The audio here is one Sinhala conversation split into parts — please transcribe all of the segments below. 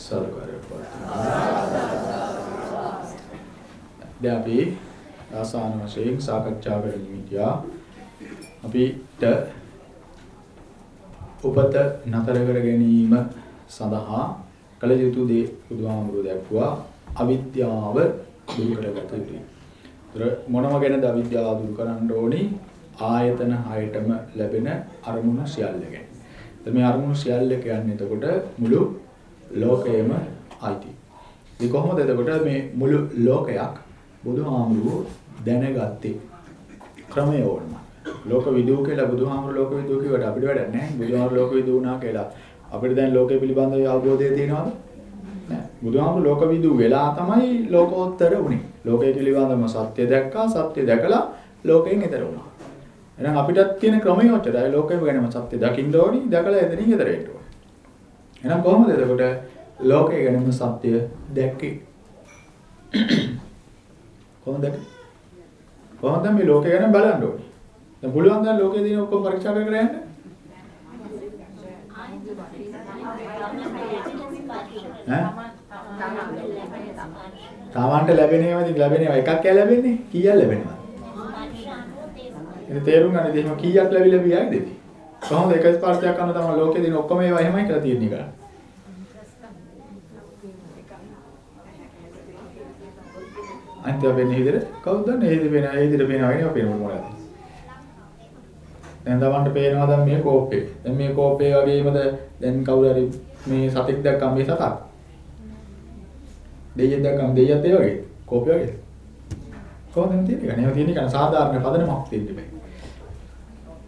දැන් සාදුකාරයක් වත්තා. දැන් අපි ආසාන වශයෙන් සාකච්ඡා කරමින් හිටියා. අපිට උපත නතර කර ගැනීම සඳහා කළ යුතු දේ බුදුහාමුදුරුවෝ දැක්වුවා අවිද්‍යාව දුරු කරගත යුතුයි. ඒතර මොනම ගැනද අවිද්‍යාව දුරු කරන්න ඕනි? ආයතන හයටම ලැබෙන අරමුණු සියල්ල ගැන. එතකොට මේ අරමුණු සියල්ල කියන්නේ එතකොට මුළු ලෝකයම අයිති. ඉතින් කොහොමද එතකොට මේ මුළු ලෝකයක් බුදුහාමුදුරුවෝ දැනගත්තේ? ක්‍රමය ඕනම. ලෝක විදූ කියලා බුදුහාමුදුරුවෝ ලෝක විදූ කිව්වට අපිට වැඩක් නැහැ. බුදුහාමුදුරුවෝ ලෝක විදූ වුණා කියලා අපිට දැන් ලෝකය පිළිබඳව අවබෝධය තියෙනවද? නැහැ. බුදුහාමුදුරුවෝ ලෝක විදූ වෙලා තමයි ලෝකෝත්තර වුනේ. ලෝකය පිළිබඳව සත්‍ය දැක්කා, සත්‍ය දැකලා ලෝකයෙන් ඈතර වුණා. එහෙනම් අපිටත් තියෙන ක්‍රමය ඔච්චරයි. ලෝකෙම ගැනම සත්‍ය දකින්න ඕනි, දැකලා එතනින් ඈතර වෙන්න ඕනි. එහෙනම් කොහොමද එතකොට ලෝකය ගැනම සත්‍ය දැක්කේ? කොහොමද? කොහොමද මේ ලෝකය ගැන බලන්න ඕනි? දැන් පුළුවන් නම් ලෝකයේ දින ඔක්කොම පරීක්ෂා කර කර යන්න. තාවන්ට ලැබෙන ඒවා ඉතින් ලැබෙන ඒවා එකක් යා ලැබෙන්නේ කීයක් ලැබෙනවද? ඉතින් තේරුම් ගන්න ඉතින් කීයක් ලැබිලා බියයිද ඉතින්? කොහොමද එක ස්පර්ශයක් කරන තමයි ලෝකේ දින ඔක්කොම ඒවා එහෙමයි කියලා තීරණය කරන්නේ. අන්තිම වෙන්නේ හිතේ කවුද දන්නේ? ඒ විදිහට වෙන ඒ විදිහට වෙනවා කියන්නේ අපේ මොනවද? දැන් තමන්ට පේනවා දැන් මේ කෝප්පේ. දැන් මේ කෝප්පේ වගේමද දැන් කවුරු හරි මේ සතෙක් දැක්කම මේ සතක්. දෙයියෙක් දැක්කම දෙයියත් ඒ වගේ. කෝප්පේ වගේ. කොහොමද තියෙන්නේ? නේද තියෙන්නේ කන සාධාරණ පදනමක් තියෙන්න බෑ.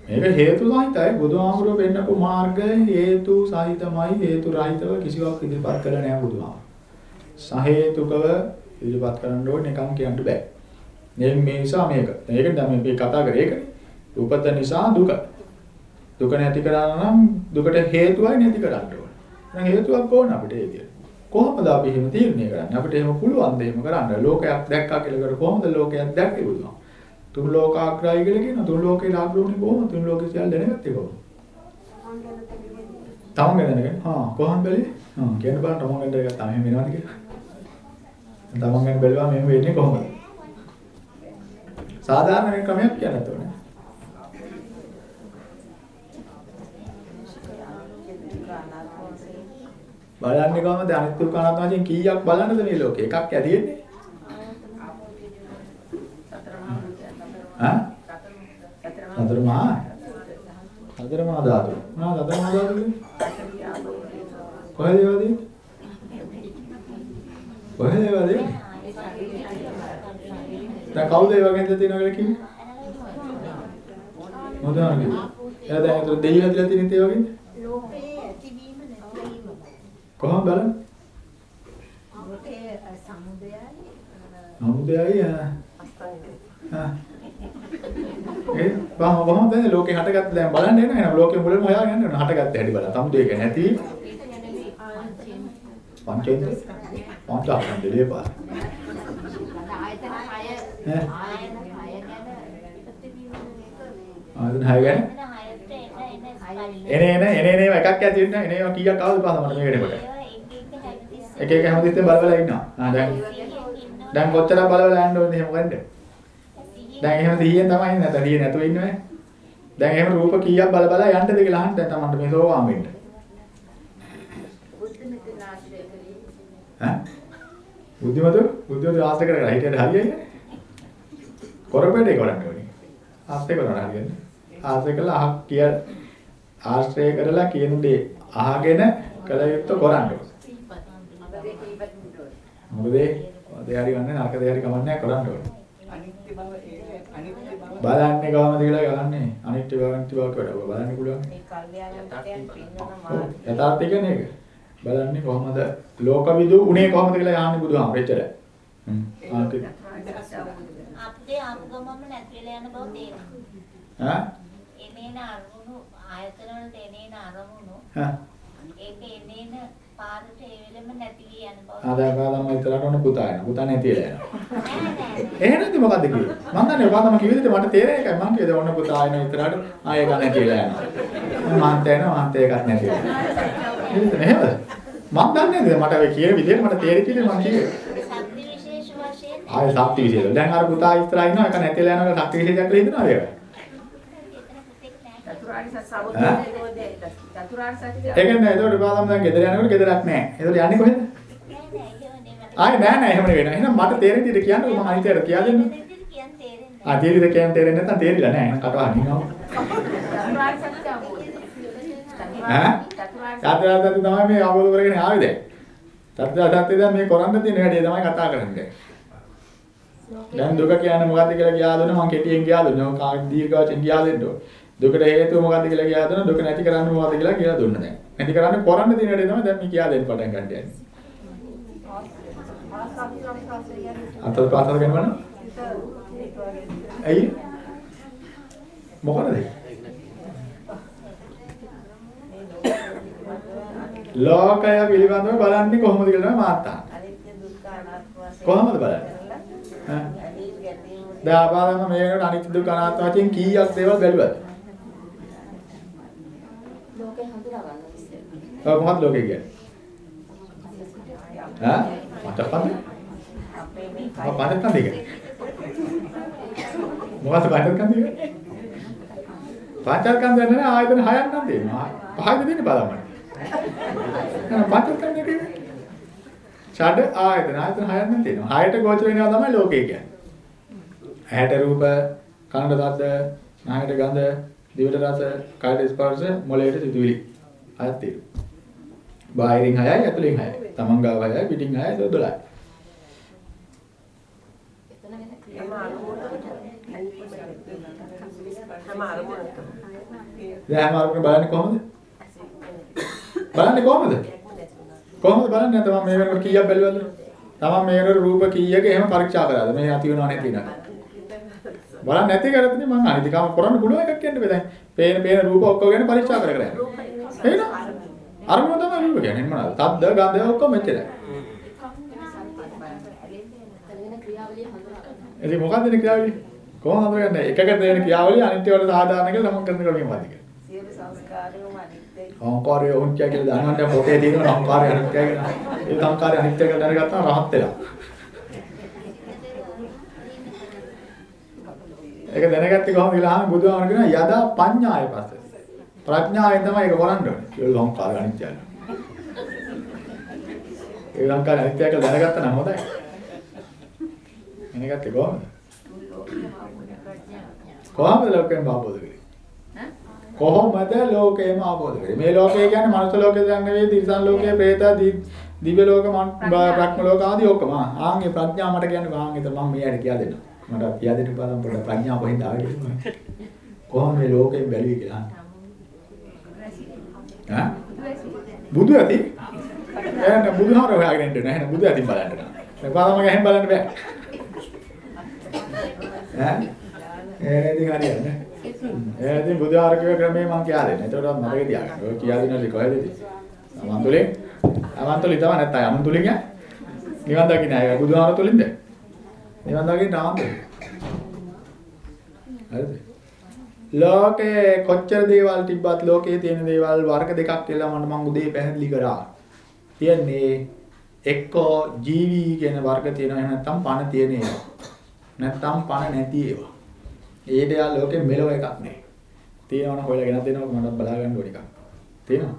මේක හේතු සහිතයි බුදුහාමුදුරුවෝ පෙන්නපු මාර්ගය හේතු සහිතමයි හේතු රහිතව කිසිවක් ඉදිරිපත් කළ නෑ බුදුහාමුදුරුවෝ. සහේතුකව ඉදිරිපත් කරන්න ඕනේ නිකන් කියන්න බෑ. මේ මේ නිසා මේක. මේක තමයි මේ කතා කරේ ඒකනේ. උපත නිසා දුක. දුක නැති කරා නම් දුකට හේතුවයි නැති කරන්න ඕනේ. එහෙනම් හේතුවක් ඕන අපිට ඒ විදියට. කොහොමද අපි එහෙම තීරණය කරන්නේ? අපිට එහෙම පුළුවන් ද එහෙම කරන්න? ලෝකයක් දැක්කා කියලා කර කොහොමද ලෝකයක් දැක්කේ බුදුහාම? තුන් ලෝකාග්‍රහයි කියලා කියන තුන් ලෝකේ ලාභුනේ කොහොමද? තුන් ලෝකේ සියල්ල දැනගත්තේ කොහොමද? තමන් ගැන දැනගන්න. හා කොහොමද බැලේ? හා කියන්න බලන්න තමන් ගැන දැනගත්තා මෙහෙම වෙනවද කියලා. තමන් ගැන බැලුවා මෙහෙම වෙන්නේ කොහොමද? සාධාරණ ක්‍රමයක් කියන්නත් ඕනේ. බලන්නේ කොහමද අනිත්‍ය දුක්ඛ වශයෙන් කීයක් බලන්නද මේ ලෝකේ එකක් ඇදෙන්නේ හා සතර මහා සතර මහා ධාතු මොනවද සතර මහා ධාතු කොහෙද ඒවද කොහෙද ඒවද දැන් කවුද ඒ වගේද තියෙනවා කියලා කිව්වේ? මොකද එයා දැන් ඒතර දෙයියලා දිලා තියෙන ඒ වගේද ලෝකයේ ඇතිවීම නැතිවීම. කොහොමද බලන්නේ ලෝකයේ සමුදයයි නමුදයයි ආ ඒ බාම කොහොමද දැන් ලෝකේ හටගත්ත දැන් බලන්න එන එහෙනම් ලෝකේ මුලින්ම හොයාගෙන යන්න හටගත්ත හැටි බලන්න. සමුදේ කියන්නේ නැති පංචේන්ද්‍ර පංචාස්කන්ධ දෙලේපා. ආයතන 6 ඈ ආයතන 6 ගැන ප්‍රතිබිම්බ ආයතන හය ගැන එන එන එන එන ඒවා එකක් ඇති වෙන්න එන ඒවා කීයක් ආවද පාද මට මේ වෙනකොට. එක එක හැමතිස්සෙම බල බල ඉන්නවා. ආ දැන් දැන් කොච්චර බල බල යන්න ඕනේ එහෙම කරන්න. දැන් එහෙම 100න් තමයි ඉන්නේ නැත්නම් 100 නැතුව ඉන්නවනේ. දැන් එහෙම රූප කීයක් බල බල යන්නද කියලා අහන්න දැන් තමන්ට මේ සෝවාන් වෙන්න. බුද්ධිමතු බුද්ධිමතු ආස්ත කර කර හිටියට හරියන්නේ. කරපෙඩේ කරන්න ඕනේ. ආස්තේ කරන්න හරියන්නේ. ආස්තේ කළා අහ කිය ආශ්‍රය කරලා කියන දේ අහගෙන කළ යුත්තේ කරන්න. මොකද ඒ දේ හරි ගන්න නරක දේ හරි කමන්නේ කරන්න. අනිත්‍ය බව ඒ අනිත්‍ය බව බලන්නේ කොහමද කියලා ගලන්නේ අනිත්‍ය බව අනිත්‍ය බව කියලා බලන්න පුළුවන්. මේ කල්යාණිකයන් පින්නන මාර්ගය යථාර්ථය කියන්නේ ඒක. බලන්නේ කොහමද ලෝකවිදු උනේ කොහමද කියලා යහන්නේ බුදුහාම. ආන්ති. අපේ අංගමම නැති වෙලා යන බව තේරෙනවා. ඈ? එනේන අරමුණු ආයතන වලට එනේන අරමුණු. ඒක එනේන පාරට ඒ වෙලෙම නැති වී යන බව. ආදාය කාදම ඉතරට ඔන්න පුතා එනවා. පුතා නැතිලා යනවා. නෑ නෑ. එහෙනම් මොකද්ද කිව්වේ? මම දන්නේ ඔබ තමයි කිව්වේ මට තේරෙන එකයි. මම කිව්වේ ඔන්න පුතා එන ඉතරට ආයෙ ගන්න නැතිලා යනවා. මහන්ත එනවා මහන්ත එකක් නැතිලා. එහෙනම් එහෙමද? මම දන්නේ නැහැ මට ඔය කියන විදිහට මට තේරිච්ච දේ මම කිව්වේ. ශක්ති විශේෂ වශයෙන් ආයේ ශක්ති විශේෂ. දැන් අර පුතා ඉස්සරහා ඉන්නවා ඒක නැතිලා යනකොට ශක්ති විශේෂයක් කියලා හිතනවා ඒක. එතන පුතෙක් නැහැ. චතුරාර්ය සත්‍ය ඈ? අවබෝධය චතුරාර්ය සත්‍ය ඒ කියන්නේ ඒකට බාදම් දැන් ගෙදර යනකොට ගෙදරක් නැහැ. ඒකට යන්නේ කොහෙද? නෑ නෑ. ආයේ නෑ නෑ එහෙම නෙවෙයි. එහෙනම් මට තේරෙන විදිහට කියන්නකෝ මම අනිතයට කියලා දෙන්න. ආ තේරිද කියන්න තේරෙන්නේ නැත්නම් තේරිලා නෑ. කටවා. චතුරාර්ය සත්‍ය අවබෝධය ඈ? චතුරාර්ය සත්‍යයත් තමයි මේ අවබෝධ කරගෙන ආවේ දැන්. සත්‍යයත් දැන් මේ කරන්න තියෙන වැඩේ තමයි කතා කරන්නේ. දැන් දුක කියන්නේ මොකද්ද කියලා කියා දුන්න මම කෙටියෙන් කියා දුන්නා. කාක් දීර්ඝ වශයෙන් කියා දෙන්න ඕන. දුකට හේතුව මොකද්ද කියලා කියා දුන්නා. දුක නැති කරන්න මොකද්ද කියලා කියලා දුන්නා දැන්. නැති කරන්න කරන්න තියෙන වැඩේ තමයි දැන් මේ කියා දෙන්න පටන් ගන්න යන්නේ. අතල් පාසල් ගන්නවද? ඇයි? මොකද? ලෝකය පිළිබඳව බලන්නේ කොහොමද කියලා තමයි මාත් අහන්නේ. අනිත්‍ය දුක්ඛ අනාත්ම වශයෙන් කොහොමද බලන්නේ? ඈ? දැන් ආපාදම මේ වෙනකොට අනිත්‍ය දුක්ඛ අනාත්ම වශයෙන් කීයක් දේවල් බැලුවද? ලෝකේ හඳුනා ගන්න ඉස්සෙල්ලා. ඔය මොකක්ද ලෝකේ කියන්නේ? ඈ? මතකද? අපේ මේ මම පහත් නැද්ද ඒක? මොකක්ද පහත් නැද්ද? පාචල් කන්ද නැහැ ආයතන හයක් නැද්ද තියෙනවා. පහයිද දෙන්නේ බලන්න. පාචල් කන්ද කියන්නේ. ඡඩ ආයතන ආයතන හයක් නැද්ද තියෙනවා. හයට ගෝචර වෙනවා තමයි ලෝකේ කියන්නේ. ඇහැට රූප, කනට ශබ්ද, නහයට ගඳ, දිවට රස, කයට ස්පර්ශ, මොළයට සිතුවිලි. හයක් තියෙනවා. බාහිරින් හයයි ඇතුලින් හයයි. තමන් ගාව හයයි පිටින් හයයි 12යි. එතන වෙන හැම ක්‍රියාව අරමුණකම හැම අරමුණකම දැන් හැම අරගෙන බලන්නේ කොහොමද? බලන්නේ කොහොමද? කොහොමද බලන්නේ නැත්නම් මම මේ වෙනකොට කීයක් බැලුවද? තමන් මේ වෙනකොට රූප කීයක එහෙම පරීක්ෂා කරාද? මේ ඇති වෙනව නැති වෙනව. බලන්න නැති කරද්දී මම අනිතිකම කරන්න පුළුවන් එකක් කියන්න බෑ දැන්. පේන පේන රූප ඔක්කොම ගැන පරීක්ෂා කර කර යනවා. එහෙනම් අරමුණ තමයි රූප කියන්නේ මොනවද? තද්ද ගන්ධ ඔක්කොම මෙච්චරයි. එතන වෙන ක්‍රියාවලිය හඳුනා ගන්න. ඉතින් මොකක්ද මේ ක්‍රියාවලිය? කොහොමද හඳුනගන්නේ? එකකට දෙන ක්‍රියාවලිය අනිත්‍ය වල සාධාරණ කියලා තමන් කරන ක්‍රමය මොකක්ද කියලා? සියලු සංස්කාරයෝම අනිත්‍යයි අහංකාරය උන්චය කියලා දානකට පොතේ තියෙන අහංකාරය අනිත්‍ය කියලා. ඒ සංකාරය අනිත්‍ය කියලා දැනගත්තාම රහත් වෙලා. ඒක දැනගත්තේ කොහොමද කියලා අහන බුදුහාමර කියනවා යදා පඤ්ඤාය පස්සේ. ප්‍රඥාවෙන් තමයි ඒක කරන්න ඕනේ. ඒ සංකාරය අනිත්‍යයි. ඒ සංකාරය අනිත්‍ය කියලා දැනගත්තා නම් හොඳයි. දැනගත්තේ කොහොමද? කොහොමද ලෝකයෙන් අවබෝධ කරේ? කොහොමද ලෝකයම අවබෝධ කරේ? මේ ලෝකය කියන්නේ මනුස්ස ලෝකේ දැන් නෙවෙයි තිරිසන් ලෝකයේ, പ്രേත, දිව්‍ය ලෝක, බ්‍රහ්ම ලෝක ආදී ඔක්කොම. ආන් මේ ප්‍රඥා මට කියන්නේ ආන් ඒතර මම මේ ඇයි කියලා දෙන්න. මට කියා දෙන්න පාදම් පොඩ්ඩක් ප්‍රඥාව කොහෙන්ද ආවේ කියලා. කොහොමද මේ ලෝකයෙන් බැලුවේ කියලා. ඈ? බුදු ඇති? එහෙනම් බුදුහාර හොයාගෙන ඉන්න නෑ. එහෙනම් බුදු ඇති බලන්න නෑ. මේ පාදම ගහෙන් බලන්න බෑ. ඈ? ඒ ඉතින් හරියන්නේ. ඒ ඉතින් බුදුආරකේ ක්‍රමේ මම කියලා දෙන්න. ඒකට මතක තියාගන්න. ඔය කියලා දෙන්නේ කොහෙද ඉතින්? අමන්තුලෙන් අමන්තුලි තමයි නැත්තම් අමන්තුලෙන් යා. නිවන් දකින්න අය බුදුආර තුලින්ද? නිවන් දකින්න අමන්තුලි. හරිද? ලෝකේ කොච්චර දේවල් තිබ්බත් ලෝකේ තියෙන දේවල් වර්ග දෙකක් කියලා මම මම උදේ පැහැදිලි කරා. තියන්නේ එක්කෝ ජීවි කියන වර්ග තියෙනවා එහෙම නැත්නම් පණ තියෙන ඒවා. නැත්නම් පණ නැති ඒවා. ඒ දේවල් ලෝකෙ මෙලව එකක් නෑ. තියෙනවනම් හොයලා ගෙනත් දෙනවා මට බලා ගන්න ඕන එකක්. තියෙනවා.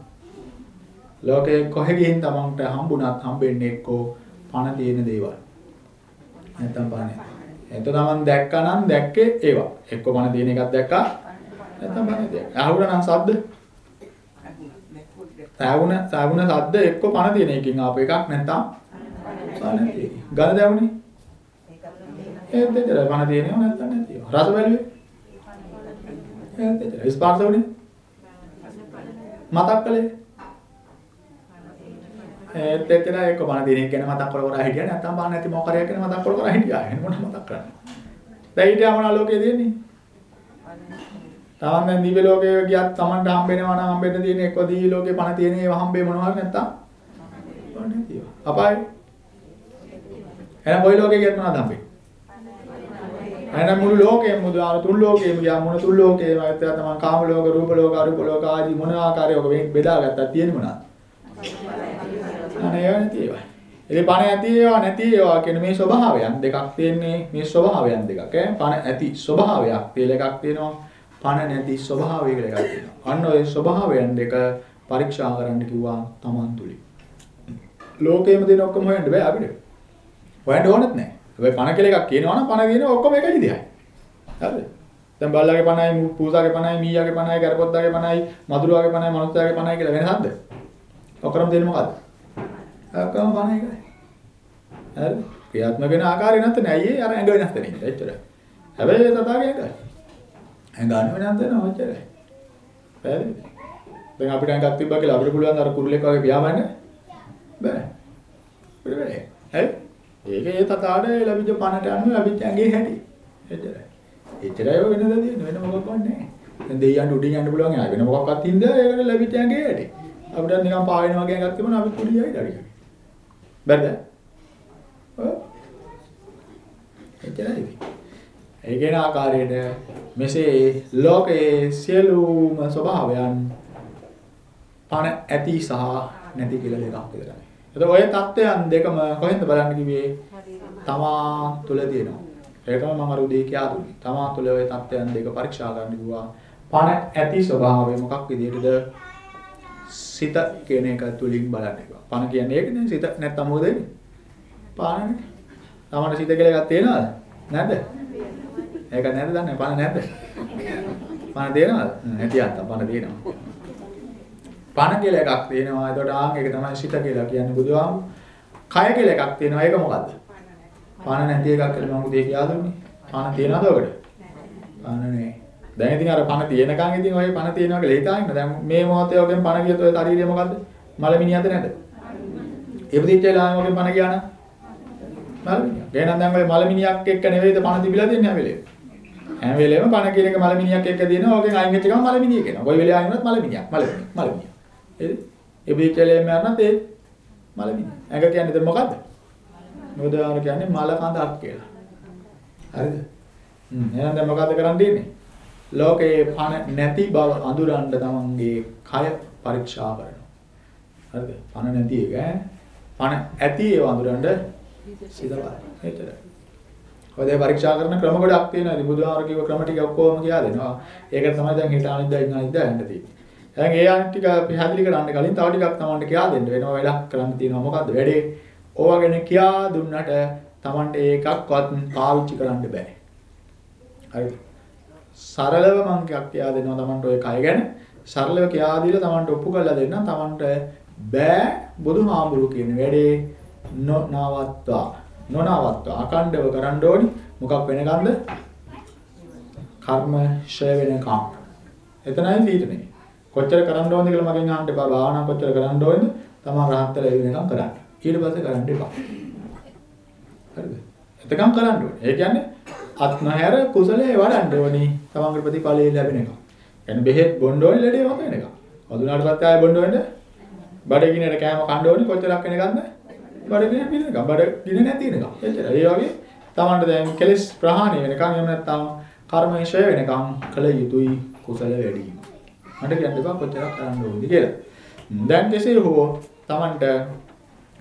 ලෝකේ කොහෙ ගිහින් තමන්ට හම්බුණත් හම්බෙන්නේ එක්කෝ පණ තියෙන දේවල්. නැත්නම් පණ නැහැ. එතකොට තමන් දැක්කා නම් දැක්කේ ඒවා. එක්කෝ පණ තියෙන එකක් දැක්කා. නැත්නම් පණ තියෙන. අහුණා නම් සද්ද. සාවුණ සාවුණ සද්ද එක්කෝ පණ තියෙන එකකින් ආපු එකක් නැත්නම් පණ නැති. ගඳ දැවුනේ. ඒත් දෙතර පණ තියෙනව නැත්නම් නැතිව. රස බැලුවේ. ඒත් දෙතර ස්පර්ශ වුණේ. මතක් කළේ. ඒත් දෙතර එක පණ තියෙන එක ගැන මතක් කර කර හිටියා නැත්නම් පණ නැති මොකරයක් ගැන මතක් කර කර හිටියා. එහෙනම් මොන මතක් කරන්නේ. දැන් ඊට යමන ලෝකේ තියෙන්නේ. තමන් දැන් දිව්‍ය ලෝකේ ගියත් තමන්ට හම්බෙනවා නම් හම්බෙන්න තියෙන එක්ක දිව්‍ය ලෝකේ පණ තියෙන ඒවා හම්බේ මොනවා හරි නැත්නම් පණ නැතිව. අපායි. එහෙනම් කොයි ලෝකේ ගියත් මොනවද හම්බෙන්නේ? එහෙනම් මුළු ලෝකෙම මුදු ආර තුන් ලෝකෙම ගියා මොන තුන් ලෝකේම ඇත්ත තමයි කාම ලෝක රූප ලෝක අරූප ලෝක ආදී මොන ආකාරයක මේ බෙදාගත්තා තියෙන්නේ මොනවද? පණ ඒවා නැති ඒවා. ඉතින් පණ ඇති ඒවා නැති ඒවා කියන මේ ස්වභාවයන් දෙකක් තියෙන්නේ මේ ස්වභාවයන් දෙකක් ඈ පණ ඇති ස්වභාවයක් කියලා එකක් තියෙනවා පණ නැති ස්වභාවය කියලා එකක් තියෙනවා. අන්න ඔය ස්වභාවයන් දෙක පරීක්ෂා කරන්න කිව්වා Taman තුලින්. ලෝකේම තියෙන ඔක්කොම හොයන්න බෑ අපිට. හොයන්න ඕනෙත් නෑ. හැබැයි පණ කියලා එකක් කියනවනම් පණ කියන ඔක්කොම එකයි දෙයයි. හරිද? දැන් බල්ලාගේ පණයි, පූසාගේ පණයි, මීයාගේ පණයි, කරපොද්දාගේ පණයි, මදුරුවාගේ පණයි, මනුස්සයාගේ පණයි කියලා වෙනසක්ද? ඔක්කොම දෙන්නේ මොකද්ද? ඔක්කොම පණ එකයි. හරිද? ක්‍රියාත්මක වෙන ආකාරය නැත්නම් ඇයි අර ඇඟ වෙනස් වෙන ඉඳලා එච්චරයි. හැබැයි ඒ තථාගේ එකයි. ඇඟ අනු වෙනස් වෙනවා ඔච්චරයි. පැහැදිලිද? දැන් අපිට ඇඟක් තිබ්බා කියලා අපිට පුළුවන් අර කුරුල්ලෙක් වගේ පියාඹන්න බෑ. අපිට බෑ. හරි? ඒක ඒ තථාට ලැබිච්ච පණට අනුව ලැබිච්ච ඇඟේ හැටි. එච්චරයි. එච්චරයි ඔය වෙන දේ වෙන මොකක්වත් නැහැ. දැන් දෙයියන්ට උඩින් යන්න පුළුවන් ආ වෙන මොකක්වත් හින්දා ඒකට ලැබිච්ච ඇඟේ හැටි. අපිට නිකන් පාවෙන වගේ එකක් තිබුණා අපි කුඩියයි දරියයි. බැරිද? ඔව්. එච්චරයි. ඒ කියන ආකාරයට මෙසේ ලෝකයේ සියලුම ස්වභාවයන් පණ ඇති සහ නැති කියලා දෙකක් විතරයි. එතකොට ඔය தත්ත්වයන් දෙකම කොහෙන්ද බලන්න කිව්වේ? තමා තුල තියෙනවා. ඒක තමයි මම අර උදේ කියා දුන්නේ. තමා තුල ඔය தත්ත්වයන් දෙක පරීක්ෂා කරන්න කිව්වා. පණ ඇති ස්වභාවය මොකක් විදිහටද? සිත කියන එක තුලින් බලන්න කිව්වා. පණ කියන්නේ ඒකනේ සිත නැත්තම් මොකද වෙන්නේ? පානනේ. තමන්ට සිත කියලා එකක් තියෙනවද? නැද්ද? ඒක නැද්ද දන්නේ පණ නැද්ද? පණ තියෙනවද? නැති අත්ත පණ තියෙනවා. පණ කියලා එකක් තියෙනවා. එතකොට ආන් ඒක තමයි සිත කියලා කියන්නේ බුදුහාම. කය කියලා එකක් තියෙනවා. ඒක මොකද්ද? පණ නැති එකක් කියලා මම උදේ කියලා දුන්නේ. පණ තියනවද ඔකට? පණ නෑ. දැන් ඉතින් අර පණ තියෙනකන් ඉතින් ඔය පණ තියෙනවා කියලා හිතාගෙන දැන් මේ මොහොතේ ඔගෙන් පණ ගියත් ඔය ශරීරය මොකද්ද? මලමිනියද නැද්ද? ඉපදිච්ච වෙලාවෙම ඔගෙන් පණ ගියා නම් මලමිනියක්. එහෙනම් දැන් ඔය මලමිනියක් එක්ක නෙවෙයිද පණ තිබිලා දෙන්නේ හැම වෙලේම. හැම වෙලේම පණ කියන එක මලමිනියක් එක්ක දිනනවා. ඔගෙන් අයින් වෙච්ච ගමන් මලමිනිය කියනවා. කොයි වෙලේ අයින් වුණත් මලමිනියක්. මලමිනිය. මලමිනිය. එද? ඉපදිච්ච වෙලේම යනත් ඒ මලමිනිය. ඇඟ කියන්නේ දැන් මොකද්ද? මොකද ආර කියන්නේ මල කඳක් කියලා. හරිද? හ්ම්. එහෙනම් දැන් මොකද්ද කරන්න තියෙන්නේ? ලෝකේ පණ නැති බව අඳුරන්න තමන්ගේ කය පරීක්ෂා කරනවා. හරිද? පණ නැති එක ඈ. පණ ඇති ඒව අඳුරන්න සිත බලන්න. එච්චරයි. ඔය පරීක්ෂා කරන ක්‍රම ගොඩක් තියෙනවා. ඉතින් බුදුහාමර කිව්ව ක්‍රම ටික ඔක්කොම කියලා දෙනවා. ඒක තමයි දැන් හිත අනිද්දා ඉන්න අනිද්දා යන්න තියෙන්නේ. දැන් ඒ අනිත් ටික පැහැදිලි කරන්න කලින් තව ටිකක් තමන්ට කියලා දෙන්න වෙනවා. වැඩක් කරන්න තියෙනවා. මොකද්ද වැඩේ? ඕවා ගැන කියා දුන්නට තමන්ට ඒකක්වත් පාවිච්චි කරන්න බෑ. හරිද? සරලව මම එකක් කියා දෙනවා තමන්ට ඔය කය ගැන. සරලව කියා දීලා තමන්ට ඔප්පු කරලා දෙන්න තමන්ට බෑ බුදුහාමුදුරු කියන වැඩේ නොනවත්වා. නොනවත්වා අකණ්ඩව කරන්න ඕනි. මොකක් වෙනකන්ද? කර්ම ෂය වෙනකම්. එතනයි තීරණය. කොච්චර කරන්න ඕනද කියලා මගෙන් අහන්න එපා. භාවනා කොච්චර කරන්න ඕනද? තමන් රහත් වෙලා ඒ වෙනකම් කරන්න. ඊට පස්සේ කරන්න එපා. හරිද? එතකම් කරන්න ඕනේ. ඒ කියන්නේ අත් නොහැර කුසලයේ වඩන්න ඕනේ. තමන්ගේ ප්‍රතිඵලය ලැබෙන එක. يعني බෙහෙත් බොන්න ඕනේ ලෙඩේ වක වෙන එක. වදුනාට පස්සේ ආයෙ බොන්න ඕනේ. බඩගිනේට කෑම කන්න ඕනේ කොච්චරක් වෙනකන්ද? බඩගින පිළිනක. බඩගින නැති වෙනකම්. එච්චර. ඒ වගේ තමන්ට දැන් කෙලස් ප්‍රහාණය වෙනකම් එහෙම නැත්නම් කර්මේශය වෙනකම් කළ යුතුයි කුසල වැඩි වීම. මට කියන්න එපා කොච්චරක් කරන්න ඕනද කියලා. දැන් කෙසේ හෝ තමන්ට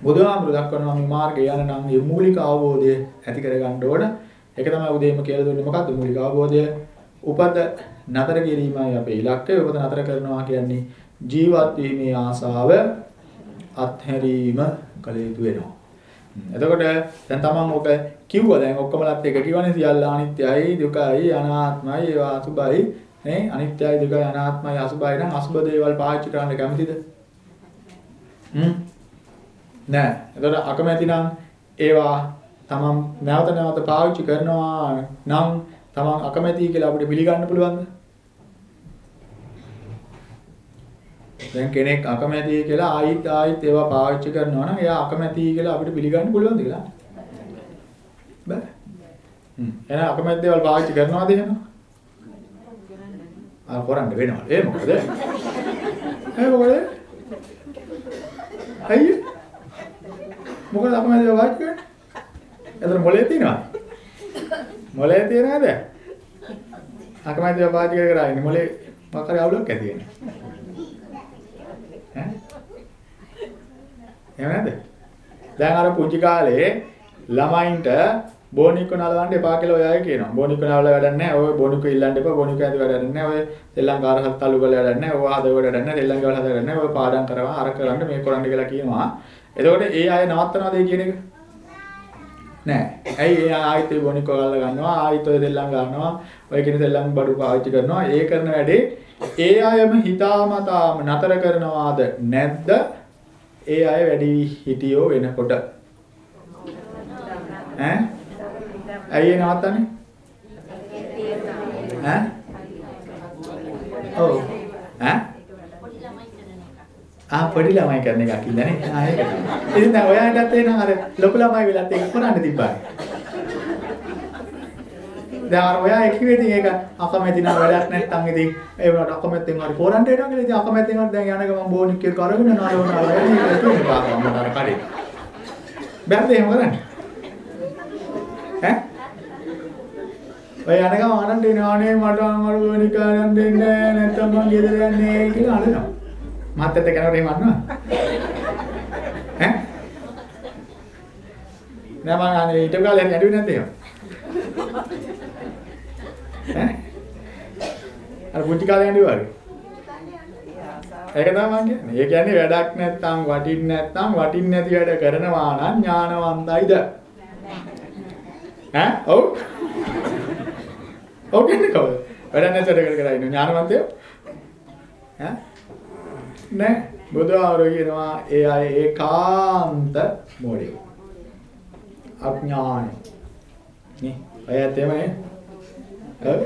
බුදුහාමුදුරු දක්වනවා මේ මාර්ගය යන නම් මේ මූලික අවබෝධය ඇති කරගන්න ඕන. ඒක තමයි උදේම කියලා දුන්නේ මොකද්ද මූලික අවබෝධය? උපත නතර කිරීමයි අපේ ඉලක්කය. උපත නතර කරනවා කියන්නේ ජීවත් වීමේ ආසාව අත්හැරීම කළ යුතු වෙනවා. එතකොට දැන් තමන් ඔක කිව්වා දැන් ඔක්කොමලත් එක කිව්වනේ සියල්ල අනිත්‍යයි දුකයි අනාත්මයි ඒවා අසුබයි නේ අනිත්‍යයි දුකයි අනාත්මයි අසුබයි නම් අසුබ දේවල් පාවිච්චි කරන්න කැමතිද? හ්ම් නෑ. එතකොට අකමැති නම් ඒවා තමන් නැවත නැවත පාවිච්චි කරනවා නම් තමන් අකමැති කියලා අපිට පිළිගන්න පුළුවන්ද? දැන් කෙනෙක් අකමැති කියලා ආයිත් ආයිත් ඒවා පාවිච්චි කරනවා නම් එයා අකමැති කියලා අපිට පිළිගන්න පුළුවන්ද කියලා? බෑ. හ්ම්. එහෙනම් අකමැති දේවල් පාවිච්චි කරනවාද එහෙනම්? ආ කරන්න වෙනවා. ඒ මොකද? ඒ මොකද? අයියෝ මොකද අපමණ දේවල් වාච් කරන්නේ? එතන මොලේ තියෙනවා. මොලේ තියනවාද? අකමැති දේවල් වාච් කර කර ඉන්නේ මොලේ මොකක් හරි අවුලක් ඇති වෙන්නේ. ඈ? එහෙම නැද්ද? දැන් අර පුංචි කාලේ ළමයින්ට බෝනික්ක නලවන්න එපා කියලා ඔය අය කියනවා. බෝනික්ක නලවල වැඩක් නැහැ. ඔය බෝනික්ක ඉල්ලන්න එපා. බෝනික්ක ඇති වැඩක් නැහැ. ඔය සෙල්ලම් කාර හත් අලු කරලා වැඩක් නැහැ. ඔය හදව වැඩක් නැහැ. සෙල්ලම් ගෙවල් හද වැඩක් නැහැ. ඔය පාඩම් කරවා අර කරන්න මේ කරන්න කියලා කියනවා. එතකොට ඒ අය නවත්තනවාද ඒ කියන එක? නෑ. ඇයි ඒ ආයෙත් ඒ බොනික්ක ගල්ලා ගන්නවා? ආයෙත් ඔය දෙල්ලම් ගන්නවා. ඔය කියන දෙල්ලම් බඩු පාවිච්චි කරනවා. ඒ කරන වැඩේ ඒ අයම හිතාමතාම නතර කරනවාද නැද්ද? ඒ අය වැඩි හිටියෝ වෙනකොට. ඈ? ඇයි ඒ නවත්තන්නේ? ඈ? ඔව්. ඈ? ආ පොඩි ළමයි කරන එකක් ඉන්නනේ. ආ ඒක තමයි. ඉතින් දැන් ඔයාලටත් එනවා අර ලොකු ළමයි වෙලත් ඒක කරන්න තිබ්බා. දැන් අර ඔයා කිව්වේ ඉතින් ඒක අකමැති නම් වැඩක් නැත්නම් ඉතින් ඒ වුණාට අකමැත්තෙන් හරි පොරන්ට එනවා කියලා ඉතින් අකමැත්තෙන් හරි දැන් යන ගමන් බෝනික් එක කරගෙන නලවනවා වැඩි ඒක තියෙන පාපම් අර කරේ. බැලුද එහෙම කරන්නේ? ඈ? ඔය යන ගමන් අනන්ට එනවානේ මට අමරු බෝනික් ආරම්භ දෙන්නේ නැත්නම් මං ගෙදර යන්නේ කියලා අහනවා. මාත් එක්ක කෙනෙකුට එහෙම අන්නවා. ඈ? නෑ මං අනේ ඊට කාලේ ඇඬුවේ නැත්තේ එහෙම. ඈ? අර පුංචි කාලේ ඇඬුවා වගේ. ඒක තමයි මං කියන්නේ. ඒ කියන්නේ වැඩක් නැත්තම් වටින්නේ නැත්තම් වටින්නේ නැති වැඩ කරනවා නම් ඥානවන්තයිද? ඈ? ඔව්. ඔව් කියන්නේ කවුද? වැඩක් නැති වැඩ කර කර ඉන්න ඥානවන්තයෝ? ඈ? නෑ බුදුහාරෝ කියනවා ඒ අය ඒකාන්ත මොඩේ අඥාන. නේ? අයත් එමේ ඔව්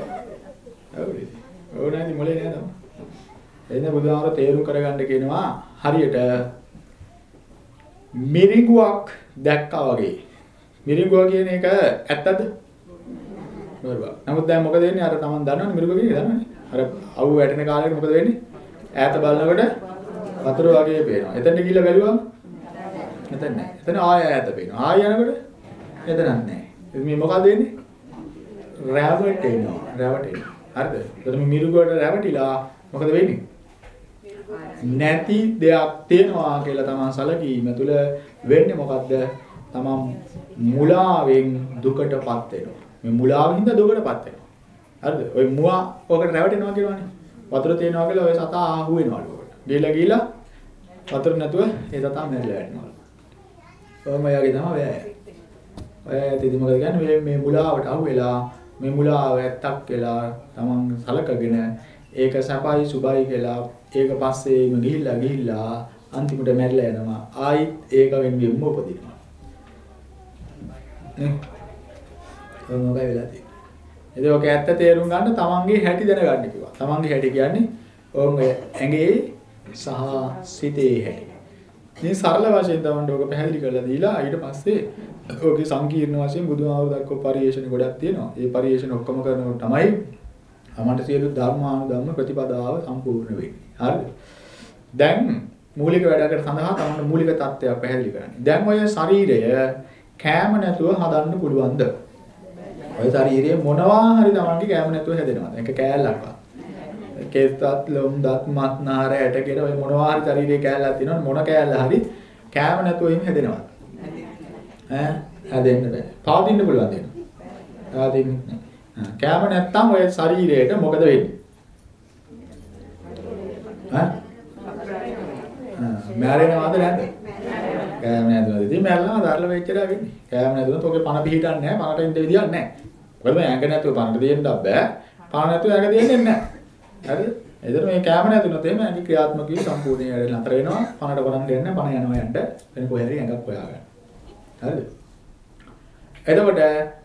ඔව් ඕනෑනි මොලේ නෑ තමයි එන්න බුදුහාරෝ තේරුම් කරගන්න කියනවා හරියට මිරිඟුවක් දැක්කා වගේ. මිරිඟුව කියන එක ඇත්තද? බරබා නමුත් දැන් මොකද වෙන්නේ? අර Taman දන්නවනේ මිරිඟුව කියන්නේ දන්නවනේ. අර අවු වැටෙන කාලෙකට මොකද වෙන්නේ? ඈත බලනකොට වතුර වගේ පේනවා. එතනට ගිහිල්ලා බැලුවම එතන නැහැ. එතන ආය ඈත පේනවා. ආය යනකොට එතනක් නැහැ. මේ මොකද වෙන්නේ? රැවටෙනවා. රැවටෙනවා. හරිද? එතන මේ මිරිගුවට රැවටිලා මොකද වෙන්නේ? නැති දෙයක් තියෙනවා කියලා තමන් සැලකීම තුළ වෙන්නේ මොකද්ද? තමන් මුලාවෙන් දුකටපත් වෙනවා. මේ මුලාවෙන් හින්දා දුකටපත් වෙනවා. හරිද? ඔය මුවා ඔකට රැවටෙනවා කියනවනේ. වතුර තියෙනවා කියලා ඔය සතා ආහු වෙනවලු. ගිහලා ගිහලා වතුර නැතුව ඒ සතා මැරිලා යනවා. ඔහොම යාගේ තමයි ඔය. ඔය ඇත්තටම මොකද කියන්නේ මේ මේ මුලාවට අහු වෙලා මේ මුලාව ඇත්තක් කියලා තමන් සලකගෙන ඒක සපයි සුබයි කියලා ඒක පස්සේම ගිහිල්ලා ගිහිල්ලා අන්තිමට මැරිලා යනවා. ආයිත් ඒක වෙනුවෙන්ම උපදිනවා. නේ? කොහොමද වෙලා තියෙන්නේ? එතකොට ඔක ඇත්ත තේරුම් ගන්න තමන්ගේ හැටි දැනගන්න කිව්වා. තමන්ගේ හැටි කියන්නේ ඕම් ඇඟේ සහ සිතේ හැටි. මේ සරල වශයෙන් තමන්ට ඔක පැහැදිලි කරලා දීලා ඊට පස්සේ ඔකේ සංකීර්ණ වශයෙන් බුදුහාමුදුරුවෝ දක්වපු පරිේශන ගොඩක් තියෙනවා. ඒ පරිේශන ඔක්කොම කරනකොට තමයි අපමණ සියලු ධර්මානුධම්ම ප්‍රතිපදාව සම්පූර්ණ වෙන්නේ. හරිද? දැන් මූලික වැඩකට සඳහා තමන්ට මූලික தත්ත්වයක් පැහැදිලි කරන්නේ. දැන් ඔය ශරීරය කෑම නැතුව හදන්න පුළුවන්ද? ඔය ශරීරයේ මොනවා හරි තමන්ගේ කෑම නැතුව හැදෙනවා. ඒක කෑල්ලක්වත්. කෙස්තත් ලොම් දත් මත් නහර ඇටගෙන ඔය මොනවා හරි ශරීරයේ කෑල්ලක් තියෙනවා මොන කෑල්ල හරි කෑම නැතුව එහෙම හැදෙනවා. ඈ හැදෙන්න බෑ. පවතින්න පුළුවන් දෙන්න. පවතින්නේ නැහැ. කෑම නැත්තම් ඔය ශරීරයට මොකද වෙන්නේ? ඈ? මැරෙනවද නැද්ද? කෑම නැතුවද? ඉතින් මැරෙනවා දරල වෙච්චලා වෙන්නේ. කෑම නැතුව තෝගේ පණ පිහිටන්නේ නැහැ. පණට ඉන්න විදියක් නැහැ. මොකද ඇඟ නැතුව පණට දෙන්න බෑ. පණ නැතුව ඇඟ දෙන්නේ නැහැ. හරිද? එතන මේ කැම නැතුනොත් එහෙම ඇඟි ක්‍රියාත්මක වී සම්පූර්ණයෙන් වැඩ නතර වෙනවා. පණට කරන් දෙන්න පණ යනවා යන්න වෙන කොහේ හරි ඇඟක් හොයාගන්න. හරිද? එතකොට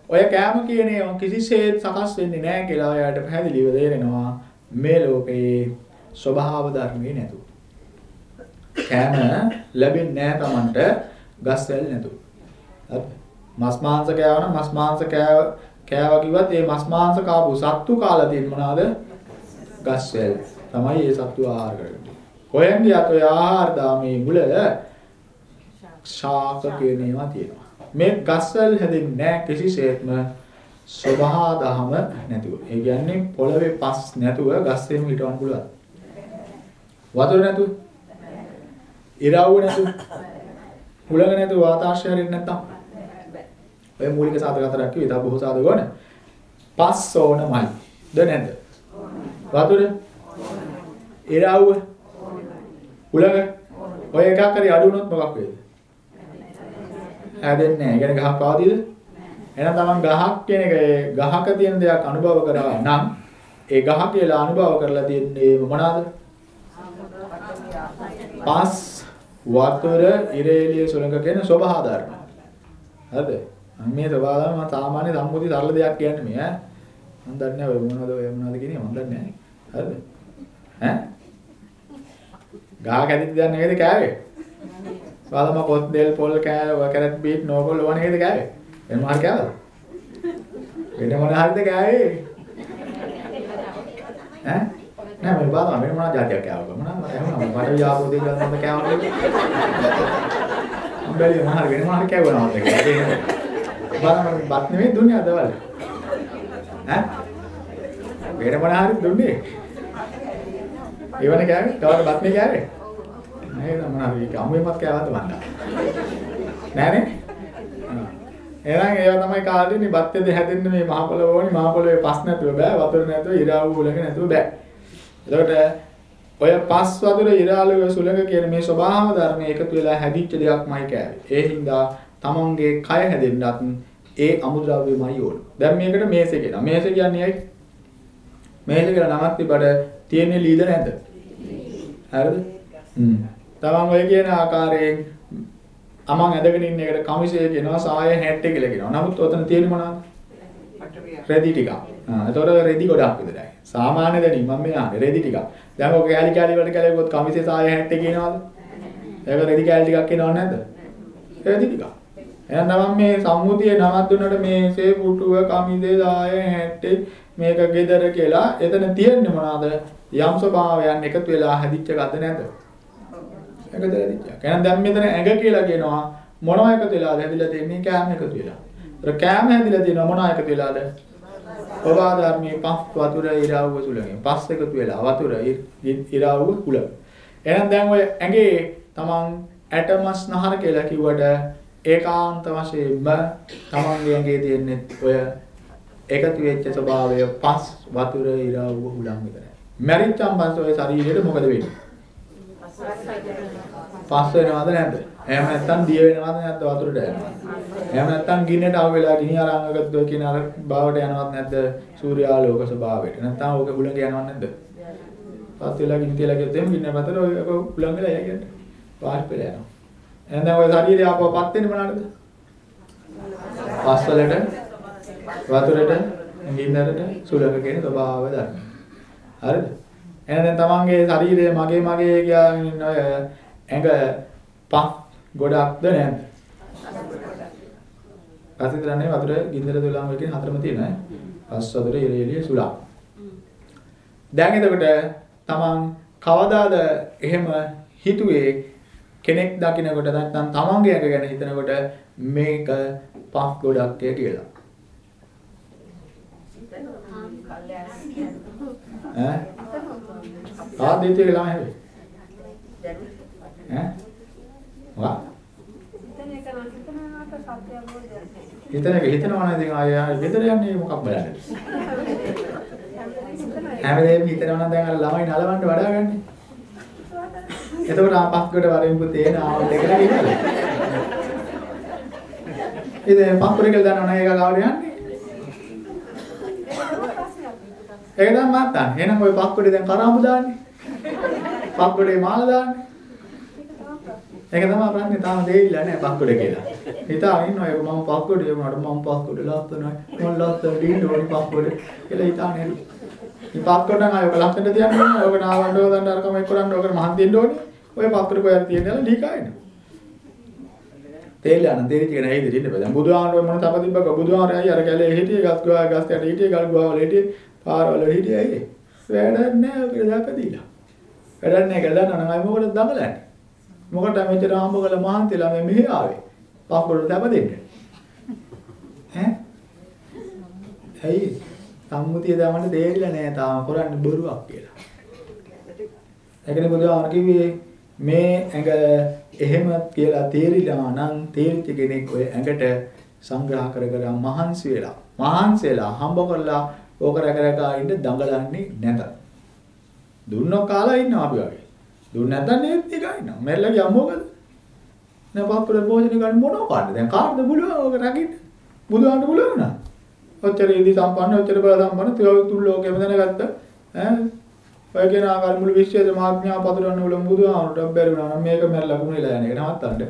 ඔය කැම කියන ඒවා කිසිසේත් සකස් වෙන්නේ නැහැ කියලා ඔයාලට පැහැදිලිව තේරෙනවා මේ ලෝකේ ස්වභාව ධර්මයේ නැතු. කැම ලැබෙන්නේ නැහැ Tamanට ගස්වැල් නැතු. හරිද? මස් මාංශ කෑවනම් මස් මාංශ කෑව කෑවා කිව්වත් ඒ මස් මාංශ කාපු සත්තු කාලා තියෙන මොනවාද? ගස්වැල් තමයි ඒ සත්තු ආහාර කරන්නේ. හොයන් ගියත් ඔය ආහාර දාමේ මුල ශාක කියන ඒවා තියෙනවා. මේ ගස්වැල් හැදෙන්නේ නැහැ කිසිසේත්ම සබහා දහම නැතුව. ඒ කියන්නේ පොළවේ පස් නැතුව ගස්සෙම හිටවන්න පුළුවන්. වතුර නැතුව. ඉරව්ව නැතුව. උලඟ නැතුව වාතාශ්‍රය හරින්නේ නැත්තම්. ඔය මූලික සාධක හතරක් කිව්වේ. තව බොහෝ සාධක ඕන. පස් ඕනමයි. ද නැද්ද? වතුර? ඉරාව්ව? උලඟ? ඔය එකක් හරි අඩු වුණොත් මොකක් වෙයිද? හැදෙන්නේ නැහැ. ඒ කියන්නේ ගහක් පවතිද? එහෙනම් තමන් ගහක් කියන එක ඒ ගහක තියෙන දෙයක් අනුභව කරා නම් ඒ ගහ කියලා අනුභව කරලා තියෙන්නේ මොනවාද? පස් වතුර ඉරේලිය සුළඟ කියන ස්වභාව ධර්ම. හරිද? මේ ස්වභාව ධර්ම මම සාමාන්‍ය සම්මුති සරල දෙයක් කියන්නේ මේ ඈ. මම දන්නේ නැහැ ඔය මොනවද ඔය මොනවද කියන්නේ මම දන්නේ නැහැ. හරිද? ඈ? ගහ කැදිට දන්නේ නේද කෑවේ? සාලම පොත් දෙල් පොල් කෑ ඔය කැරට් බීට් නෝකොල් ඕන නේද කෑවේ? එන්න මොහර කෑවද? වෙන මොන හරිද කෑවේ? ඈ? නෑ මම බලනවා වෙන මොනවා જાතියක් කෑවද මොනවා මට එහෙම මට වියාපෝ දෙයක් ගන්නද කෑවද මම බැලුවා මොනවා වෙන මොනවා කෑවද බලන්න බත් නෙමෙයි දුන්නේ අදවල ඈ වෙන මොනවා හරි දුන්නේ ඒවනේ කෑවේ? තවද බත් නේ කෑවේ? නේද මොනවා හරි අම්මෙමත් කෑවද මන්ද නෑනේ? එහෙනම් ඒවා තමයි කාටේ බත් දෙද හැදෙන්න මේ මහ පොළොව ඕනි. මහ පොළොවේ පස් නැතුව බෑ. වතුර නැතුව ඉරාවු උලක නැතුව බෑ. එතකොට ඔය පස් වතුර ඉරාලුව සුලඟ කියන මේ ස්වභාව ධර්ම එකතු වෙලා හැදිච්ච දෙයක්මයි කෑවේ. ඒ හින්දා තමන්ගේ කය හැදෙන්නත් ඒ අමුද්‍රව්‍යමයි ඕන. දැන් මේකට මේසෙ කියනවා. මේසෙ කියන්නේ ඇයි? මේසෙ කියලා නමක් තිබඩ තියෙන්නේ ලීද නැද්ද? හරිද? හ්ම්. තමන් ඔය කියන ආකාරයෙන් අමන් ඇදගෙන ඉන්න එකට කමිසය කියනවා සාය 60 කියලා කියනවා. නමුත් ඔතන තියෙන්නේ මොනවද? රෙදි ටිකක්. ආ එතකොට රෙදි ගොඩක් විතරයි. සාමාන්‍ය දැනීම මම මේ ආන්නේ රෙදි ටිකක්. දැන් ඔක කෑලි කෑලි වලට කැලෙවොත් කමිසේ සාය 60 කියනවාද? ඒක රෙදි කෑලි ටිකක් කියනව නැද්ද? රෙදි ටිකක්. එහෙනම් නම් මේ සම්මුතියේ නමක් දුන්නට මේ සේ පුටුව කමිසේ සාය 60 මේක ගෙදර කියලා එතන තියෙන්නේ මොනවාද? යම් ස්වභාවයන් එකතු වෙලා හැදිච්ච ගද නැද්ද? එකතු හැදිච්ච. එහෙනම් දැන් මෙතන ඇඟ කියලා කියනවා මොනවා එකතු වෙලාද හැදිලා තියෙන්නේ කෑම එකතු වෙලා. ඒතර කෑම හැදිලා තියෙනවා මොනවා එකතු වෙලාද? ප්‍රභා ධර්මයේ පස් වතුර ඉරාවුව සුලඟේ පස් එකතු වෙලා වතුර ඉරාවුව කුල. එහෙනම් දැන් ඔය ඇඟේ තමන් ඇටමස් නහර කියලා කිව්වට ඒකාන්ත වශයෙන්ම තමන්ගේ ඇඟේ තියෙන්නේ ඔය එකතු වෙච්ච ස්වභාවය පස් වතුර ඉරාවුව හුලං විතරයි. මැරිච්චන් පස්සේ ඔය ශරීරෙට මොකද වෙන්නේ? පස් වෙනවද නැද්ද? එහෙම නැත්නම් දිය වෙනවද නැද්ද වතුරට යනවා. එහෙම නැත්නම් ගින්නට අහු වෙලා ගිනි අරංගගත්තු කියන අර භාවයට යනවත් නැද්ද සූර්යාලෝක ස්වභාවයට. නැත්නම් ඕක හුලඟ යනවත් නැද්ද? පස් වෙලා ගිනි තියලා ගියොත් එහෙම ගින්න මතර ඔය හුලඟ වෙලා යන්නේ. වාෂ්ප වෙලා යනවා. එහෙනම් දැන් ඔය ශරීරය ආපුව පත් වෙන්නේ මොනවාටද? පස් වලට වතුරට ගින්නට සුලඟ කියන ස්වභාව ධර්ම. හරිද? එහෙනම් දැන් තමන්ගේ ශරීරය මගේ මගේ කියන ඔය ඇඟ පස් ගොඩක්ද නැද්ද? පස් විතරනේ වතුර ගින්දර දොලම් වල කියන හතරම තියෙනවා ඈ. පස් වතුර ඉරේලිය සුලා. දැන් එතකොට තමන් කවදාද එහෙම හිතුවේ කෙනෙක් දකින්නකොට නැත්නම් තමන්ගේ ඇඟ ගැන හිතනකොට මේක පස් ගොඩක්ය කියලා. ඈ? ආදීතේ ළමයි හැබැයි. ඈ? වා හිතන එක හිතනවා නම් ඉතින් ආය ආය ගෙදර යන්නේ මොකක් බලන්නද? හැමදේම හිතනවා නම් දැන් අර ළමයි නලවන්න වඩා ගන්න. එතකොට ආපස්කට වරින් පුතේ නාවට කියලා කියනවා. ඉතින් පම්පුරේ කියලා දන්නවනේ ඒක ගාවට යන්නේ. ඒක තමයි මාත්තන්. එහෙනම් ওই පක්කොඩේ දැන් කරාමු දාන්නේ. පක්කොඩේ මාල දාන්නේ. ඒක තමයි ප්‍රශ්නේ තාම දෙයිලා නැහැ පක්කොඩේ කියලා. හිතාගෙන ඉන්නවා ඒක මම පක්කොඩේ වුණාට මම පක්කොඩේ ලස්සනයි. මම ලස්සන දින්න ඕනි පක්කොඩේ කියලා හිතාගෙන ඉන්නවා. මේ පක්කොඩ නම් අයක ලස්සනට තියන්න ඕනේ. ඔක නාවන්න ඕන දන්න අරකම එක් කරන්න ඕකට මහන් දෙන්න ඕනේ. ඔය පක්කොඩේ කොහෙද තියෙන්නේ ලීකායින. තේලියා නම් තේරිච්ච කෙනා ඇයිද ඉන්න බෑ. දැන් බුදුහාමුදුරුවෝ මොන තප තිබ්බක බුදුහාමුදුරුවෝ අය අර කැලේ හිටියේ ගස් ගුවා ගස් යට හිටියේ ගල් ගුවා වල හිටියේ පාරවල හිටියේ ඇයි? වැඩක් නැහැ ඔක දාපදීලා. වැඩක් නැහැ කියලා දන්නවනම් අය මොකටද දඟලන්නේ? මොකට මෙච්චර ආඹ කළ මහන්තිලා මේ මෙහි ආවේ? පක්කොඩ තප දෙන්න. ඈ? ඇයි? සම්මුතිය දාමන්න දෙවිලා නෑ තාම කරන්නේ බොරුවක් කියලා. ඒකනේ බුදුහාමර කිව්වේ මේ ඇඟ එහෙම කියලා තේරිලා නම් තේරිච්ච කෙනෙක් ඔය ඇඟට සංග්‍රහ කර කර මහන්සි වෙලා මහන්සි වෙලා හම්බ කරලා ඕක රැක රැක ඉන්න දඟලන්නේ නැත. දුන්නෝ කාලා ඉන්නවා අපි වගේ. දුන්න නැත්නම් නේත් එක ඉන්නවා. මෙල්ල ගියා මොකද? නෑ පාප්පල භෝජන ගන්න මොනව කාටද? දැන් කාටද පුළුවන් ඕක රැකින්න? බුදුහාමට පුළුවන් නා. ඔච්චර ඉදි සම්පන්න ඔච්චර බල සම්පන්න තියෝ තුන් ලෝකෙම දැනගත්ත ඈ ඔය කියන ආකාර මුළු විශ්වයේ මාඥා පතරන්න උල බුදුහාමට බැරි වුණා නම් මේක මැරලා කුණිලා යන එක නවත්තන්න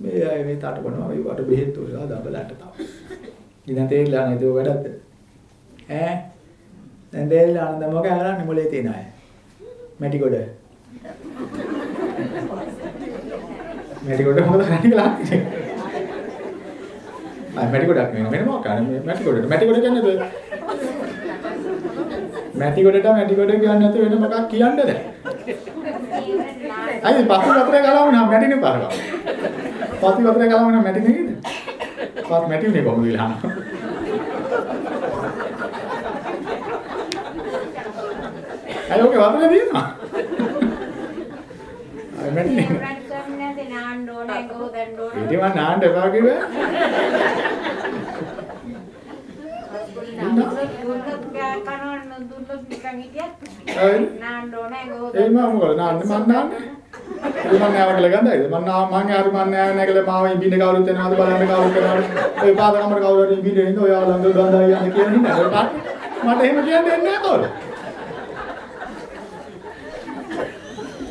මේ අය මේ තටපනවා ඒ වට බෙහෙත් උරලා දබලට තමයි ඉතින් තේරිලා නේද ඔය වැඩක්ද ඈ? දැන් තේරිලා නේද මොකද කරන්නේ? මොලේ තියෙන අය. මැටි කොට මැටි කොට මොකද කරන්නේ කියලා අය මැටි කොටක් නෙවෙයි වෙන මොකක්ද මැටි කොට මැටි කොට කියන්නේ මැටි කොටට මැටි කොට කියන්නේ නැතු වෙන මොකක් කියන්නද? අයි පස්ස වතුරේ ගලවම නම් මැටිනේ පාරගම පස්ස වතුරේ ගලවම නම් මැටි නේද? පස් මැටිනේ කොහොමද කියලා අය ඔගේ වතුරේ දිනනවා අය ගෝදන්න ඕනේ ඉතින් මම නාන්න එපා කිව්වේ. ඒ මම මොකද නාන්නේ? මම නාන්නේ. මම නාව කියලා ගඳයිද මම නා මම හරි මම නාව නැගලා මාව ඉබින්න කවුරුත් එනවාද බලන්න කවුරුත් එනවාද ඔය පාද කමර කවුරු හරි ඉබින්න ඉන්න ඔයා ළඟ ගඳයි යන්න කියන හින්දා ඔය පාට මට එහෙම කියන්න දෙන්නේ නැහැ කවුරු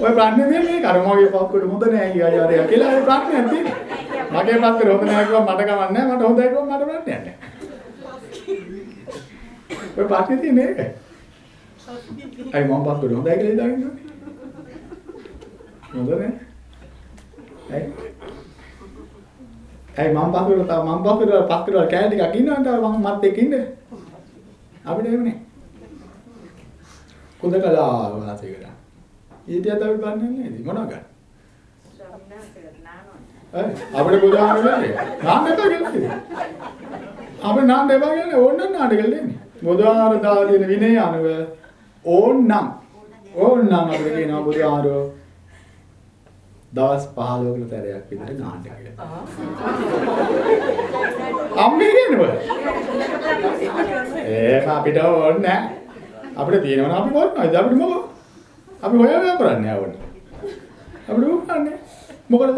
ඔය ප්‍රශ්නේ තියෙන්නේ මේක අර මගේ පක්කඩ හොඳ නෑ කියයි අර කියලා ඒ ප්‍රශ්නයක් තියෙන්නේ මගේ පක්කඩ හොඳ නෑ කිව්වා මට කමක් නෑ. මට හොඳයි කිව්වා මට ප්‍රශ්නයක් නෑ ඔය ප්‍රශ්නේ තියෙන්නේ ඒක. අයි මම පක්කඩ හොඳයි කියලා ඉඳන් හොඳ නෑ. ඇයි ඇයි මම පක්කඩ තා මම පක්කඩ පක්කඩ කෑ ටිකක් ඉන්නවන්ට මම මත් එක්ක ඉන්න. අපිට එහෙමනේ කුදකලා වාසය කරා ඊටියත් අපි බලන්නේ නේද මොනවා ගන්න අපිට බුදුහාම වෙන්නේ නාන්න එපා කියන්නේ අපිට නාන්න එපා කියන්නේ ඕන්නම් නාන්න දෙන්නේ. බුදුහාම දාලා තියෙන විනය අනුව ඕන්නම් ඕන්නම් අපිට කියනවා බුදුහාරෝ දවස් 15කට තරයක් විතර නාන්න කියලා. අම්මේ කියනවා ඒක අපිට ඕනේ නැහැ අපිට තියෙනවනේ අපි කරනවා ඉතින් අපිට මොකද අපි හොයාගෙන කරන්නේ ආවොත්. අපිට මොකක්න්නේ? මොකද?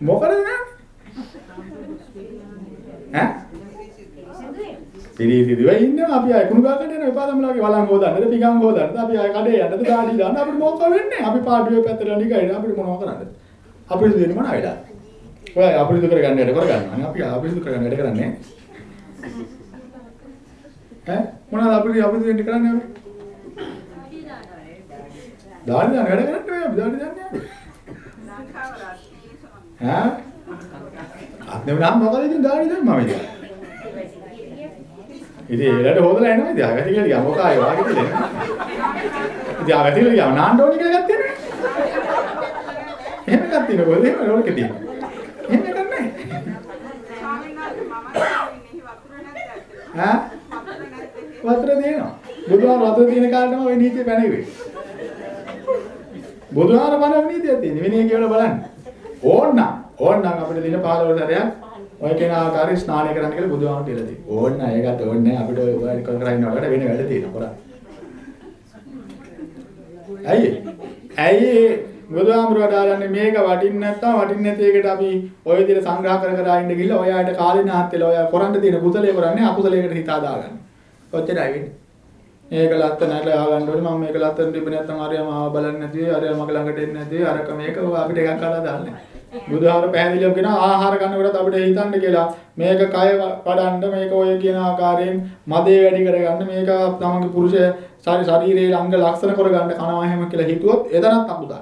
මොකද නෑ? ඈ? පිරිසිදු වෙයි ඉන්නවා. අපි අය කුණු ගාකට යන එපාදම්ලාගේ වලං හොදන්නද පිගම් හොදන්නද? අපි අය කඩේ යන්නද දාඩි දාන්න? අපිට මොකක් වෙන්නේ? අපි පාඩුවේ පැත්තට නිකයිද අපිට මොනව කරන්නද? අපිට දෙන්නේ මොන අයද ඔය අපිට කරගන්න වැඩ කරගන්න. අපි අපිට කරගන්න වැඩ කරන්නේ. ඈ? මොනවද අපිට අපිට දෙන්න කරන්නේ අපි? දාන්න වැඩ කරන්නේ දාඩි දාන්නේ ඈ? අත්නේ නම් මොකද ඉතින් දාන්න මම ඉතින්. ඉතින් ඒලට හොදලා එනවා. ඉතින් ආගති කියලා ගියා. මොකක් ආයේ වාගේ කියලා ඉතින් ආගති කියලා ගියා. නාන්න ඕනේ කියලා ගත්තේ නේ එහෙම ගත්තේ නේ කොහෙද එහෙම ඕනේ කියලා එහෙම ගන්නෑ ඈ? වතුර දෙනවා බුදුහාම වතුර දින කාලේම ওই නීතිය පැනෙන්නේ බුදුහාම බලන නීතියක් තියෙන වෙනේ කියලා බලන්න. ඕන්නම් ඕන්නම් අපිට දින 15 සැරයක් ඔය කෙන ආකාරي ස්නානය කරන්න කියලා බුදුහාමට කියලා තියෙනවා. ඕන්න. ඒකට ඕන්නේ. අපිට ඔය කර කර ඉන්නවට වෙන වැඩ තියෙනවා. කරා ඇයි? ඇයි බුදුහාමුදුරුවෝ දාරන්නේ මේක වටින්න නැත්තම් වටින්නේ නැති එකට අපි ඔය විදිහට සංග්‍රහ කර කර ඉන්න ගිහලා ඔයාට කාලේ නාත් වෙලා ඔයා කරන්න තියෙන කුසලයේ කරන්නේ අකුසලයකට හිත හදාගන්න. ඔච්චරයි වෙන්නේ. මේක ලත්ත නැట్లా ආගන්න ඕනේ මම මේක ලත්තට තිබුණේ නැත්තම් අරයා මාව බලන්නේ නැති අරයා මගේ ළඟට එන්නේ නැති අරක මේක අපිට එකක් කරලා දාන්නේ. බුදුහාර පැහැදිලිව කියන ආහාර ගන්නකොට අපිට හිතන්න කියලා මේක කය වඩන්න මේක ඔය කියන ආකාරයෙන් මදේ වැඩි කරගන්න මේක තමන්ගේ පුරුෂය ශරීරයේ ළඟ ලක්ෂණ කරගන්න කනවා එහෙම කියලා හිතුවොත් එතනත් අකුසල.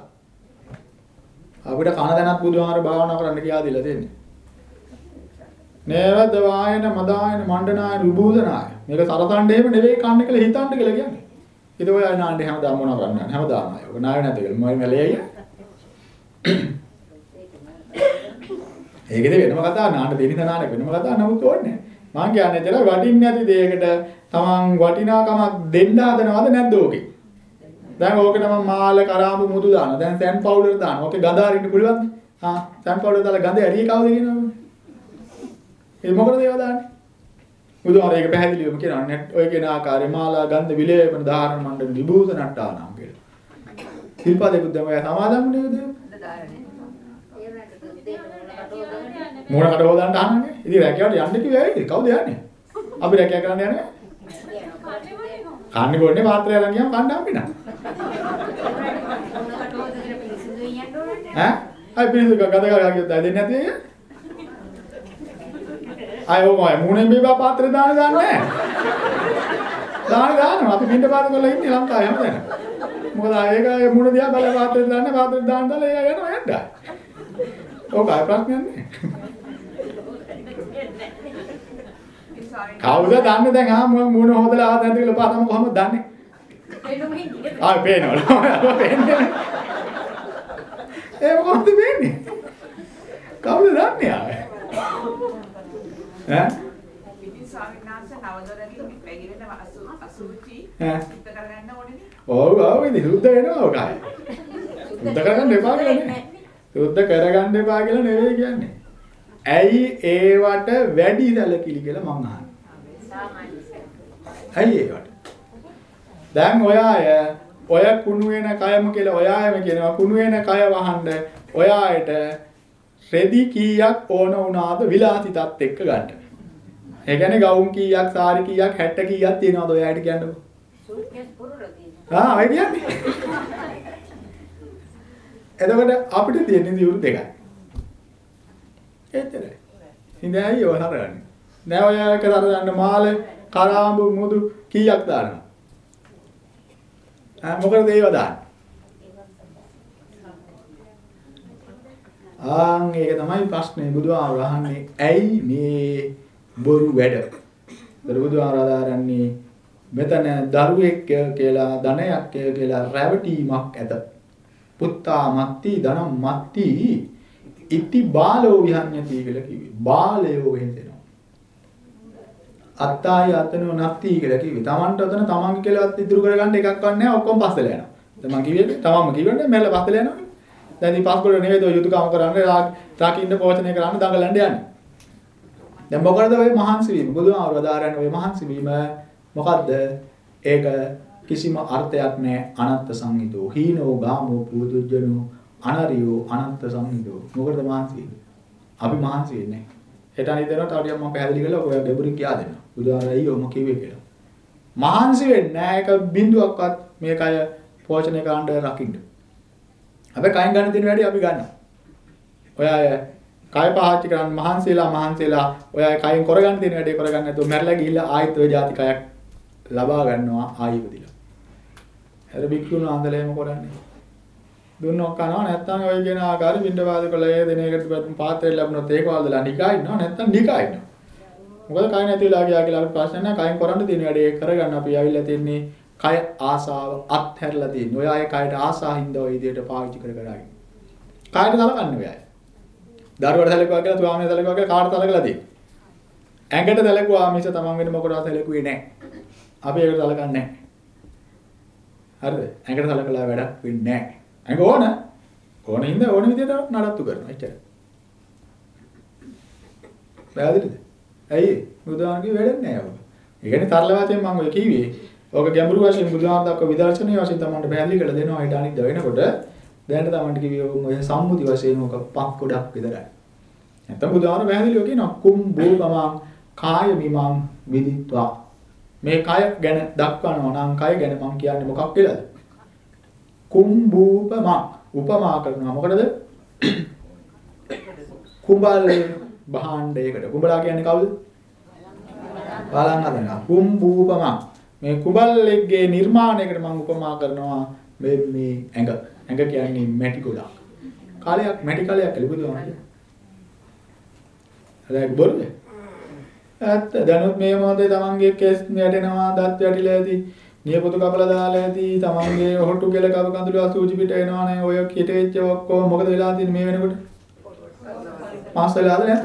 අපිට කන දැනත් බුදුහාර භාවනා කරන්න කියලා දීලා දෙන්නේ. නේවද වායන මදායන මණ්ඩනායන විභූතනාය. මේක තරතණ්ඩ එහෙම නෙවෙයි කන්නේ කියලා හිතන්න කියලා කියන්නේ. ඊට ඔය නාන්නේ හැමදාම මොනවා කරන්නේ හැමදාම අය. ඔක නාය නැත කියලා මොයි මැලේය. ඒකද වෙනම කතා නාන්න දෙනිත නාන්න වෙනම කතා නමුත් ඕනේ නැහැ. මං කියන්නේ දලා වටින්නේ නැති දෙයකට තමන් වටිනාකමක් දෙන්න හදනවද නැද්ද ඕකේ? දැන් ඕකට මම මාල කරාඹු මුදු දානවා. දැන් සෑන් පවුඩර් දානවා. ඕකේ ගඳ අරින්න පුළුවන්ද? ආ සෑන් පවුඩර් දාලා ගඳ ඇරිය කවුද කියනවා? ඒ මොකටද ඒවා දාන්නේ? බුදුහාර ඒක පැහැදිලිවම කියනවා ඔය කියන ආකාරය මාලා ගන්ධ විලේපන ධාරණ මණ්ඩල විභූෂණට්ටානම් කියලා. සිල්පදෙකුත් දැන් ඔය සමාදන් වුණේ නේද? මොනකට හොදන්න අහන්නේ? ඉතින් රැකියාවට යන්න කිව්වේ ඇයි? කවුද යන්නේ? අපි රැකියාව කරන්න යන්නේ? කන්නේ බොන්නේ පාත්‍රය අරන් ගියාම කන්න හම්බෙනා. මොනකට හොදගෙන පිළිසිදු වෙන්න ඕනේ. ඈ? අය පිළිසු ගද ගා කියත් දෙන්නේ නැති අය. අය ඔය මුණෙන් බීබා පාත්‍රය දාන්න දාන්නේ නැහැ. දාන්න දානවා. අපි පින්ඩ පාත කරලා ඉන්නේ ලංකාවේ හැමදේම. මොකද ඒක මුණ දිහා බලලා පාත්‍රය දාන්නේ පාත්‍රය දාන්න දාලා එයා යනවා යන්න. ඕක අය ප්‍රශ්නයක් නෑ. කවුද දන්නේ දැන් ආ මම මුණ හොදලා ආව නැද්ද කියලා පාතම කොහොමද දන්නේ? එළුම හිටියේ. ආ පේනවා. පේන්නේ. ඒ මොකක්ද පේන්නේ? කවුද දන්නේ ආ? ඈ? ඉතින් ස්වාමීන් වහන්සේ නවදොරකින් පැගිරෙන අසු අසුචි? සිත කරගන්න ඕනේනේ. ඔව් ඔව් ඉතින් සුද්ධ වෙනවා ඔකයි. සුද්ධ කරගන්න එපා කියලා නේ. සුද්ධ කරගන්න එපා කියලා නෙවෙයි කියන්නේ. ඇයි ඒවට වැඩි සැලකිලි කියලා මං අහන්නේ. ඇයි ඒවට? දැන් ඔය අය ඔය කුණු වෙන කයම කියලා ඔය අයම කියනවා කුණු වෙන කය වහන්න ඔය අයට රෙදි කීයක් ඕන වුණාද විලාසිතත් එක්ක ගන්න. ඒ කියන්නේ ගවුම් කීයක් සාරි කීයක් 60 කීයක් තියනවද ඔය අයට කියන්නකෝ. සූට්කේස් පුරුලා තියෙනවා. ආ ඔය කියන්නේ. එතකොට අපිට තියෙන දියුරු දෙකයි. එච්චරයි. ඉඳයි ඔය හරගන්නේ. දැන් ඔය එක තරදන්න මාල කරාඹු මුදු කීයක් දානවා? ආ මොකටද ඒව දාන්නේ? ආන් ඒක තමයි ප්‍රශ්නේ බුදුහාමර අහන්නේ ඇයි මේ බොරු වැඩ? දරු බුදුහාමරදාරන්නේ මෙතන දරුවෙක් කියලා ධනයක් කියලා රැවටීමක් ඇත. පුත්තා මත්ති ධනම් මත්ති ඉති බාලෝ විහඤ්ඤති කියලා කිව්වේ. බාලයෝ වෙන්දෙනවා. අත්තාය අතනෝ නත්ති කියලා කිව්වේ. Tamanට උතන Taman කියලාවත් ඉදිරි කරගන්න එකක් වන්නේ නැහැ. ඔක්කොම පස්සෙල යනවා. දැන් මම කිව්වේ තමන්ම කිව්වනේ මෙල්ල පස්සෙල යනවා. දැන් ඉතින් පස්කොළ නෙවෙයි ඔය යුතුයකම කරන්නේ රාකින්න පෝෂණය කරන්න දඟලන්න යන්නේ. දැන් මොකටද ඔය මහන්සි වීම? බුදුහාමර වදාරන්නේ ඔය මහන්සි වීම මොකද්ද? ඒක කිසිම අර්ථයක් නැහැ අනත්ත් සංහිතෝ. හීනෝ ගාමෝ පුදුජනෝ අනරියෝ අනන්ත සංහිතෝ. මොකටද මහන්සි වෙන්නේ? අපි මහන්සි වෙන්නේ නැහැ. හෙට අනිත් දෙනවා තව ටිකක් මම පැහැදිලි කරලා ඔය ගැඹුරින් කියා දෙන්නම්. බුදුහාමරයි ඔම කිව්වේ කියලා. මහන්සි වෙන්නේ නැහැ ඒක බිඳුවක්වත් මේක අය පෝෂණය කරන්න රකින්න. අපි කයින් ගන්න දෙන වැඩි අපි ගන්නවා. ඔය අය කය පහච්චි කරන් මහන්සියලා මහන්සියලා ඔය අය කයින් කරගන්න දෙන වැඩේ කරගන්න නැතුව මැරලා ගිහිල්ලා ආයෙත් ඔය જાති කයක් ලබා ගන්නවා ආයෙ ඉපදිලා. හැර බික්කුණු අන්දලේම කරන්නේ. දුන්නොක් කනවා නැත්නම් ඔය කියන ආකාරي පින්ඩ වාද කළ ඒ දෙන එකට පාත්‍රය ලැබුණොත් ඒක වලදලා නිකා ඉන්නවා නැත්නම් නිකා ඉන්නවා. මොකද කය නැතිලා ගියා කියලා අපිට ප්‍රශ්න නැහැ. කයින් කරන්න තියෙන වැඩේ කරගන්න අපි ආවිල්ලා තින්නේ කය ආසාව අත්හැරලා තියෙන. ඔය අය කයට ආසාහින්ද ඔය විදිහට පාවිච්චි කර කර ඉන්නේ. කායට සලකන්නේ ඔය අය? දරුවට සැලකුවා කියලා තුවාමනේ සැලකුවා කියලා කාට සැලකලා තියෙන්නේ? ඇඟට සැලකුවා මිස තමන් වෙන මොකටවත් සැලකුවේ නැහැ. අපි ඒකට සලකන්නේ නැහැ. හරිද? ඇඟට සලකලා වැඩක් වෙන්නේ නැහැ. ඇඟ ඕන. ඕන හින්දා ඕන විදිහට නඩත්තු කරනවා. එච්චරයි. පැහැදිලිද? ඇයි? බුදුහාමගේ වැඩක් නැහැ ඔබ. ඒ කියන්නේ තරල වශයෙන් මම ඔය කිව්වේ. ඕක ගැඹුරු වශයෙන් බුදුහාම දක්ව විදර්ශනීය වශයෙන් තමන්ට පැහැදිලි කරලා දෙනවා ඊට අනිත් වෙනකොට දැනට තමන්ට කිව්වේ ඔය සම්මුති වශයෙන් ඕක පක් ගොඩක් විතරයි. නැත්නම් බුදුහාම පැහැදිලිව කියනවා කුම් බෝගමං කාය විමං විදිත්වා. මේ කය ගැන දක්වනවා නම් කය ගැන මම කියන්නේ මොකක් කියලාද? කුම් බූපමං උපමා කරනවා මොකටද? කුඹල් භාණ්ඩයකට. කුඹලා කියන්නේ කවුද? බලන්න හදනවා. කුම් බූපමං මේ කුඹල්ලෙක්ගේ නිර්මාණයකට මම උපමා කරනවා මේ මේ ඇඟ. ඇඟ කියන්නේ මැටි ගොඩක්. කාලයක් මැටි කාලයක් ලැබුණා. හරි බොරුද? ඇත්ත දැනුත් මේ මොහොතේ තමන්ගේ කෙස් වැටෙනවා දත් වැටිලා ඇති නියපොතු කපලා දාලා ඇති තමන්ගේ හොටු කෙල කව කඳුළු අසූචි පිට එනවා නේ ඔය කිට වෙච්ච ඔක්කොම මොකද වෙලා තියෙන්නේ මේ වෙනකොට මාස් වෙලාද නැද්ද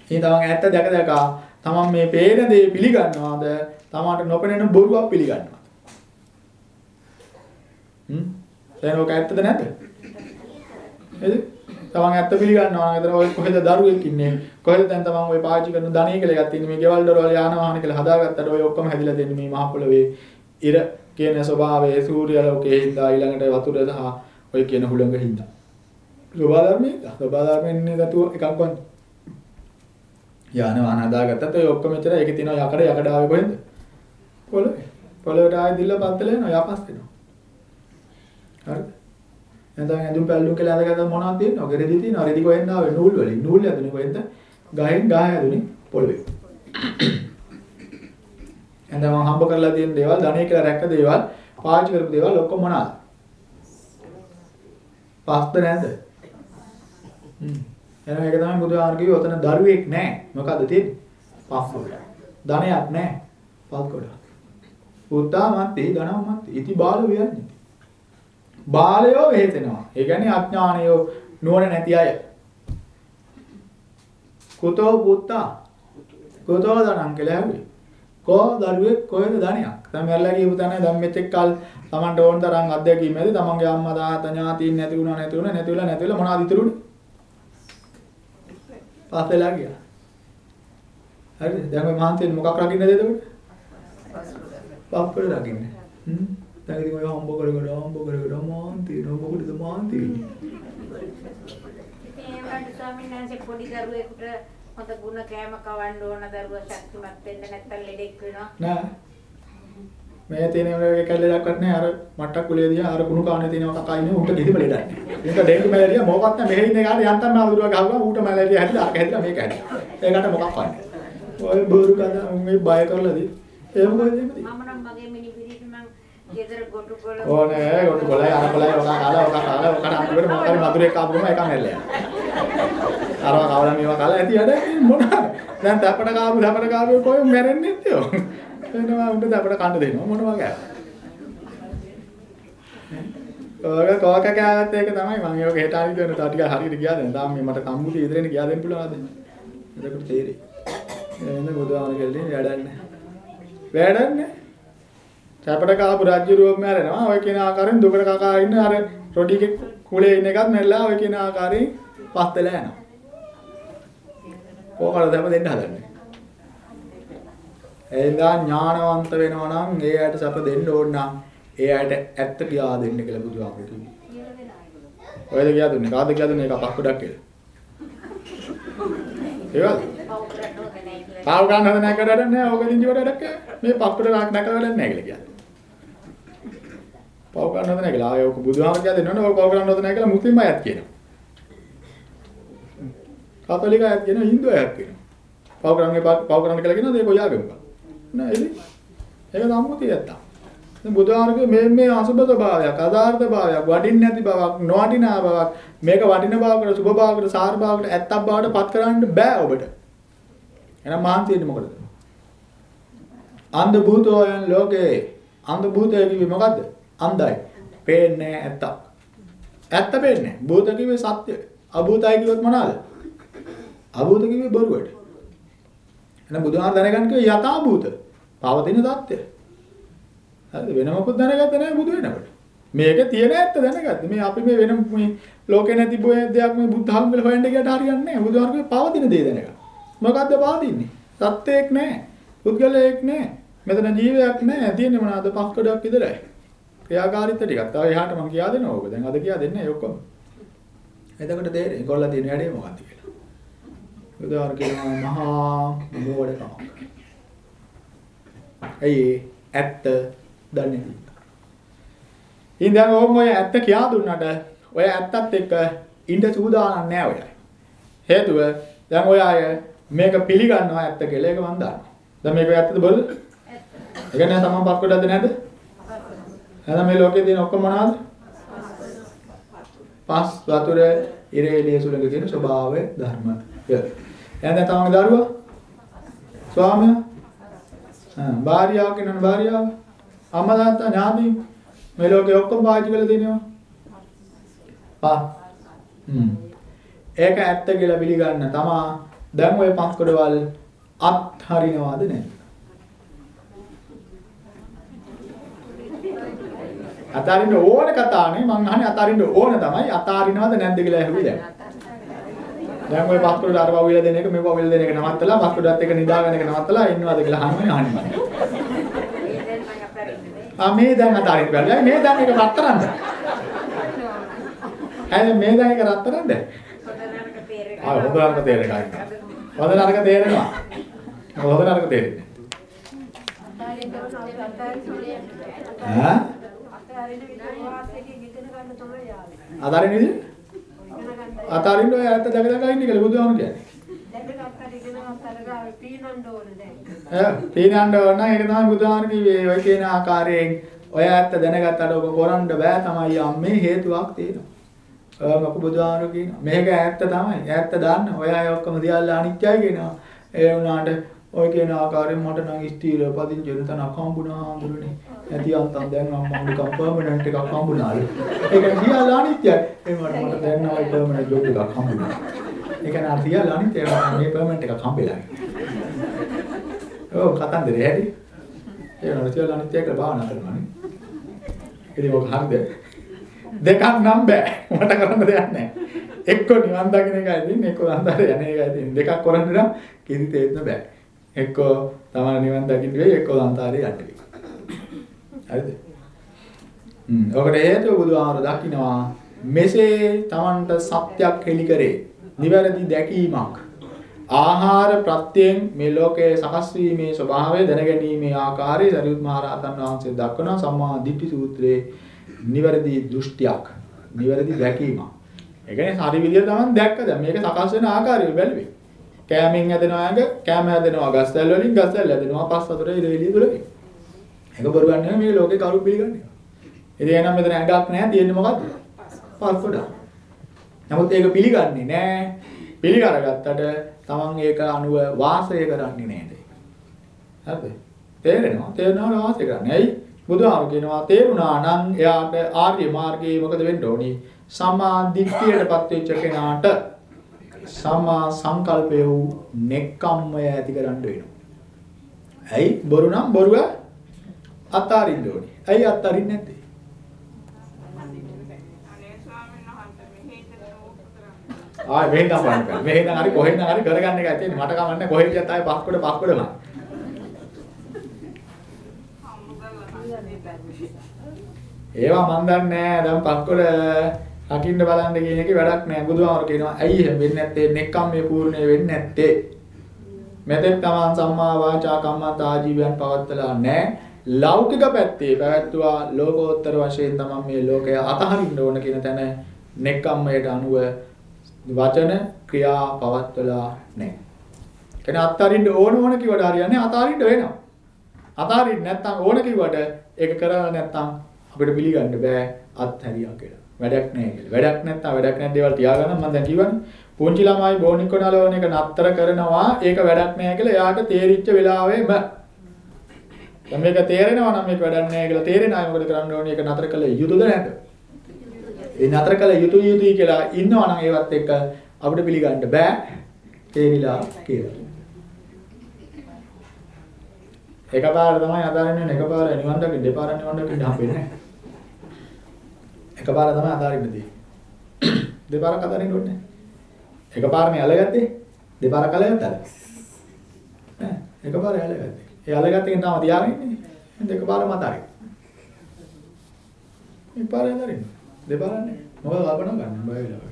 ඉතින් තමන් ඇත්ත දැක දැක තමන් මේ පේන දේ පිළිගන්නවාද තමාට නොපෙනෙන බොරුවක් පිළිගන්නවා. හ්ම්? දැන් ඔක ඇත්තද නැද්ද? නේද? තමන් ඇත්ත පිළිගන්නවා නම් එතන ඔය කොහෙද දරුවෙක් ඉන්නේ? කොහෙද දැන් තමන් ඔය පාවිච්චි කරන ධනෙ කියලා එකක් තියෙන්නේ මේ ගෙවල් දොරවල් යාන වාහන කියලා හදාගත්තට ඔය ඔක්කොම හැදිලා දෙන්නේ මේ මහ පොළවේ ඉර කියන ස්වභාවයේ සූර්ය ලෝකයේ හින්දා ඊළඟට වතුර සහ ඔය කියන හුළඟ හින්දා. සෝබා ධර්මයේ සෝබා ධර්මයේ දතුව එකක් වань. යාන වාහන හදාගත්තත් ඔය ඔක්කොම එතන ඒකේ තියෙන යකඩ යකඩ ආවේ කොහෙන්ද? පොළවේ. පොළවට ආයෙ දිල්ල පත්තල යනවා යාපස් වෙනවා. හරිද? නැත්නම් ඇඳුම් පැළඳුම් කියලා අදගත්ත මොනවද තියෙනවද? රෙදි තියෙනවා. රෙදි කොහෙන්ද ආවේ? නූල් වලින්. නූල් ඇතුනේ කොහෙන්ද? ගහෙන් ගහ ඇතුනේ පොළවේ. එහෙනම් මම හම්බ කරලා තියෙන දේවල්, ධනෙ කියලා රැක්ක දේවල්, පාවිච්චි කරපු දේවල් ඔක්කොම මොනවාද? පස්ද නැද්ද? හ්ම්. එහෙනම් ඒක තමයි බුදුහාම කිව්වේ ඔතන දරුවෙක් නැහැ. මොකද්ද තියෙන්නේ? පස් කොට. ධනයක් නැහැ. පස් කොට. උත්තාමත්ති ධනමත්ති. ඉති බාල වියන්නේ. බාලයෝ වෙහෙතෙනවා. ඒ කියන්නේ අඥානයෝ නුවණ නැති අය. කුතෝ පුත්තා. කුතෝ ධනං කියලා ඇහුවේ. කෝ දරුවෙක් කොහෙද ධනයක්? දැන් මැරලා ගියපු තැන දැන් මෙතෙක් කල Tamanට ඕන තරම් අත්දැකීම් ඇති. Tamanගේ අම්මා තාත්තා ඥාතීන් නැති වුණා නැති වුණා නැති වෙලා නැති වෙලා මොනවද ඉතුරුනේ? පස්සෙලා ගියා. හරිද? දැන් ඔය මහන්සියෙන් මොකක් රකින්නද එතකොට? පස්කඩ රකින්න. හ්ම්. දැන් ඉතින් ඔය හම්බ කර කර හම්බ කර කර මාන්ති මොකටද මාන්ති වෙන්නේ? ඉතින් ඒ වගේ ස්වාමීන් වහන්සේ පොඩි දරුවෙකුට හොඳ ගුණ කෑම කවන්න ඕන දරුවා ශක්තිමත් වෙන්න නැත්නම් ලෙඩෙක් වෙනවා. නෑ. මේ තියෙන ඔය කැලේ දක්වත් නෑ අර මට්ටක් කුලේ දිහා අර කුණු කාණේ තියෙන කකා ඉන්නේ උන්ට කිසිම ලෙඩක් නෑ. මේක ඩෙන්ගු මැලේරියා මොකක්වත් නෑ මෙහෙ ඉන්න කාට යන්තම් ආවුරුවා ගහුවා ඌට මැලේරියා හැදිලා අර හැදිලා මේක හැදිලා. ඒකට මොකක් වන්නේ. ඔය බෝරු කන මේ බය කරලාදී. එහෙම කොහෙද එන්නේ? මම නම් මගේ මිනි පිරිට මං ගෙදර ගොටු කොළ ඕනේ ගොඩ කොලයි අර කොලයි ඔක කාලා ඔක කාලා ඔකට අන්තිමට මොකක් හරි මధుරයක් ආපු ගමන් එක මැල්ල යනවා. අරවා කවලා මේවා කාලා ඇති අර මොනවාද? දැන් තපට කාපු තපට කාපු කොහෙ මැරෙන්නේ නැත්තේ. එනවා උන්ට තපට කන්න දෙනවා මොනවා ගෑ. ඔය කෝක කෑවත් ඒක තමයි මම ඒක හෙට හරි කරන තා ටික හරියට ගියාද දැන් තාම මේ මට කම්බුටි ඉදිරියට ගියා දෙන්න පුළුවන්ද එතකොට තේරෙයි එහෙනම් බුදුහාමර කෙල්ලේ වැඩන්නේ වැඩන්නේ සැපට කාපු රාජ්‍ය රූප මැරෙනවා ඔය කියන ආකාරයෙන් දුකට කකා ඉන්න අර රොඩිගේ කුලේ ඉන්න එකත් මැරලා ඔය කියන ආකාරයෙන් පස්තලා යනවා කොහොමද දැම දෙන්න හදන්නේ එහෙනම් ඥානවන්ත වෙනවා නම් ඒ ඇයට සැප දෙන්න ඕන නම් ඒ ඇයට ඇත්ත කියා දෙන්න කියලා බුදුහාමුදුරු කිව්වේ. ඔයද කියා දුන්නේ කාද කියා දුන්නේ ඒක පක්කොඩක් කියලා. ඒවද? පාව ගන්න හද නැහැ කරලා නැහැ ඕක දින්ජි වල වැඩක් මේ පක්කොඩ රාක් නැකලා වැඩක් නැහැ කියලා කියන්නේ. පාව ගන්න හද නැහැ කියලා ආය ඕක බුදුහාමුදුරු කියා දෙනවනේ ඕක පාව ගන්න හද නැහැ කියලා මුස්ලිම් අයත් කියනවා. කතෝලික අයත් කියනවා හින්දු අයත් කියනවා. පාව කරන්නේ පාව කරන්න කියලා කියනවා ඒක ඔයාගෙම. නෑ එලි. ඒක සම්මුතිය නැත්තම්. දැන් බුදුහාරගේ මේ මේ අසුබ ස්වභාවයක්, අදාර්ථ භාවයක්, වටින්නේ නැති බවක්, නොවටිනා බවක්, මේක වටින බවකට, සුබ බවකට, සාර බවකට, ඇත්තක් බවට පත් කරන්න බෑ ඔබට. එහෙනම් මාන්තියෙන්නේ මොකටද? අන්ධ භූතෝයන් ලෝකේ අන්ධ භූතය කිව්වේ මොකද්ද? අන්ධයි. පේන්නේ ඇත්තක්. ඇත්ත පේන්නේ. භූත කිව්වේ සත්‍ය. අභූතයි කිව්වොත් මොනවාද? අභූත කිව්වේ බොරුවට. එහෙනම් බුදුහාම දැනගන්න කිව්වේ යථා භූත. පවතින தත්ත්වය. හරිද වෙන මොකද දැනගත්තේ නැහැ බුදු වෙනකොට. මේක තියෙන ඇත්ත දැනගත්ත. මේ අපි මේ වෙන මේ ලෝකේ නැති බොය දෙයක් මේ බුද්ධ ධර්ම වල හොයන්න ගියට හරියන්නේ නැහැ. බුදුහාමගේ පවතින දේ දැනගන්න. මොකද්ද පවතින්නේ? සත්‍යයක් නැහැ. පුද්ගලයෙක් නැහැ. මෙතන ජීවයක් නැහැ. තියෙන්නේ මොනවාද? පස්කොඩක් විතරයි. ක්‍රියාකාරීත්ව ටිකක්. තව එහාට මම කියා දෙනවා ඕක. දැන් අද කියා දෙන්නේ ඔක්කොම. එතකොට තේරෙයි. ඒගොල්ලෝ තියෙන වැඩේ මොකක්ද කියලා. උදාහරණ කියනවා මහා මෝඩකම. ඇයි ඇත්ත දන්නේ. ඉතින් ඕම් ඔය ඇත්ත කියා දුන්නාට ඔය ඇත්තත් එක්ක ඉන්න සූදානම් නෑ ඔය. හේතුව දැන් ඔය අය මේක පිළිගන්නවා ඇත්ත කියලා ඒක මම දන්නවා. දැන් මේක ඇත්තද බොල්ල? ඒ කියන්නේ තමන් පක්කොටද නැද්ද? එහෙනම් මේ ලෝකේ තියෙන ඔක්කොම මොනවද? පස් වතුර ඉරේ එළිය සුළඟ කියන ස්වභාවය ධර්ම. එහෙනම් දැන් තමන්ගේ දරුවා ස්වාමියා ආ භාර්යාව කෙනන භාර්යාව අම්මා තාත්තා ඥාති මේ ලෝකේ ඔක්කොම පාවිච්චි කරලා තියෙනවා. පා. හ්ම්. ඒක ඇත්ත කියලා පිළිගන්න තමා දැන් ওই පස් කොටවල් අත් හරිනවද නැද්ද? අතාරින්න ඕන කතානේ මං අහන්නේ අතාරින්න ඕන තමයි අතාරිනවද නැද්ද කියලා ඇහුවේ දැන්. දැන් ඔය පස්කොඩ අර වවිල දෙන එක මේ වවිල දෙන එක නවත්තලා පස්කොඩත් එක නිදාගෙන එක නවත්තලා ඉන්නවද කියලා අහන්නේ අහන්නේ මම. ආ මේ දැන් අතාරින්න බැලුවා. මේ දැන් එක රත්තරන්ද? ඇයි මේ දැන් එක නරක තේරෙන්නේ ආ හොඳ නරක තේරෙනවා. හොඳ නරක තේරෙනවා. හොඳ නරක තේරෙන්නේ. ඈ? අතාරින්න විදිහ? අතාරින්න ඔය ඇත්ත දැක දැක ඉන්නේ කියලා බුදුහාමුදුරු කියන්නේ. ඈ පීනන්න ඕන නම් ඒක තමයි බුදුහාමුදුරු කිව්වේ ඔය කියන ආකාරයෙන් ඔය ඇත්ත දැනගත්තට ඔබ කරන්න බෑ තමයි අම්මේ හේතුවක් තියෙනවා. ඔය මොකද බුදුහාමුදුරු කියනවා. මේක ඇත්ත තමයි. ඇත්ත දාන්න. ඔය අය ඔක්කොම දියල්ලා අනිත්‍යයි කියනවා. ඒ වුණාට ඔය කියන ආකාරයෙන් මට නම් ස්ථීර පදිංචි වෙන තැනක් හම්බුණා හම්බුනේ. ඇති අන්තම් දැන් අම්මා නිකන් පර්මනන්ට් එකක් හම්බුණාලු. ඒක දියල්ලා අනිත්‍යයි. ඒ මට මට දැන් ආයි පර්මනන්ට් ජොබ් එකක් හම්බුණා. ඒක නා දියල්ලා අනිත්‍යයි. මේ පර්මනන්ට් එකක් හම්බෙලා. ඔව් කතන්දරේ හැටි. ඒ වුණාට දියල්ලා අනිත්‍යයි කියලා භාවනා කරනවා නේ. ඉතින් ඔක හරිද? දෙකක් නම් බෑ. මට කරන්න දෙයක් නැහැ. එක්ක නිවන් දකින්න එකයි තියෙන්නේ, එක්ක අන්තරේ යන එකයි තියෙන්නේ. දෙකක් කරන්න නම් කිසි තේරෙන්න බෑ. එක්ක තමයි නිවන් දකින්න වෙයි, එක්ක අන්තරේ යන්න වෙයි. හරිද? හ්ම්. ඔකට හේතුව බුදුහාමර දකින්නවා මෙසේ Tamanට සත්‍යක් හෙළි කරේ. නිවැරදි දැකීමක්. ආහාර ප්‍රත්‍යයෙන් මේ ලෝකයේ සකස් වීමේ ස්වභාවය දැනගැනීමේ ආකාරය සරියුත් මහ රහතන් වහන්සේ දක්වන සම්මා දිට්ඨි සූත්‍රයේ නිවැරදි දෘෂ්ටියක්, නිවැරදි දැකීමක්. ඒ කියන්නේ හරි විදියට තමයි දැක්ක දැන් මේක සකස් වෙන ආකාරය බැලුවේ. කෑමෙන් හැදෙනවා ඇඟ, කෑම හැදෙනවා ගස්තැල් වලින්, ගස්තැල් හැදෙනවා පස් වතුරේ ඉරෙලිය තුලකින්. ඒක බොරුවක් නෙමෙයි මේ ලෝකේ කවුරු පිළිගන්නේ. ඉතින් එහෙනම් මෙතන ඇඟක් නැහැ තියෙන්නේ මොකද්ද? පස් කොට. නමුත් ඒක පිළිගන්නේ නැහැ. පිළිගරගත්තට තමන් ඒක අනුව වාසය කරන්නේ නැහැ. හරිද? තේරෙනවා. තේරෙනවා වාසය කරන්නේ. ඇයි? බුදුහාම කියනවා තේරුණා නම් එයාට ආර්ය මාර්ගයේ මොකද වෙන්න ඕනි? සම්මා දිට්ඨියටපත් වෙච්ච කෙනාට සම්මා සංකල්පය වූ නෙක්ඛම්මය ඇති කරන්න වෙනවා. ඇයි? බොරු නම් බොරුව අතාරින්න ඕනි. ඇයි අතාරින්නේ නැත්තේ? අනේ ස්වාමීන් වහන්සේ මෙහෙ ඉඳලා ඕක කරන්නේ. ආයි මෙහෙන් නම් බලන්න බෑ. මෙහෙන් නම් හරි කොහෙන් නම් හරි කරගන්න එකයි තියෙන්නේ. මට කමන්නේ කොහෙන් ගියත් ආයි පස්කොඩ පස්කොඩම. ඒවා මන් දන්නේ නෑ. දැන් පස්කොඩ රකින්න බලන්න කියන එකේ වැඩක් නෑ. බුදුහාමර කියනවා ඇයි එහෙම වෙන්නේ නැත්තේ? නෙක්කම් මේ පූර්ණේ වෙන්නේ නැත්තේ. මෙතෙක් තමන් සම්මා වාචා කම්මන්ත ආජීවයන් පවත්තලා නෑ. ලෞකික පැත්තේ පැවැත්තුවා ලෝකෝත්තර වශයෙන් තමන් මේ ලෝකය අතහරින්න ඕන කියන තැන නෙක්කම්මයට අනුව වචන ක්‍රියා පවත්වලා නැහැ. කියන්නේ අත්හරින්න ඕන ඕන කිව්වට හරියන්නේ අතාරින්න වෙනවා. අතාරින්න නැත්නම් ඕන කිව්වට ඒක කරලා නැත්නම් අපිට පිළිගන්න බෑ අත්හැරියා කියලා. වැඩක් නැහැ කියලා. වැඩක් නැත්නම් වැඩක් නැත් දේවල් තියාගන්න මම දැන් කිව්වනේ. පුංචි ළමයි බෝනික්කො නලවන එක නතර කරනවා ඒක වැඩක් නැහැ කියලා එයාට තේරිච්ච වෙලාවෙම දැන් මේක තේරෙනවා නම් මේක වැඩක් නැහැ කියලා තේරෙන අය මොකද කරන්න ඕනේ ඒක නතර කළ යුතුද නැද්ද? ඒ නතර කළ යුතු යුතුයි කියලා ඉන්නවා නම් ඒවත් එක්ක අපිට පිළිගන්න බෑ තේරිලා කියලා. එකපාර තමයි අතාරින්න එකපාර නිවන් දකින්න දෙපාර නිවන් දකින්න හම්බෙන්නේ නැහැ. එකපාර තමයි අතාරින්න තියෙන්නේ. දෙපාරක් අතාරින්න ඕනේ නැහැ. එකපාරනේ අලගත්තේ දෙපාරක් අලගත්තද? ඈ එකපාරේ අලගත්තේ. ඒ අලගත්තෙන් තමයි තියාගෙන ඉන්නේ. දෙකපාරම අතාරින්න. එකපාරේ අතාරින්න. දෙපාරක් නේ. මොකද කල්පනා ගන්න බය වෙලා.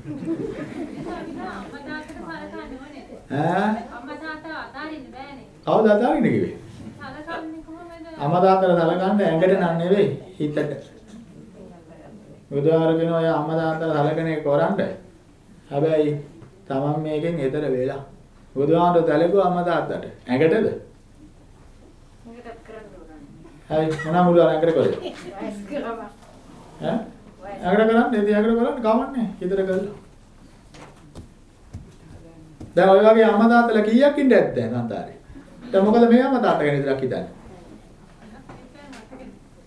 අම්මා තාත්තා අතාරින්න බෑනේ. කවුද අතාරින්න කිව්වේ? අම්මා තාත්තලා සලකන්නේ ඇඟට නන් නෙවෙයි හිතට. කියනවා ඔය අම්මා තාත්තලා සලකන කරන්න. හැබැයි තමන් මේකෙන් එතර වෙලා. බුදුහාර තැලකුවා අම්මා තාත්තට. ඇඟටද? මේකත් කරන්න ඕනනේ. හරි මොනවා මුළු අර ඇඟට කරේ? වයස් කරම. ඈ? ඇඟට කරන්නේ ඉතින් ඇඟට කරන්නේ කමන්නේ. හිතට කරලා. දැන් ඔය වගේ අම්මා තාත්තලා කීයක් ඉන්න ඇද්ද සංසාරේ? දැන් මොකද මේ අම්මා තාත්තා ගැන විතරක් හිතන්නේ?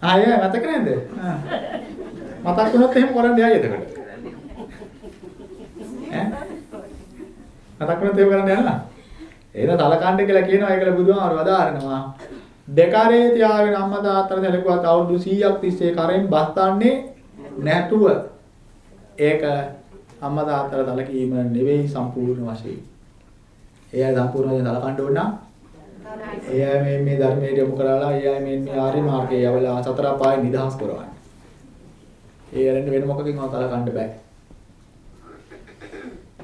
ආ ඒ මතක නැද්ද? ආ. මතක් වුණොත් එහෙම කරන්න යයි එතකොට. ඈ? මතක් වුණොත් එහෙම කරන්න යනවා. එහෙනම් තලකණ්ඩ කියලා කියනවා ඒකල බුදුහාමර වදාරනවා. දෙකරේ තියාගෙන අම්මා තාත්තලා සැලකුවත් අවුරුදු 100ක් තිස්සේ කරෙන් බස්තන්නේ නැතුව ඒක අම්මා තාත්තලා සැලකීම නෙවෙයි සම්පූර්ණ වශයෙන්. එයා සම්පූර්ණයෙන් සලකන්න ඕන නම් එයා මේ මේ ධර්මයට යොමු කරලා එයා මේ මේ ආර්ය මාර්ගයේ යවලා සතර පාය නිදහස් කරවන්න. ඒ ඇරෙන්න වෙන මොකකින්වත් සලකන්න බෑ.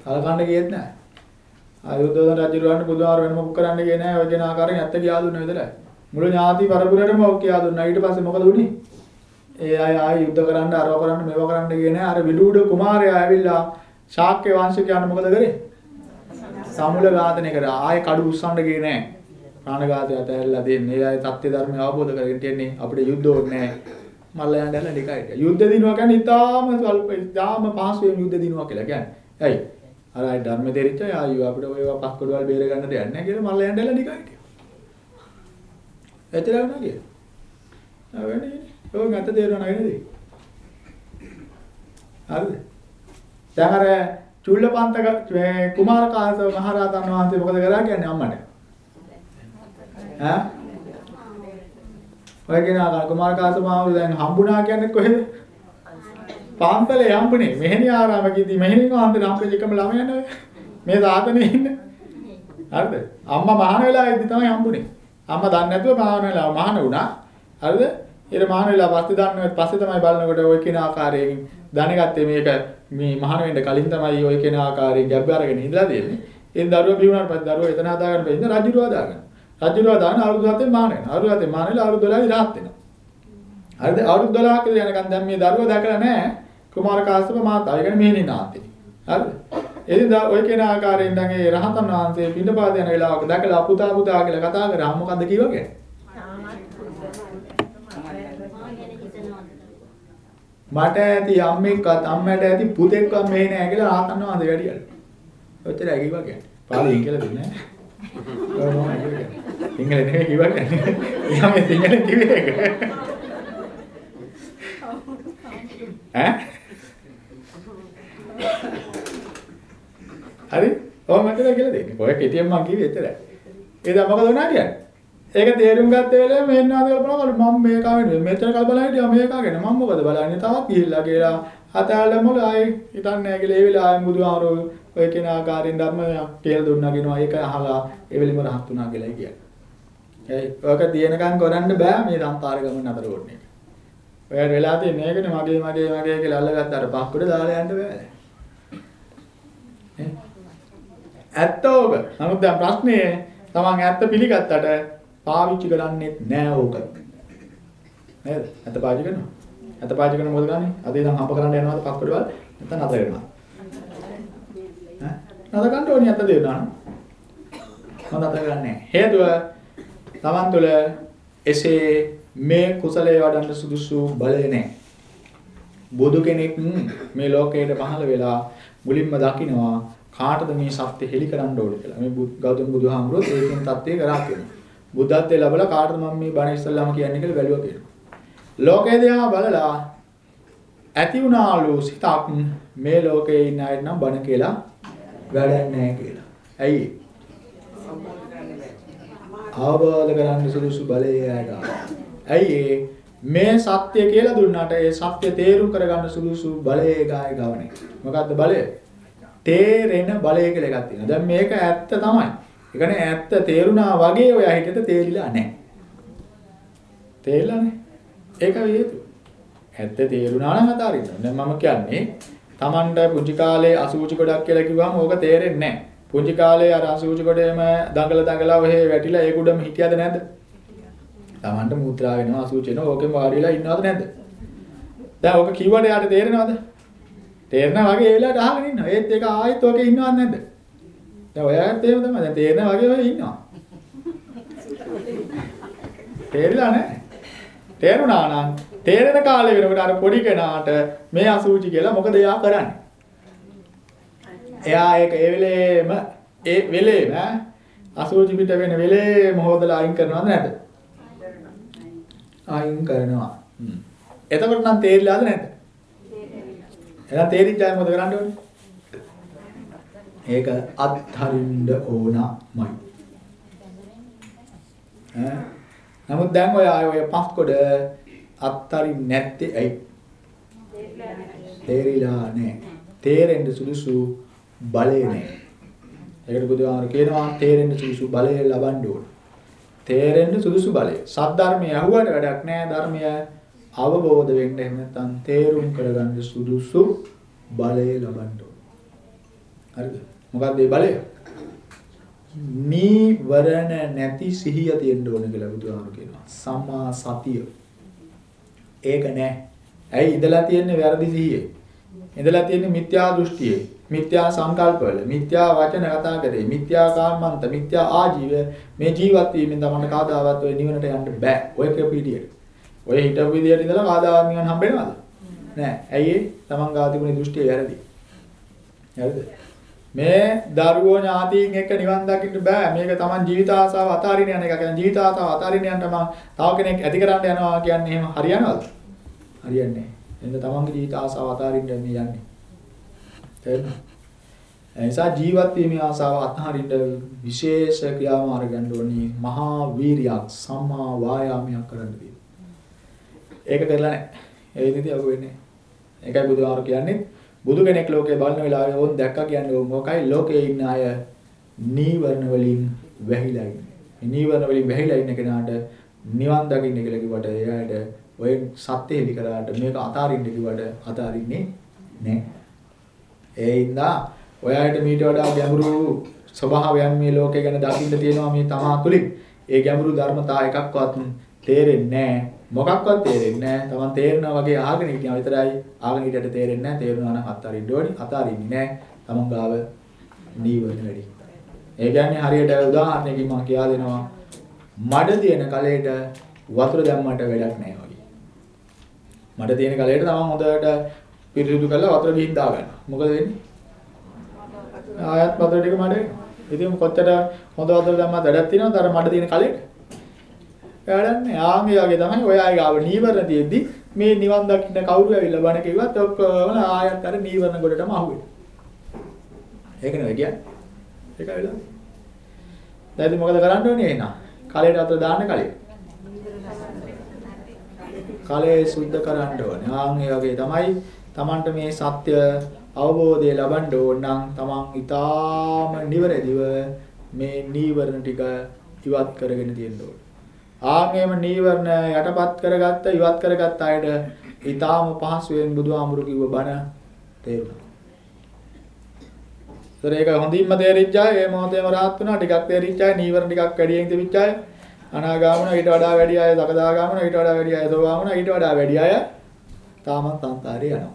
සලකන්න ගියෙත් නෑ. ආයුධෝදන රජුරවන්ට බුදුහාර වෙන මොකක් කරන්න ගියේ නෑ. ඔය කියන ආකාරයෙන් ඇත්ත කියා දුන්න විතරයි. මුළු ඥාති පරපුරේටම ඔක් කියා දුන්නා. ඊට පස්සේ මොකද වුනේ? ඒ අය ආයෙ යුද්ධ කරන්න අරව කරන්න මේව කරන්න ගියේ නෑ. අර විදුඩ කුමාරයා ඇවිල්ලා ශාක්‍ය වංශිකයන් මොකද කරේ? සමුල ඝාතනය කරා. ආයෙ කඩු උස්සන්න ගියේ නෑ. ප්‍රාණඝාතය අතහැරලා දෙන්නේ. ඒ අය සත්‍ය ධර්මය අවබෝධ කරගෙන තියන්නේ අපිට යුද්ධ ඕනේ නෑ. මල්ලයන් දැල්ලා ඩිකයි. යුද්ධ දිනුවා කියන්නේ ඉතාම ස්වල්ප ඉතාම පහසුවෙන් යුද්ධ දිනුවා කියලා කියන්නේ. ඇයි? අර අය ධර්ම දෙරිච්ච ආයු අපිට ඔය පස්කොඩවල් බේර ගන්න දෙයක් නැහැ කියලා මල්ලයන් දැල්ලා ඩිකයි. එතන වුණා කියලා. ආ වෙන්නේ. ඔය ගැට තේරෙනව නේද? හරිද? දැන් අර චුල්ලපන්තක මේ කුමාරකාසව මහරහතන් වහන්සේ මොකද කරා කියන්නේ අම්මට? ඈ? ඔය කියන කුමාරකාසව මහවරු දැන් හම්බුණා කියන්නේ කොහෙද? පාන්තලේ හම්බුනේ. මෙහෙණි ආරාමකදී මෙහෙණි කාන්දේ හම්බෙච්ච එකම ළමයා නේද? මේ සාතනේ ඉන්නේ. හරිද? අම්මා මහාන වෙලා ඉද්දි තමයි හම්බුනේ. අම්මා දන්නේ නැතුව මහාන වෙලා මහාන වුණා. හරිද? ඊට මහාන වෙලා පස්සේ දන්නවත් පස්සේ තමයි බලනකොට ওই කියන ආකාරයෙන් දැනගත්තේ මේක මේ මහාන වෙන්න කලින් තමයි ওই කියන ආකාරයෙන් ගැබ් අරගෙන ඉඳලා තියෙන්නේ. ඒ දරුවා බිහුණාට පස්සේ දරුවා එතන හදාගන්න බැින්ද රජුරුව හදාගන්න. රජුරුව දාන අවුරුදු 7 මාන වෙනවා. අවුරුදු 7 මාන වෙලා අවුරුදු 12 ඉරහත් වෙනවා. හරිද? අවුරුදු 12ක යනකම් දැන් මේ දරුවා දැකලා නැහැ. කුමාර කාශ්‍යප මාතාව. ඒ කියන්නේ මෙහෙණි නාත්තේ. හරිද? එදින ඔය කියන ආකාරයෙන් දැන් ඒ රහතන් වහන්සේ පිටපාත යන වෙලාවක දැකලා පුතා පුතා කියලා කතා කරා මොකද්ද කිව්වගේ? මට ඇති අම්මෙක්වත් අම්මට ඇති පුතෙක්වත් මෙහෙ නෑ කියලා රහතන් වහන්සේ වැඩියලු. ඔච්චරයි කිව්වා කියන්නේ. පාලියෙන් කියලා දෙන්නේ නෑ. ඔය මොනවද කියන්නේ? සිංහල නෙවෙයි කිව්වා කියන්නේ. එයා මේ සිංහලෙන් කිව්වේ ඒක. ඈ? හරි? ඔව් මට කියලා දෙන්නේ. ඔය කෙටියෙන් මං කිව්වේ එතරයි. ඒ දැන් මොකද වුණා කියන්නේ? ඒක තේරුම් ගත්ත වෙලාවේ මෙන්න ආද කල්පනා කරලා මම මේක ආවෙන්නේ මෙච්චර කල් බලලා හිටියා මේක ආගෙන මම මොකද බලන්නේ තවත් ගිහිල්ලා කියලා අතල්ලා මොළ ආයේ හිතන්නේ නැහැ කියලා ඒ වෙලාවේ ආයෙ බුදුහාමරෝ ඔය කියන ආකාරයෙන් ධර්ම කියලා දුන්නා කියනවා ඒක අහලා ඒ වෙලෙම රහත් වුණා කියලා කියන්නේ. ඒ ඔක තියෙනකන් කරන්න බෑ මේ සංසාර ගමන අතර ඕනේ. ඔයාලා වෙලා තියෙන එකනේ මගේ මගේ මගේ කියලා අල්ලගත්ත අර පහකට දාලා යන්න බෑ. ඇත්ත ඕක. නමුත් දැන් ප්‍රශ්නේ තමන් ඇත්ත පිළිගත්තට පාවිච්චි කරන්නේ නෑ ඕක. නේද? ඇත්ත පාවිච්චි කරනවා. ඇත්ත පාවිච්චි කරන මොකද ගන්නේ? අද ඉඳන් හම්බ කරන්න යනවාද පස්කොඩවල්? නැත්නම් නතර කරනවා. ඈ? නතර ගන්න ඕනේ ඇත්ත දෙන්නා නම්. මම නතර කරන්නේ හේතුව තමන් තුළ එසේ මේ කුසලයේ වඩන්න සුදුසු බලය නැහැ. බුදු කෙනෙක් මේ ලෝකයට පහළ වෙලා මුලින්ම දකිනවා කාටද මේ සත්‍ය හෙලි කරන්න ඕනේ කියලා. මේ ගෞතම බුදුහාමුදුරුවෝ ඒකෙන් தත්ත්වය කරා කියනවා. බුද්ධත්වයේ ලැබලා කාටද මම මේ බණ ඉස්සල්ලාම කියන්නේ කියලා බැලුවා කියනවා. ලෝකේ දිහා බලලා ඇති වුණාලු සිතක් මේ ලෝකේ ඉන්න අය නම් බණ කියලා වැඩක් නැහැ කියලා. ඇයි? අවබෝධ කරගන්න සුදුසු බලය ඇයට. ඇයි මේ සත්‍ය කියලා දුන්නාට ඒ සත්‍ය තේරුම් කරගන්න සුදුසු බලය ගාය ගවනේ. මොකද්ද බලය? තේරෙන බලය කියලා එකක් තියෙනවා. දැන් මේක ඇත්ත තමයි. ඒ කියන්නේ ඇත්ත තේරුණා වගේ ඔය හිතට තේරිලා නැහැ. තේරිලා නැහැ. ඒක හේතුව. ඇත්ත තේරුණා නම් අතාරින්න. දැන් මම කියන්නේ Tamanට පුංචි කාලේ අසූචි ගොඩක් කියලා කිව්වම ඕක තේරෙන්නේ නැහැ. පුංචි කාලේ අර අසූචි ගොඩේම දඟල දඟලා ඔහෙ වැටිලා ඒක උඩම හිටියද නැද්ද? Tamanට මුත්‍රා වෙනවා අසූචි වෙනවා ඕකෙම වාඩි වෙලා ඉන්නවද නැද්ද? දැන් ඕක කිව්වට යාට තේරෙනවද? තේරෙනා වගේ ඒ වෙලාවට අහගෙන ඉන්නවා. ඒත් ඒක ආයෙත් ඕකේ ඉන්නවද නැද්ද? දැන් ඔයාලත් එහෙම තමයි. දැන් තේරෙනා වගේ ඔය ඉන්නවා. තේරිලා නැහැ. තේරුණා නම් තේරෙන කාලේ වෙනකොට අර පොඩි කෙනාට මේ අසූචි කියලා මොකද එයා කරන්නේ? එයා ඒක ඒ වෙලේම ඒ වෙලේම අසූචි පිට වෙන වෙලේම හොදලා අයින් කරනවද නැද්ද? අයින් කරනවා. එතකොට නම් තේරිලාද නැද්ද? එහෙනම් තේරිච්ච මොකද කරන්න ඕනේ? ඒක අත්හරින්න ඕනමයි. ඈ නමුත් දැන් ඔය ඔය පස්කොඩ අත්තරින් නැත්තේ ඇයි? තේරිලා නැහැ. තේරෙන්න සුදුසු බලය නැහැ. ඒකට බුදුහාමර කියනවා තේරෙන්න සුදුසු බලය ලබන්න ඕන. තේරෙන්න සුදුසු බලය. සද්ධර්මය අහුවට වැඩක් නැහැ ධර්මය අවබෝධ වෙන්න එහෙම නැත්නම් තේරුම් කරගන්න සුදුසු බලය ලබන්න ඕන. හරිද? මොකක්ද මේ බලය? නීවරණ නැති සිහිය තියෙන්න ඕන කියලා බුදුහාමර කියනවා. සම්මා සතිය. ඒක නෑ. ඇයි ඉඳලා තියෙන්නේ වැරදි සිහියේ? ඉඳලා තියෙන්නේ මිත්‍යා දෘෂ්ටියේ. මිත්‍යා සංකල්පවල, මිත්‍යා වචන කතා කරේ, මිත්‍යා කාමන්ත, මිත්‍යා ආජීව මේ ජීවත් වීමෙන් තමයි කාදාවත් ඔය නිවනට යන්න බෑ. ඔය කපීඩියට. ඔය හිටපු විදියට ඉඳලා කාදාවත් නිවන හම්බෙනවද? නෑ. ඇයි ඒ? තමන් ගාතිපුනේ දෘෂ්ටිය වැරදි. හරිද? මේ දරුවෝ ඥාතීන් එක්ක නිවන් දකින්න බෑ. මේක Taman ජීවිත ආසාව අතාරින්න යන එක. කියන්නේ ජීවිත ආසාව අතාරින්න යන තමන් තව කෙනෙක් ඇති කරන්න යනවා කියන්නේ එහෙම හරියනවද? හරියන්නේ නැහැ. එන්න තමන්ගේ ජීවිත ආසාව අතාරින්න මේ යන්නේ. තේරෙනවද? එනිසා ජීවත් වීමේ ආසාව අත්හරින්න විශේෂ ක්‍රියාමාර්ග ගන්න ඕනි. මහා වීරියක් සම්මා වායාමයක් කරන්න තියෙනවා. ඒක කරලා නැහැ. ඒ විදිහට අග වෙන්නේ. ඒකයි බුදුහාර කියන්නේ බුදු කෙනෙක් ලෝකේ බලන වෙලාවේ ඕන් දැක්කා කියන්නේ ඕන් මොකයි ලෝකේ ඉන්න අය නීවරණ වලින් වැහිලා ඉන්නේ. මේ නීවරණ වලින් වැහිලා ඉන්න කෙනාට නිවන් දකින්න කියලා කිව්වට එයාට ඔය සත්‍ය හෙලි කරාට මේක අතාරින්න කිව්වට අතාරින්නේ නැහැ. ඒ හින්දා ඔයාලට මීට වඩා ගැඹුරු ස්වභාවයන් මේ ලෝකේ ගැන දකින්න තියෙනවා මේ තමා තුලින්. ඒ ගැඹුරු ධර්මතා එකක්වත් තේරෙන්නේ නැහැ. මොකක්වත් තේරෙන්නේ නැහැ. Taman තේරෙනවා වගේ අහගෙන හිටියා විතරයි. ආගෙන හිටියට තේරෙන්නේ නැහැ. තේරුණා නම් අත්හරින්න ඕනි. අතාරින්නේ නැහැ. Taman ගාව නීවරණ වැඩි. ඒ කියන්නේ හරියට උදාහරණයකින් මම කියා දෙනවා. මඩ තියෙන කලයට වතුර දැම්මට වැඩක් නැහැ වගේ. මඩ තියෙන කලයට Taman හොඳට පිරිසිදු කරලා වතුර ගිහින් දා ගන්නවා. මොකද වෙන්නේ? ආයත් වතුර ටික මඩ වෙනවා. ඉතින් කොච්චර හොඳ වතුර දැම්මත් වැඩක් තියෙනවද අර මඩ තියෙන කලයට? වැඩන්නේ. ආන්ගේ වගේ තමයි ඔය අය ගාව නීවරණ තියෙද්දි මේ නිවන් දකින්න කවුරු ඇවිල්ලා බණ කිව්වත් ඔක්කොම ආයත් අර නීවරණ ගොඩටම අහුවෙනවා. ඒක නෙවෙයි කියන්නේ. ඒක වෙලා. දැන් ඉතින් මොකද කරන්න ඕනේ එහෙනම්? කලයට අතර දාන්න කලේ. කලේ සුද්ධ කරන්න ඕනේ. ආන් ඒ වගේ තමයි Tamanට මේ සත්‍ය අවබෝධය ලබන්න ඕන නම් Taman ඊටාම නිවැරදිව මේ නීවරණ ටික ඉවත් කරගෙන තියෙන්න ඕනේ. ආන්ගේම නීවරණ යටපත් කරගත්ත ඉවත් කරගත්ත අයට ඊටාම පහසුවෙන් බුදුහාමුදුරු කිව්ව බණ තේරුණා. ඒතර ඒක හොඳින්ම තේරිච්ච අය මේ මොහොතේම rahat වෙනවා ටිකක් තේරිච්ච අය නීවරණ ටිකක් වැඩියෙන් තිබිච්ච අය අනාගාමන ඊට වඩා වැඩි අය සකදාගාමන ඊට වඩා වැඩි අය සෝවාමන ඊට වඩා වැඩි අය තාමත් සංසාරේ යනවා.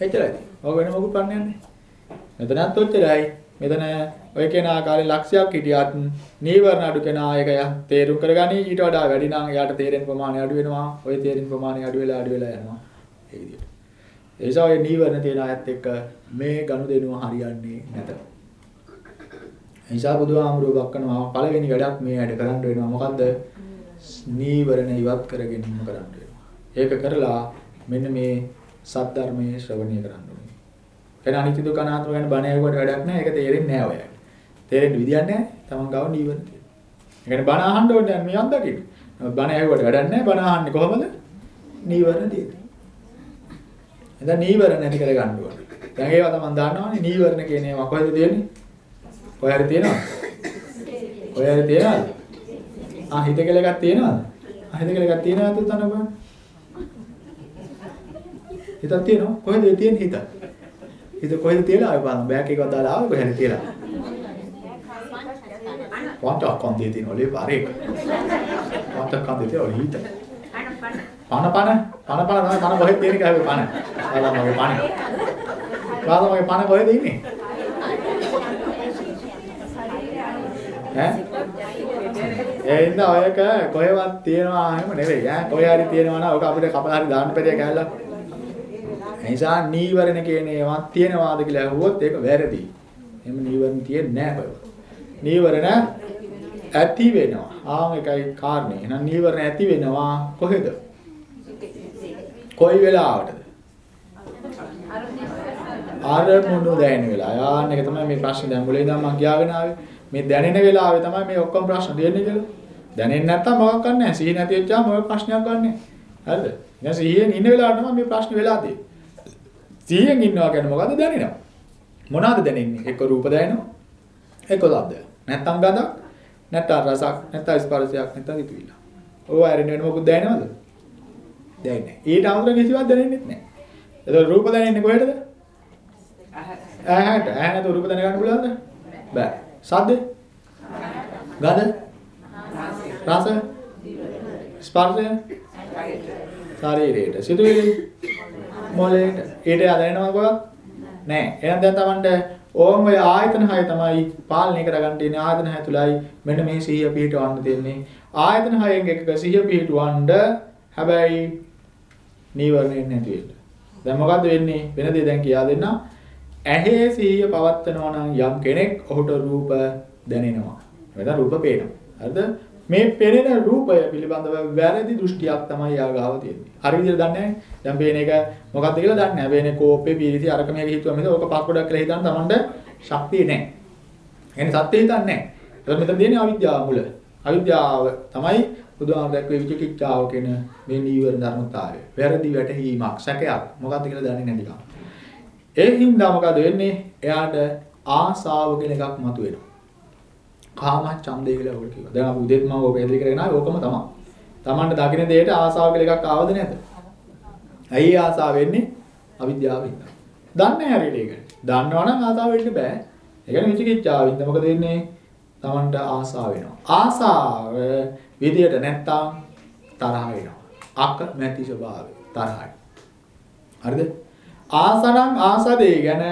එච්චරයි. ඔය වෙන මොකුත් පන්නේ නැහැ. මෙතනත් ඔච්චරයි. මෙතන ඔය කියන ආකාරයේ ලක්ෂයක් හිටියත් නීවරණ අඩු කෙනා ඒක තේරුම් කරගනි ඊට වඩා වැඩි නම් එයාට තේරෙන ප්‍රමාණය අඩු වෙනවා. ඔය තේරෙන ප්‍රමාණය අඩු වෙලා අඩු වෙලා යනවා. ඒ විදිහට. ඒ නිසා ඔය නීවරණ තියෙන අයත් එක්ක මේ ගනුදෙනුව හරියන්නේ නැත. ඒ නිසා බුදුහාමුදුරුවෝ දක්වනවා පළවෙනි වැඩක් මේ ඇඩ කරන්න වෙනවා. මොකද්ද? නීවරණ ඉවත් කර ගැනීම කරන්න වෙනවා. ඒක කරලා මෙන්න මේ සද්ධර්මයේ ශ්‍රවණය කරන්න ඕනේ. එන අනිත්‍ය දුක්ඛ අනාත්ම ගැන බණ ඇහුවට වැඩක් නැහැ. ඒක තේරෙන්නේ නැහැ ඔයාලට. තේරෙන්න විදියක් නැහැ. තමන් ගාව නීවරණ තියෙනවා. ඒ කියන්නේ බණ අහන්න ඕනේ මේ අන්දකින්. බණ ඇහුවට වැඩක් නැහැ. බණ අහන්නේ කොහමද? නීවරණ තියෙනවා. එතන නීවරණ නැති කර ගන්න ඕනේ. දැන් ඒවා තමයි දන්නවනේ නීවරණ කියන ඒවා කොහෙද තියෙන්නේ? කොහේ හරි තියෙනවද? කොහේ හරි තියෙනවද? ආ හිත කියලා එකක් තියෙනවද? ආ හිත කියලා එකක් තියෙනවද උතන බලන්න. හිතක් තියෙනවා. කොහෙද ඒ තියෙන්නේ හිත? හිත කොහෙද තියලා ආවේ බලන්න. බෑග් එකක් දාලා ආවේ කොහෙද තියලා? වන්ට කොන්දේ තියෙන ඔලේ පාරේ. වන්ට කොන්දේ තියෙන ඔලේ හිත. පන පන පන පන තමයි පන කොහෙද තියෙන්නේ කහවේ පන. ආලා මගේ පන. ආලා මගේ පන කොහෙද ඉන්නේ? ඈ? ඒ ඉන්න ඔයක කොහෙවත් තියනවා එහෙම නෙවෙයි ඈ. කොහේ හරි තියනවා නම් ඔක අපිට කපලා හරි දාන්න පෙරිය කැල්ලක්. නිසා නීවරණ කියන ඒවා තියෙනවාද කියලා අහුවොත් ඒක වැරදි. එහෙම නීවරණ තියෙන්නේ නැහැ බය. නීවරණ ඇති වෙනවා. ආන් එකයි කාරණේ. එහෙනම් නීවරණ ඇති වෙනවා කොහෙද? කොයි වෙලාවටද? අරමුණු දැනෙන වෙලාව. යාන්න එක තමයි මේ ප්‍රශ්නේ දැන් මුලින් ඉඳන් මම කියාගෙන ආවේ. මේ දැනෙන වෙලාවේ තමයි මේ ඔක්කොම ප්‍රශ්න දෙන්නේ කියලා. දැනෙන්නේ නැත්තම් මොකක් කරන්නේ නැහැ. සිහිය නැති වෙච්චාම මොකක් ප්‍රශ්නයක් ගන්නෑ. හරිද? දැන් සිහියෙන් ඉන්න වෙලාවට තමයි මේ ප්‍රශ්නේ වෙලා තියෙන්නේ. සිහියෙන් ඉන්නවා කියන්නේ මොකද්ද දැනෙනවා. මොනවද දැනෙන්නේ? එක්ක රූප දැනෙනවා. එක්ක ශබ්දයක්. නැත්තම් ගඳක්, නැත්තම් රසක්, නැත්තම් ස්පර්ශයක්, නැත්තම් හිතවිල්ල. ඕවා ඇරෙන්න වෙන මොකුත් දැනෙනවද? දැනෙන්නේ. ඊට අමතර කිසිවක් දැනෙන්නේ නැහැ. එතකොට රූප දැනෙන්නේ කොහෙටද? ඇහැට. ඇහැ නැතුව රූප දැනගන්න පුළුවන්ද? බෑ. ශබ්ද? ගඳ? රස? ස්පර්ශය? ශරීරයට. සිතුවිලි? මොලේට. ඊට දැනෙනවද කොහොමද? නෑ. එහෙනම් දැන් Tamanට ඕම් ඔය ආයතන හය තමයි පාලනය කරගන්න තියෙන්නේ. ආයතන හය තුලයි මෙන්න මේ සිහිය පිහිටවන්න තියෙන්නේ. ආයතන හයෙන් එකක සිහිය පිහිටවන්න හැබැයි නීවරණෙන්නේ නැති වෙන්න. දැන් මොකද්ද වෙන්නේ? වෙන දේ දැන් කියා දෙන්නම්. ඇහි සිහිය පවත්නවා නම් යම් කෙනෙක් ඔහුට රූප දැනෙනවා. එතන රූප පේනවා. හරිද? මේ පෙනෙන රූපය පිළිබඳව වැරදි දෘෂ්ටියක් තමයි යාගාව තියෙන්නේ. හරි විදිහට දන්නේ නැහැ. දැන් පේන එක මොකක්ද කියලා දන්නේ නැහැ. පේන කෝපේ පීරිසි අරක මේක හිතුවා මෙතන ඕක පස් ගොඩක් කියලා හිතන තමන්ට ශක්තිය නැහැ. එන්නේ සත්‍ය හිතන්නේ නැහැ. ඒත් මෙතන තියෙන්නේ අවිද්‍යාව මුල. අවිද්‍යාව තමයි බුදුහාම දැක්වේ විචිකිච්ඡාව කියන මේ නීවර ධර්මතාවය. වැරදි වැටහීමක්, සැකයක් මොකක්ද කියලා දන්නේ නැතිකම. ඒ හින්දා මොකද වෙන්නේ? එයාට ආසාව කියන එකක් මතුවෙනවා. කාම ඡන්දය කියලා ඔකට කිව්වා. දැන් අපි උදේත් මම ඔය පැහැදිලි කරගෙන ආවේ ඕකම තමයි. Tamanට දකින්න දෙයට ආසාව කියලා එකක් ආවද නැද්ද? ඇයි ආසාව වෙන්නේ? අවිද්‍යාව හින්දා. දන්නේ නැහැ හරියට ඒක. දන්නවනම් ආසාව වෙන්න බෑ. ඒ කියන්නේ විචිකිච්ඡාව හින්දා මොකද වෙන්නේ? Tamanට ආසාව වෙනවා. ආසාව විදියට නැත්තම් තරහ වෙනවා. අක මැති ස්වභාවය තරහයි. හරිද? ආසනම් ආසදේ ගැන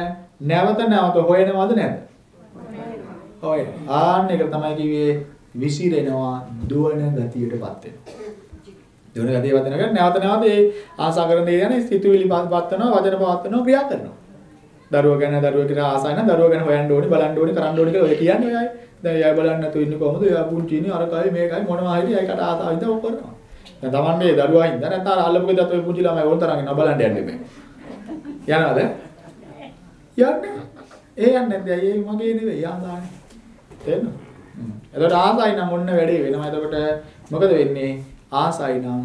නැවත නැවත හොයනවද නැද්ද? හොයන. ආන්න එක තමයි කිව්වේ විසිරෙනවා දුවන ගතියටපත් වෙනවා. දුවන ගතියපත් වෙනකොට නැවත නැවත ඒ ආසා කරන දේ ගැන සිතුවිලි පත් වෙනවා වචන පවත් වෙනවා ක්‍රියා කරනවා. දරුවා ගැන දරුවා කියලා ආසයි නම් දරුවා ගැන හොයන්න ඕනේ බලන්න ඕනේ කරන්න ඕනේ කියලා ඔය කියන්නේ ඔයයි. දැන් එයා බලන්න නැතුව ඉන්නේ කොහොමද? එයා පුංචිනේ අරකයි මේකයි මොනවා හරි ඒකට ආසාව ඉඳ ඔක් කරනවා. දැන් Tamande දරුවා හින්දා නැත්නම් අර අල්ලපු ගෙදරත් ඔය පුංචි ළමයි ඕන තරම් ඉන්නවා බලන්න යන්නේ මේ. යනවාද? යන්නේ. ඒ යන්නේ නැද්ද? ඒ මගේ නෙවෙයි ආසානේ. තේරෙනවද? එතකොට ආසයි නම් ඔන්න වැඩේ වෙනවා. එතකොට මොකද වෙන්නේ? ආසයි නම්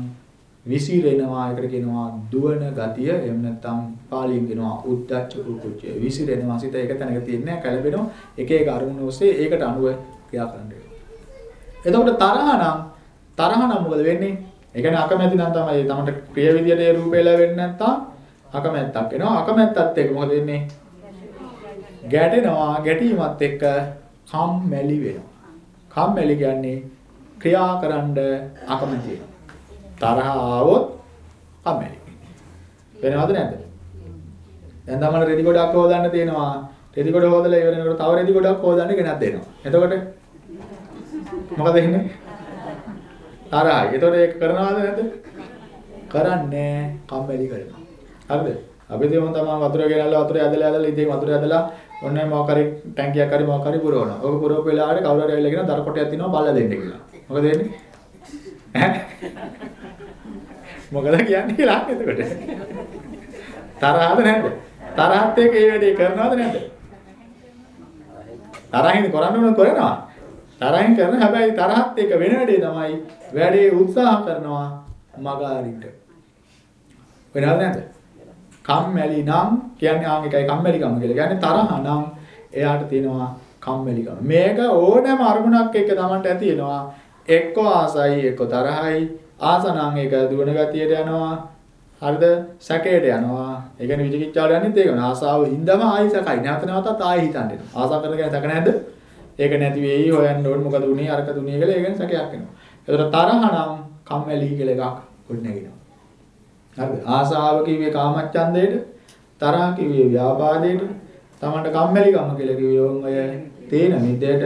විසිරෙනවා එකට කියනවා දුවන ගතිය එහෙම නැත්නම් පාලියෙන් කියනවා උද්දච්ච කුකුච්චය විසිරෙනවා සිත එක තැනක තියෙන්නේ කලබෙනවා එක එක අරමුණු ඔස්සේ ඒකට අනුව ක්‍රියා කරන්න එතකොට තරහ නම් තරහ නම් මොකද වෙන්නේ? ඒ කියන්නේ අකමැති නම් තමයි තමන්ට ප්‍රිය විදියට ඒ රූපේ ලැබෙන්නේ නැත්නම් අකමැත්තක් එනවා. අකමැත්තත් එක්ක මොකද වෙන්නේ? ගැටෙනවා. ගැටීමත් එක්ක කම්මැලි වෙනවා. කම්මැලි කියන්නේ ක්‍රියාකරනද අකමැති වෙනවා. තරහ ආවොත් කම්මැලි. වෙනවද නැද්ද? දැන් තමයි රෙදි ගොඩක් හොදන්න තියෙනවා. රෙදි ගොඩ හොදලා ඉවරනකොට තව රෙදි ගොඩක් හොදන්න ගෙනත් දෙනවා. එතකොට මොකද වෙන්නේ? තරහයි. එතකොට ඒක කරනවද නැද්ද? කරන්නේ කම්මැලි කරනවා. හරිද? අපි දෙමු තමයි වතුර ගෙනල්ලා වතුර ඇදලා ඇදලා ඉතින් වතුර ඇදලා ඔන්න මොකක් හරි ටැංකියක් හරි මොකක් හරි පුරවනවා. ඔක පුරවපු වෙලාවට කවුරු හරි ඇවිල්ලා කියන දර කොටයක් තියෙනවා බල්ලා දෙන්න කියලා. මොකද වෙන්නේ? මොකද කියන්නේ කියලා එතකොට. තරහද නැද්ද? තරහත් එක්ක මේ වැඩේ කරනවද නැද්ද? තරහින් කරන්න ඕන කරනවා. තරහින් කරන හැබැයි තරහත් එක්ක වෙන වැඩේ තමයි වැඩේ උත්සාහ කරනවා මග අරින්න. වෙනවද නැද්ද? කම්මැලි නම් කියන්නේ ආන් එකයි කම්මැලිකම කියලා. කියන්නේ තරහ නම් එයාට තියෙනවා කම්මැලිකම. මේක ඕනෑම අරමුණක් එක්ක Tamanට ඇති වෙනවා. එක්ක ආසයි එක්ක තරහයි. ආසනම් ඒක දුවන ගතියට යනවා. හරිද? සැකයට යනවා. ඒ කියන්නේ විචිකිච්ඡාවට යන්නේත් ඒක. ආසාව හින්දාම ආයි සැකයි. නැවත නැවතත් ආයි හිතන්නේ. ආසාව කරගෙන සැක නැද්ද? ඒක නැති වෙයි හොයන්න ඕන මොකද උනේ අරක දුනේ කියලා ඒක සැකයක් එනවා. ඒතර තරහ නම් කම්මැලි කියලා එකක් ගොඩ නැගිනවා. හරිද? ආසාව කිව්වේ කාමච්ඡන්දේට, තරහ කිව්වේ ව්‍යාපාදේට, තමන්ට කම්මැලිකම කියලා කිව්වේ ඔය තේන මිදේට,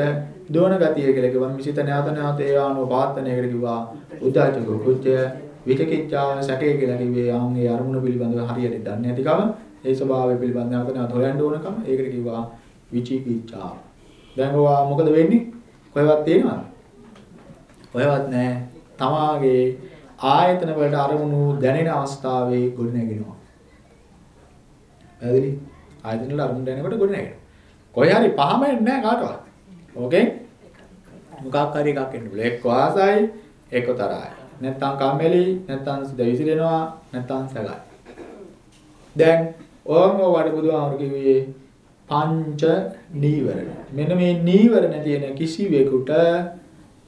දෝන ගතිය කියලා කිව්වම මිසිත නැවත නැවත ඒ ආනෝ පාත්තනයකට කිව්වා උදාචක කුච්චය විචකිච්ඡාව සැකේ කියලා කිව්වේ ආන්ගේ අරමුණ පිළිබඳව හරියට දන්නේ නැතිකම ඒ ස්වභාවය පිළිබඳව නැවත නැවත හොයන්න ඕනකම ඒකට කිව්වා විචිකිච්ඡාව. දැන් ඔයා මොකද වෙන්නේ? කොහෙවත් තේනවද? කොහෙවත් නැහැ. තමාගේ ආයතන වලට අරමුණු දැනෙන අවස්ථාවේ ගොඩ නැගෙනවා. පැහැදිලි? ආයතන වල අරමුණු දැනෙනකොට ගොඩ නැගෙනවා. කොහේ හරි පහම එන්නේ නැහැ කාටවත්. ඕකේ? මොකක් හරි එකක් එන්න පුළුවන්. එක්ක ආසයි, එක්ක තරහයි. නැත්තම් කම්මැලි, නැත්තම් සිත විසිරෙනවා, නැත්තම් සැකයි. දැන් ඕම වඩ බුදුහාමුදුරු කිව්වේ පංච නීවරණ. මෙන්න මේ නීවරණ තියෙන කිසිවෙකුට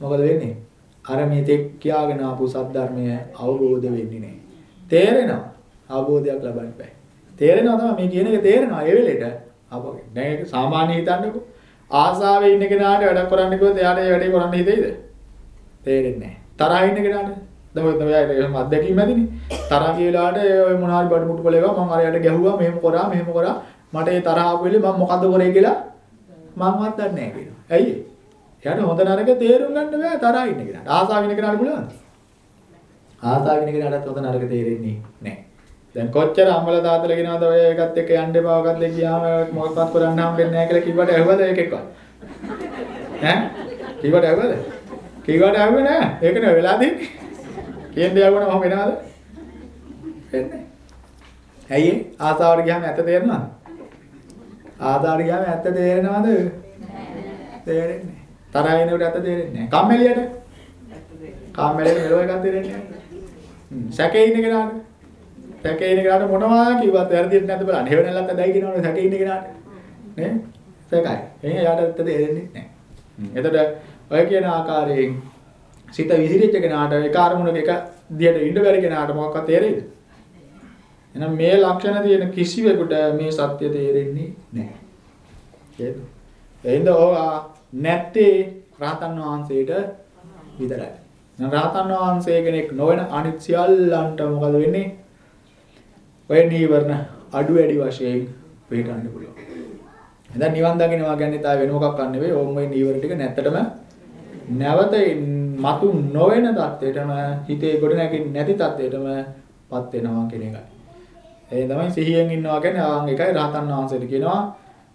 මොකද වෙන්නේ? අර මේ තෙක් කියාගෙන ආපු සද්ධර්මය අවබෝධ වෙන්නේ නැහැ. තේරෙනවා. අවබෝධයක් ලබන්න බෑ. තේරෙනවා තමයි මේ කියන එක තේරෙනවා ඒ වෙලෙට. අපගේ. දැන් ඒක සාමාන්‍ය හිතන්නකෝ. ආසාවේ ඉන්න කෙනාට වැඩක් කරන්න කිව්වොත් එයාට ඒ වැඩේ කරන්න හිතෙයිද? තේරෙන්නේ නැහැ. තරහා ඉන්න කෙනාට දැන් ඔය තමයි එහෙම අත්දැකීම් ඇතිනේ. තරහ කියලාට ඔය මොනාරි බඩ මුට්ටු පොලේක මම හරියට ගැහුවා මෙහෙම කරා මෙහෙම කරා මට ඒ තරහ ආපු වෙලේ මම මොකද්ද කරේ කියලා මමවත් දන්නේ නැහැ කියනවා. ඇයි ඒ? එයාට හොඳ නරක තේරුම් ගන්න බෑ තරහා ඉන්න කෙනාට. ආසාව ඉන්න කෙනාට පුළුවන්ද? ආසාව ඉන්න කෙනාට හොඳ නරක තේරෙන්නේ නැහැ. දැන් කොච්චර අම්මල තාත්තලා කියනවාද ඔය එකත් එක්ක යන්න එපා ඔකත් එක්ක ගියාම මොකක්වත් කරන්න හම්බෙන්නේ නැහැ කියලා කිව්වට ඇහුවද ඒකෙක්වත්? ඈ? කිව්වට ඇහුවද? කිව්වට ඇහුවේ නැහැ. ඒක නේ වෙලා දෙන්නේ. කියන්නේ යවුවම මම වෙනවද? වෙන්නේ. ඇයි? ආසාවට ගියාම ඇත්ත තේරෙනවද? ආසාවට ගියාම ඇත්ත තේරෙනවද? තේරෙන්නේ. තරහ එනකොට ඇත්ත තේරෙන්නේ නැහැ. කම්මැලියට? කම්මැලියට මෙලෝ එකක් තේරෙන්නේ නැහැ. සැකේ ඉන්න කෙනාට? සැකේ ඉන්න කෙනාට මොනවා කිව්වත් වැරදිට නැද්ද බලන්න. හේවණල්ලත් ඇදයි කියනවනේ සැකේ ඉන්න කෙනාට. නේ? සැකයි. එහෙනම් යාට ඇත්ත තේරෙන්නේ නැහැ. එතකොට ඔය කියන ආකාරයෙන් සිත විසිරිච්ච කෙනාට ඒක අරමුණක එක දිහට ඉන්න බැරි කෙනාට මොකක්වත් තේරෙයිද? එහෙනම් මේ ලක්ෂණ තියෙන කිසිවෙකුට මේ සත්‍ය තේරෙන්නේ නැහැ. හේතු. එහෙනම් ඕවා නැත්තේ රහතන් වහන්සේට විතරයි. රහතන් වහන්සේ කෙනෙක් නොවන අනිත් සියල්ලන්ට මොකද වෙන්නේ? ඔය නීවරණ අඩු වැඩි වශයෙන් පිටන්න පුළුවන්. දැන් නිවන් දකින්නවා කියන්නේ තා වෙන මොකක් ගන්න නෙවෙයි. ඕම් ඔය නීවරණ ටික නැත්තටම නැවත මතු නොවන தත්ත්වයටම හිතේ ගොඩ නැගින් නැති தත්ත්වයටම පත් වෙනවා කියන එකයි. ඒ තමයි සිහියෙන් ඉන්නවා කියන්නේ ආන් එකයි රහතන් වහන්සේට කියනවා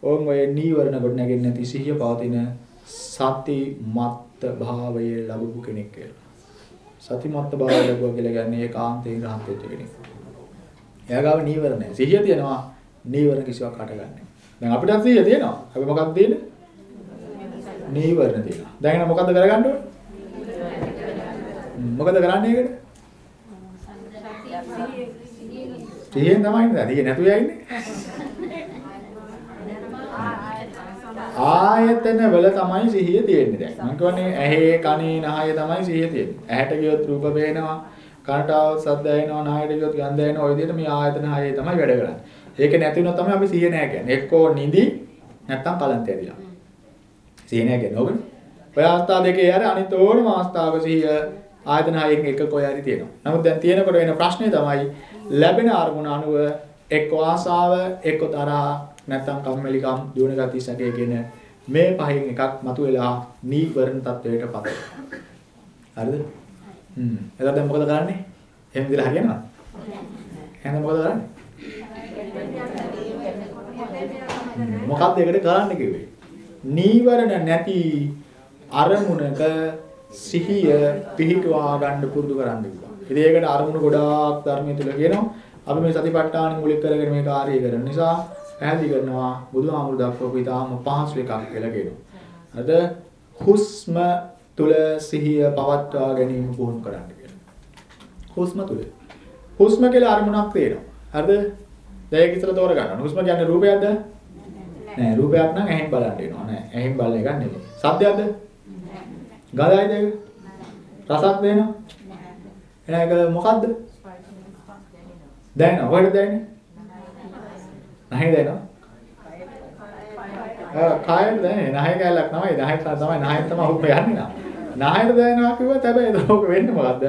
ඕම් ඔය නීවරණ ගොඩ නැගෙන්නේ නැති සිහිය පවතින සති මත්ත භාවයේ ලැබපු කෙනෙක් කියලා. සති මත්ත භාවය ලැබුවා කියලා කියන්නේ ඒකාන්තයෙන් රහත් වෙච්ච කෙනෙක්. එයා ගාව නීවරණ නැහැ. සිහිය තියෙනවා නීවරණ කිසිවක් හටගන්නේ. දැන් අපිටත් සිහිය තියෙනවා. අපි මොකක්ද තියෙන්නේ? නීවරණ තියෙනවා. දැන් එහෙනම් මොකද්ද කරගන්න ඕනේ? මොකද කරන්නේ ඒකට? සිහියෙන් තමයි ඉන්නේ. සිහිය නැතුව යන්නේ. ආයතන වල තමයි සිහිය තියෙන්නේ දැන්. මම කියන්නේ ඇහි කනේ නහය තමයි සිහිය තියෙන්නේ. ඇහැට ගියොත් රූප පේනවා, කනට આવොත් ශබ්ද ඇහෙනවා, නහයට ගියොත් ගන්ධ ඇහෙනවා. ඔය විදිහට මේ ආයතන හයේ තමයි වැඩ කරන්නේ. ඒක නැති වුණොත් තමයි අපි සිහිය නැහැ කියන්නේ. එක්කෝ නිදි නැත්තම් කලන්තය ඇදිලා. සිහිය නැහැ කියන්නේ ඕකනේ. ඔය අවස්ථා දෙකේ යාර අනිත් ඕනම අවස්ථාවක සිහිය ආයතන හයෙන් එක කොයි හරි තියෙනවා. නමුත් දැන් තියෙනකොට වෙන ප්‍රශ්නේ තමයි ලැබෙන අරමුණ අනුව එක්ක ආසාව, එක්ක තරහ, නැත්තම් කම්මැලිකම්, දුවන ගති සැකේ කියන මේ පහෙන් එකක් මතුවෙලා නීවරණ තත්වයට පත් හරිද? හ්ම්. එතකොට දැන් මොකද කරන්නේ? එහෙම විදිහට හරියනවද? එහෙනම් මොකද කරන්නේ? මොකක්ද ඒකට කරන්න කිව්වේ? නීවරණ නැති අරමුණක සිහිය පිහිටුවා ගන්න පුරුදු කරන්න කිව්වා. ඉතින් ඒකට අරමුණු ගොඩාක් ධර්මයේ තුල කියනවා. අපි මේ සතිපට්ඨාන මුලික කරගෙන මේ කාර්යය කරන නිසා පැහැදිලි කරනවා බුදුහාමුදුරු දක්වපු ඉතාම පහසු එකක් කියලා කියනවා. අද හුස්ම තුල සිහිය පවත්වා ගැනීම පුහුණු කරන්න කියලා. හුස්ම තුල. හුස්ම කියලා අරමුණක් තියෙනවා. හරිද? දැන් ඒක ඉතල තෝරගන්න. හුස්ම කියන්නේ රූපයක්ද? නෑ රූපයක් නම් ඇහෙන් බලන්න වෙනවා නෑ. ඇහෙන් බලන එකක් නෙමෙයි. සද්දයක්ද? ගඳයිද ඒක? රසක් දෙනවා? නෑ. එහෙනම් ඒක මොකද්ද? දැනෙනවා. කොහෙද දැනෙන්නේ? නැහැ දැනෙනවා. ආ කායෙන් දැනෙන්නේ. නැහැ කැලක් තමයි. නැහැ තමයි නැහැ තමයි උප යන්නේ නා. නැහැට දැනෙනවා කිව්වොත් හැබැයි ඒක වෙන්නේ මොකද්ද?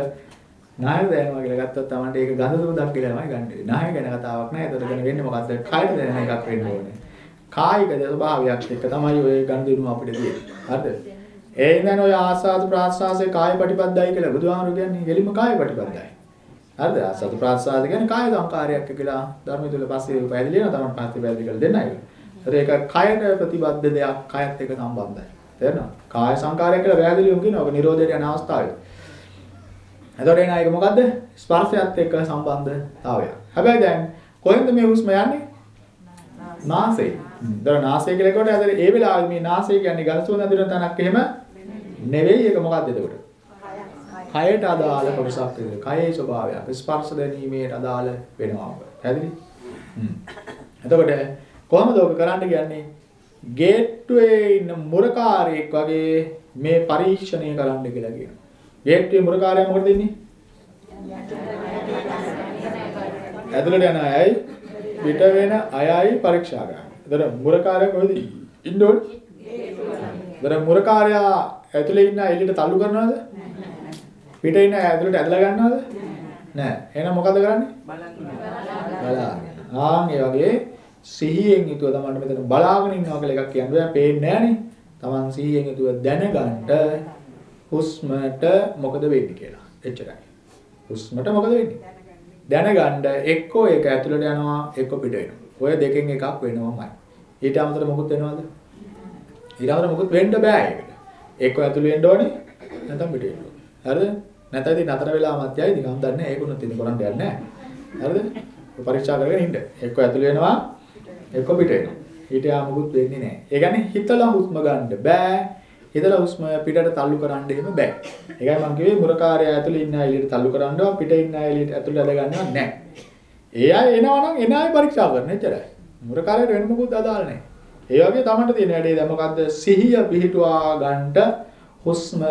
නැහැ දැනෙනවා කියලා ගත්තොත් Tamante ඒක ගඳ සුවඳක් කියලා තමයි ගන්නෙ. නැහැ ගැන කතාවක් නැහැ. ඒතකොට ගැන වෙන්නේ මොකද්ද? කායට දැනෙන එකක් වෙන්න ඕනේ. කායික ස්වභාවයක් එක්ක තමයි ඔය ගඳ දිනුම අපිට තියෙන්නේ. හරිද? ඒ ඉඳන් ඔය ආස්වාද ප්‍රාස්වාසයේ කාය ප්‍රතිපදයි කියලා බුදුහාමුදුරු කියන්නේ ගෙලිම කාය ප්‍රතිපදයි. හරිද? ආස්වාද ප්‍රාස්වාද කියන්නේ කාය සංකාරයක් කියලා ධර්මය තුල පස්සේ පැහැදිලි වෙනවා තමයි පස්සේ පැහැදිලි කරලා දෙන්නයි. ඒක කායයට ප්‍රතිබද්ධ දෙයක් කායත් එක්ක සම්බන්ධයි. තේරෙනවද? කාය සංකාරය කියලා පැහැදිලිවම කියනවා. ඔක නිරෝධයට යන අවස්ථාවේ. එතකොට එන එක මොකද්ද? ස්පර්ශයත් එක්ක සම්බන්ධතාවය. හැබැයි දැන් කොහෙන්ද මේ හුස්ම යන්නේ? නාසයෙන්. දර නාසය කියලා කොට ඇතර ඒ වෙලාවේ මේ නාසය කියන්නේ ගඳ සුවඳ දින තනක් එහෙම නෙවෙයි ඒක මොකක්ද එතකොට? කයට අදාළ කොටසක් විදිහට. කයේ ස්වභාවයක්. ස්පර්ශ දැනීමේ අදාළ වෙනවා. පැහැදිලි? හ්ම්. එතකොට කොහොමද ඔබ කරන්න කියන්නේ? ගේට්ටුවේ ඉන්න මුරකාරයෙක් වගේ මේ පරීක්ෂණය කරන්න කියලා කියනවා. ගේට්ටුවේ මුරකාරයා මොකද දෙන්නේ? ඇතුළට යන අයයි පිට වෙන අයයි පරීක්ෂා කරන්නේ. එතකොට මුරකාරයා කොහෙද ඉන්න ඕනේ? එතකොට මුරකාරයා ඇතුලේ ඉන්න එළියට තල්ලු කරනවද? පිට ඉන්න ඇතුලට ඇදලා ගන්නවද? නෑ. එහෙනම් මොකද කරන්නේ? බලාගෙන. ආන් ඒ වගේ සිහියෙන් යුතුව තමයි මෙතන බලාගෙන ඉන්නවා කියලා එකක් කියන්නේ බෑ පේන්නේ නෑනේ. Taman සිහියෙන් යුතුව දැනගන්න හුස්මට මොකද වෙන්නේ කියලා. එච්චරයි. හුස්මට මොකද වෙන්නේ? දැනගන්න එක්කෝ ඒක ඇතුළට යනවා එක්කෝ පිට වෙනවා. ඔය දෙකෙන් එකක් වෙනවමයි. ඊට අමතරව මොකුත් වෙනවද? ඊට අමතරව මොකුත් වෙන්න බෑ ඒකට. එක්කෝ ඇතුළේ වෙන්න ඕනේ නැත්නම් පිට වෙන්න ඕනේ. හරිද? නැත්නම් ඉතින් නතර වෙලා මැදයි නිකන් දන්නේ ඒකුණුත් ඉතින් කරන්න දෙයක් නැහැ. හරිද? පරීක්ෂා කරගෙන ඉන්න. එක්කෝ ඇතුළේ වෙනවා එක්කෝ පිට වෙනවා. ඊට යා මොකුත් වෙන්නේ නැහැ. ඒ කියන්නේ හිතලා හුස්ම ගන්න බෑ. හිතලා හුස්ම පිටට තල්ලු කරන්න එහෙම බෑ. ඒකයි මම කිව්වේ මුරකාරය ඇතුලේ ඉන්න අය එළියට තල්ලු කරන්නවා පිට ඉන්න අය එළියට ඇතුලේ අද ගන්නව නැහැ. ඒ අය එනවා නම් එන අය පරීක්ෂා කරන එච්චරයි. මුරකාරයට වෙන මොකුත් අදාළ නැහැ. ඒ වගේ තමන්ට තියෙන වැඩේ දැන් මොකද්ද? සිහිය පිහිටුවා ගන්නට හුස්ම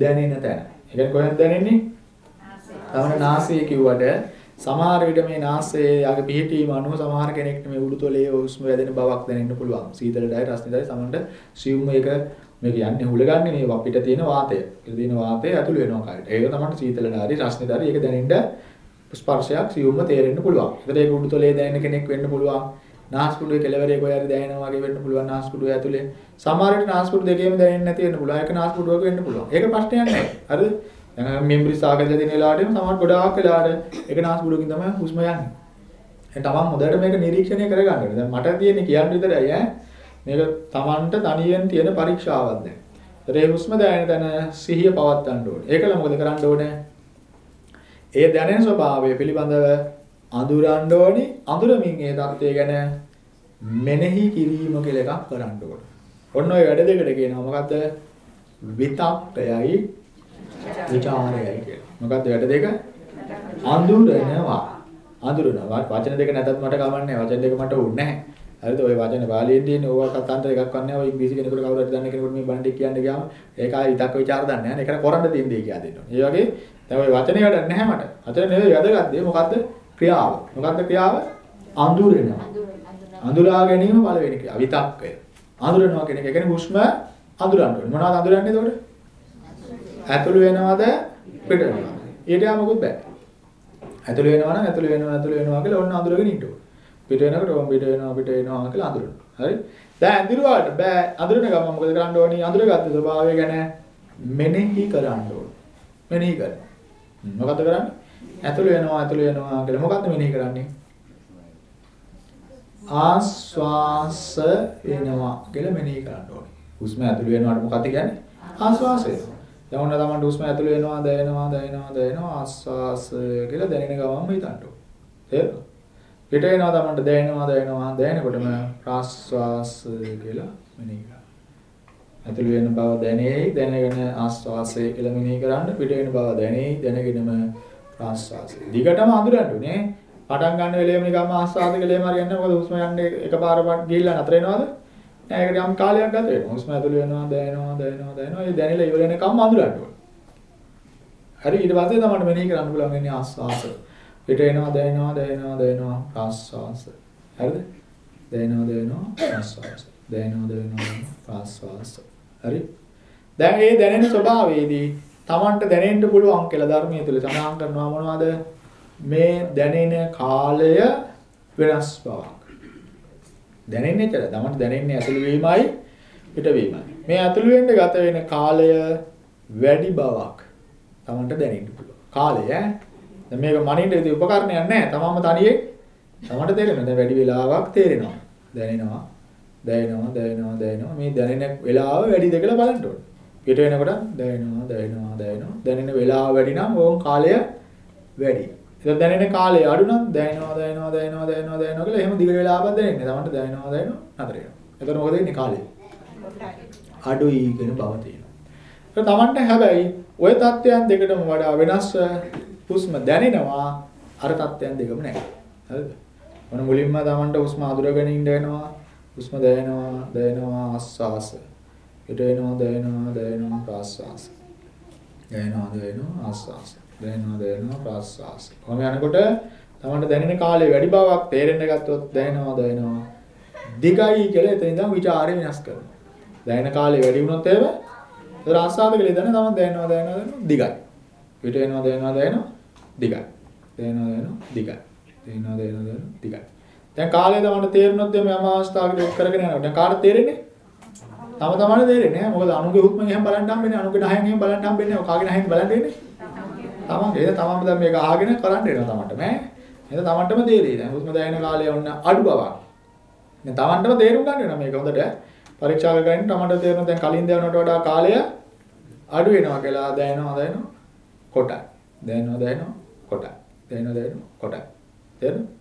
දැනෙන තැන. කියන්නේ කොහෙන්ද දැනෙන්නේ? තමන නාසය කිව්වට සමහර විට මේ නාසයේ යාගේ පිහිටීම අනුව සමහර කෙනෙක්ට මේ උඩුතොලේ හුස්ම වැදෙන බවක් දැනෙන්න පුළුවන්. සීතලටයි රස්නිටයි සමහරට සියුම් එක මේක යන්නේ හුලගන්නේ මේ අපිට තියෙන වාතය. ඒක තියෙන වාතය ඇතුළු වෙනවා කායට. ඒක තමයි සීතලට හරි රස්නෙට හරි ඒක දැනෙන්න ස්පර්ශයක් සියුම්ම තේරෙන්න පුළුවන්. ඒකට ඒක උඩුතොලේ දැනෙන කෙනෙක් වෙන්න පුළුවන්. නාස්පුඩුවේ කෙළවරේ කොහේ හරි දැනෙනවා වගේ වෙන්න පුළුවන් නාස්පුඩුව ඇතුලේ. සමහර විට නාස්පුඩු දෙකේම දැනෙන්නේ නැති වෙන්න පුළුවන්. ඒක නාස්පුඩුවක වෙන්න පුළුවන්. ඒක ප්‍රශ්නයක් නෑ. හරිද? දැන් මෙම්බරි සාකච්ඡා දෙන වෙලාවට සමහර ගොඩාක් වෙලාවට ඒක නාස්පුඩුවකින් තමයි හුස්ම යන්නේ. එහෙනම් තමන් හොඳට මේක නිරීක්ෂණය කරගන්න ඕනේ. දැන් මට තියෙන්නේ කියන්න විතරයි ඈ. මේක තමන්ට තනියෙන් තියෙන පරීක්ෂාවක් දැන්. ඒ හුස්ම දැනෙන තැන සිහිය පවත්වන්න ඕනේ. ඒකල මොකද කරන්න ඕනේ? ඒ දැනෙන ස්වභාවය පිළිබඳව අඳුරන්න ඕනේ. අඳුරමින් ඒ தත්ත්වය ගැන මෙනෙහි කිරීම කියලා එකක් කරන්න ඕනේ. ඔන්න ඔය වැඩ දෙකට කියනවා මොකද්ද? විතක්කයයි විචාරයයි කියලා. මොකද්ද වැඩ දෙක? අඳුරනවා. අඳුරනවා. වචන දෙක නැතත් මට කවන්නේ වචන දෙක මට ඕනේ නැහැ. හරිද? ඔය වචන බාලියෙන් තියෙන ඕවා කතාන්තර එකක් වන්නේ ඔය ඉංග්‍රීසි කෙනෙකුට කවුරු හරි දන්න කෙනෙකුට මේ බණ්ඩේ කියන්න ගියාම ඒක ආයි විතක්ක විචාර දන්නේ නැහැ. ඒකට කරන්න තියෙන දේ කියලා දෙන්න ඕනේ. ඒ වගේ දැන් ඔය වචනේ වැඩක් නැහැ මට. වචන නෙවෙයි වැදගත් දේ මොකද්ද? ක්‍රියාව. මොකද්ද ක්‍රියාව? අඳුරනවා. අඳුරා ගැනීම පළවෙනි ක්‍රියාව. විතක්කය. අඳුරනවා කියන එක. ඒ කියන්නේ හුස්ම අඳුරන්න ඕනේ. මොනවද අඳුරන්නේ එතකොට? ඇතුළු වෙනවද පිට වෙනවද? ඊට යා මොකුත් බෑ. ඇතුළු වෙනවා නම් ඇතුළු වෙනවා ඇතුළු වෙනවා කියලා ඔන්න අඳුරගෙන ඉන්න ඕනේ. පිට වෙනකොට ඔම් පිට වෙනවා පිට වෙනවා කියලා අඳුරනවා. හරි? දැන් අඳුරුවාට බෑ අඳුරන ගමන් මොකද කරන්න ඕනි? අඳුරගත්ත ස්වභාවය ගැන මෙනෙහි කරන්න ඕනේ. මෙනෙහි කරන්න. මොකද කරන්නේ? ඇතුළු වෙනවා ඇතුළු වෙනවා කියලා මොකද්ද මෙනෙහි කරන්නේ? ආස්වාස වෙනවා කියලා මෙනෙහි කරන්න ඕනේ. හුස්ම ඇතුළු වෙනවාට මොකක්ද කියන්නේ? ආස්වාසය. දැන් ඔන්න තමයි හුස්ම ඇතුළු වෙනවා දැනෙනවා දැනෙනවා දැනෙනවා ආස්වාස කියලා දැනෙන ගමන්ම හිතන්න ඕනේ. තේරෙනවද? පිට වෙනවා තමයි දැනෙනවා දැනෙනවා දැනෙනකොටම ප්‍රාස්වාස කියලා මෙනෙහි කරන්න. ඇතුළු වෙන බව දැනෙයි දැනගෙන ආස්වාසය කියලා මෙනෙහි කරන්න පිට වෙන බව දැනෙයි දැනගෙනම ප්‍රාස්වාසය. දිගටම අඳුරන්න ඕනේ. පටන් ගන්න වෙලේම නිකම්ම ආස්වාද කළේම හරියන්නේ මොකද හුස්ම යන්නේ එකපාරට ගිහිල්ලා නතර වෙනවද? නෑ ඒකට යම් කාලයක් ගත වෙනවා. හුස්ම ඇතුළු වෙනවා දැනෙනවා දැනෙනවා දැනෙනවා. ඒ දැනෙලා ඉවර වෙනකම් අඳුරන්න ඕනේ. හරි ඊට පස්සේ තමයි මෙනෙහි කරන්න පුළුවන් වෙන්නේ ආස්වාස. පිට එනවා දැනෙනවා දැනෙනවා දැනෙනවා ප්‍රාස්වාස. හරිද? දැනෙනවා දැනෙනවා ප්‍රාස්වාස. දැනෙනවා දැනෙනවා ප්‍රාස්වාස. හරි? දැන් මේ දැනෙන ස්වභාවයේදී Tamanට දැනෙන්න පුළුවන් කියලා ධර්මයේ තුල සඳහන් කරනවා මොනවද? මේ දැනෙන කාලය වෙනස් බවක්. දැනෙන්නේ ඇතර. Tamanට දැනෙන්නේ ඇතුළු වීමයි පිටවීමයි. මේ ඇතුළු වෙන්න ගත වෙන කාලය වැඩි බවක් Tamanට දැනෙන්න පුළුවන්. කාලය ඈ. දැන් මේක මනින්න ඉතින් උපකරණයක් නැහැ. තමන්ම තනියෙන් තමන්ට තේරෙනවා. දැන් වැඩි වෙලාවක් තේරෙනවා. දැනෙනවා. දැනෙනවා දැනෙනවා දැනෙනවා. මේ දැනෙන වෙලාව වැඩිද කියලා බලන්න ඕනේ. පිට වෙනකොට දැනෙනවා දැනෙනවා දැනෙනවා දැනෙන වෙලාව වැඩි නම් ඕම් කාලය වැඩි. ඒක දැනෙන කාලය අඩු නම් දැනෙනවා දැනෙනවා දැනෙනවා දැනෙනවා දැනෙනවා කියලා එහෙම දිග වෙලාවක් දැනෙන්නේ. තමන්ට දැනෙනවා දැනෙනවා නතර වෙනවා. එතකොට මොකද වෙන්නේ කාලය? අඩුයි කියන බව තියෙනවා. ඒක තමන්ට හැබැයි ওই தත්ත්වයන් දෙකටම වඩා වෙනස් හුස්ම දැනෙනවා අර தත්ත්වයන් දෙකම නැහැ. හරිද? මොන මුලින්ම තමන්ට හුස්ම අඳුරගෙන ඉන්න වෙනවා. හුස්ම දැනෙනවා දැනෙනවා ආස්වාස ඊට එනවා දැනෙනවා, දැනෙනවා ප්‍රාස්වාස. දැනෙනවා, දැනෙනවා ආස්වාස. දැනෙනවා, දැනෙනවා ප්‍රාස්වාස. කොහොම යනකොට Tamanට දැනෙන කාලේ වැඩි බවක් තේරෙන්න ගත්තොත් දැනෙනවා, දැනෙනවා. දිගයි කියලා එතන ඉඳන් ਵਿਚාරය වෙනස් කරනවා. දැනෙන කාලේ වැඩි වුණොත් එහෙම ඒතර ආස්වාද කියලා දැන තමයි දැනෙනවා දැනෙනවා දැනෙනවා දිගයි. පිට වෙනවා දැනෙනවා දැනෙනවා දිගයි. දැනෙනවා දැනෙනවා දිගයි. දැනෙනවා දැනෙනවා දැනෙනවා දිගයි. දැන් කාලය තමයි තේරුනොත් එමේ යම අවස්ථාවකට ඔක් කරගෙන යනවා. දැන් කාට තේරෙන්නේ? තම තමන්ට තේරෙන්නේ නැහැ. මොකද අනුගේ හුස්මෙන් එහෙම බලන්න හම්බෙන්නේ අනුගේ නහයෙන් එහෙම බලන්න හම්බෙන්නේ නැහැ. කාගේ නහයෙන් බලන්න දෙන්නේ? තමන් ඒක තමන්ම දැන් මේක අහගෙන කරන්න එනවා තමන්ට නෑ. එහෙනම් තමන්ටම තේරෙයි. දැන් හුස්ම දැනෙන කාලය වුණ අඩු බවක්. දැන් තමන්ටම තේරුම් ගන්න වෙනවා මේක හොඳට. පරීක්ෂා කරගෙන තමන්ට තේරෙනවා දැන් කලින් දැනුණට වඩා කාලය අඩු වෙනවා කියලා දැනෙනවා දැනෙනවා කොටයි. දැනෙනවා දැනෙනවා කොටයි. දැනෙනවා දැනෙනවා කොටයි. තේරෙනවද?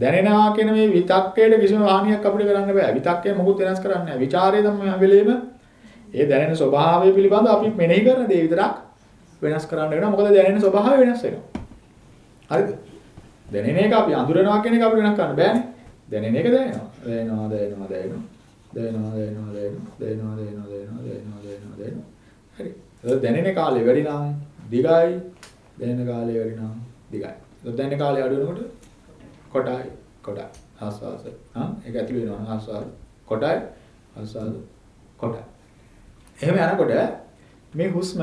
දැනෙනවා කියන මේ විතක්කයට කිසිම හානියක් අපිට කරන්න බෑ. විතක්කේ මොකුත් වෙනස් කරන්නේ නැහැ. ਵਿਚාරය තමයි හැම වෙලේම ඒ දැනෙන ස්වභාවය පිළිබඳව අපි මෙනෙහි කරන දේ විතරක් වෙනස් කරන්න වෙනවා. මොකද දැනෙන ස්වභාවය වෙනස් වෙනවා. හරිද? දැනෙන එක අපි අඳුරනවා කියන එක අපිට වෙනස් කරන්න බෑනේ. දැනෙන එක දැනෙනවා. දැනෙනවා දැනෙනවා දැනෙනවා. දැනෙනවා දැනෙනවා දැනෙනවා. දැනෙනවා දැනෙනවා දැනෙනවා දැනෙනවා දැනෙනවා දැනෙනවා. හරි. ඒක දැනෙන කාලේ වැඩි නම් දිගයි. දැනෙන කාලේ වැඩි නම් දිගයි. ඒක දැනෙන කාලේ අඩු වෙනකොට කොටයි කොටයි ආස්වාද. හා ඒක ඇතුළේ වෙනවා ආස්වාද. කොටයි ආස්වාද කොටයි. එහෙම යනකොට මේ හුස්ම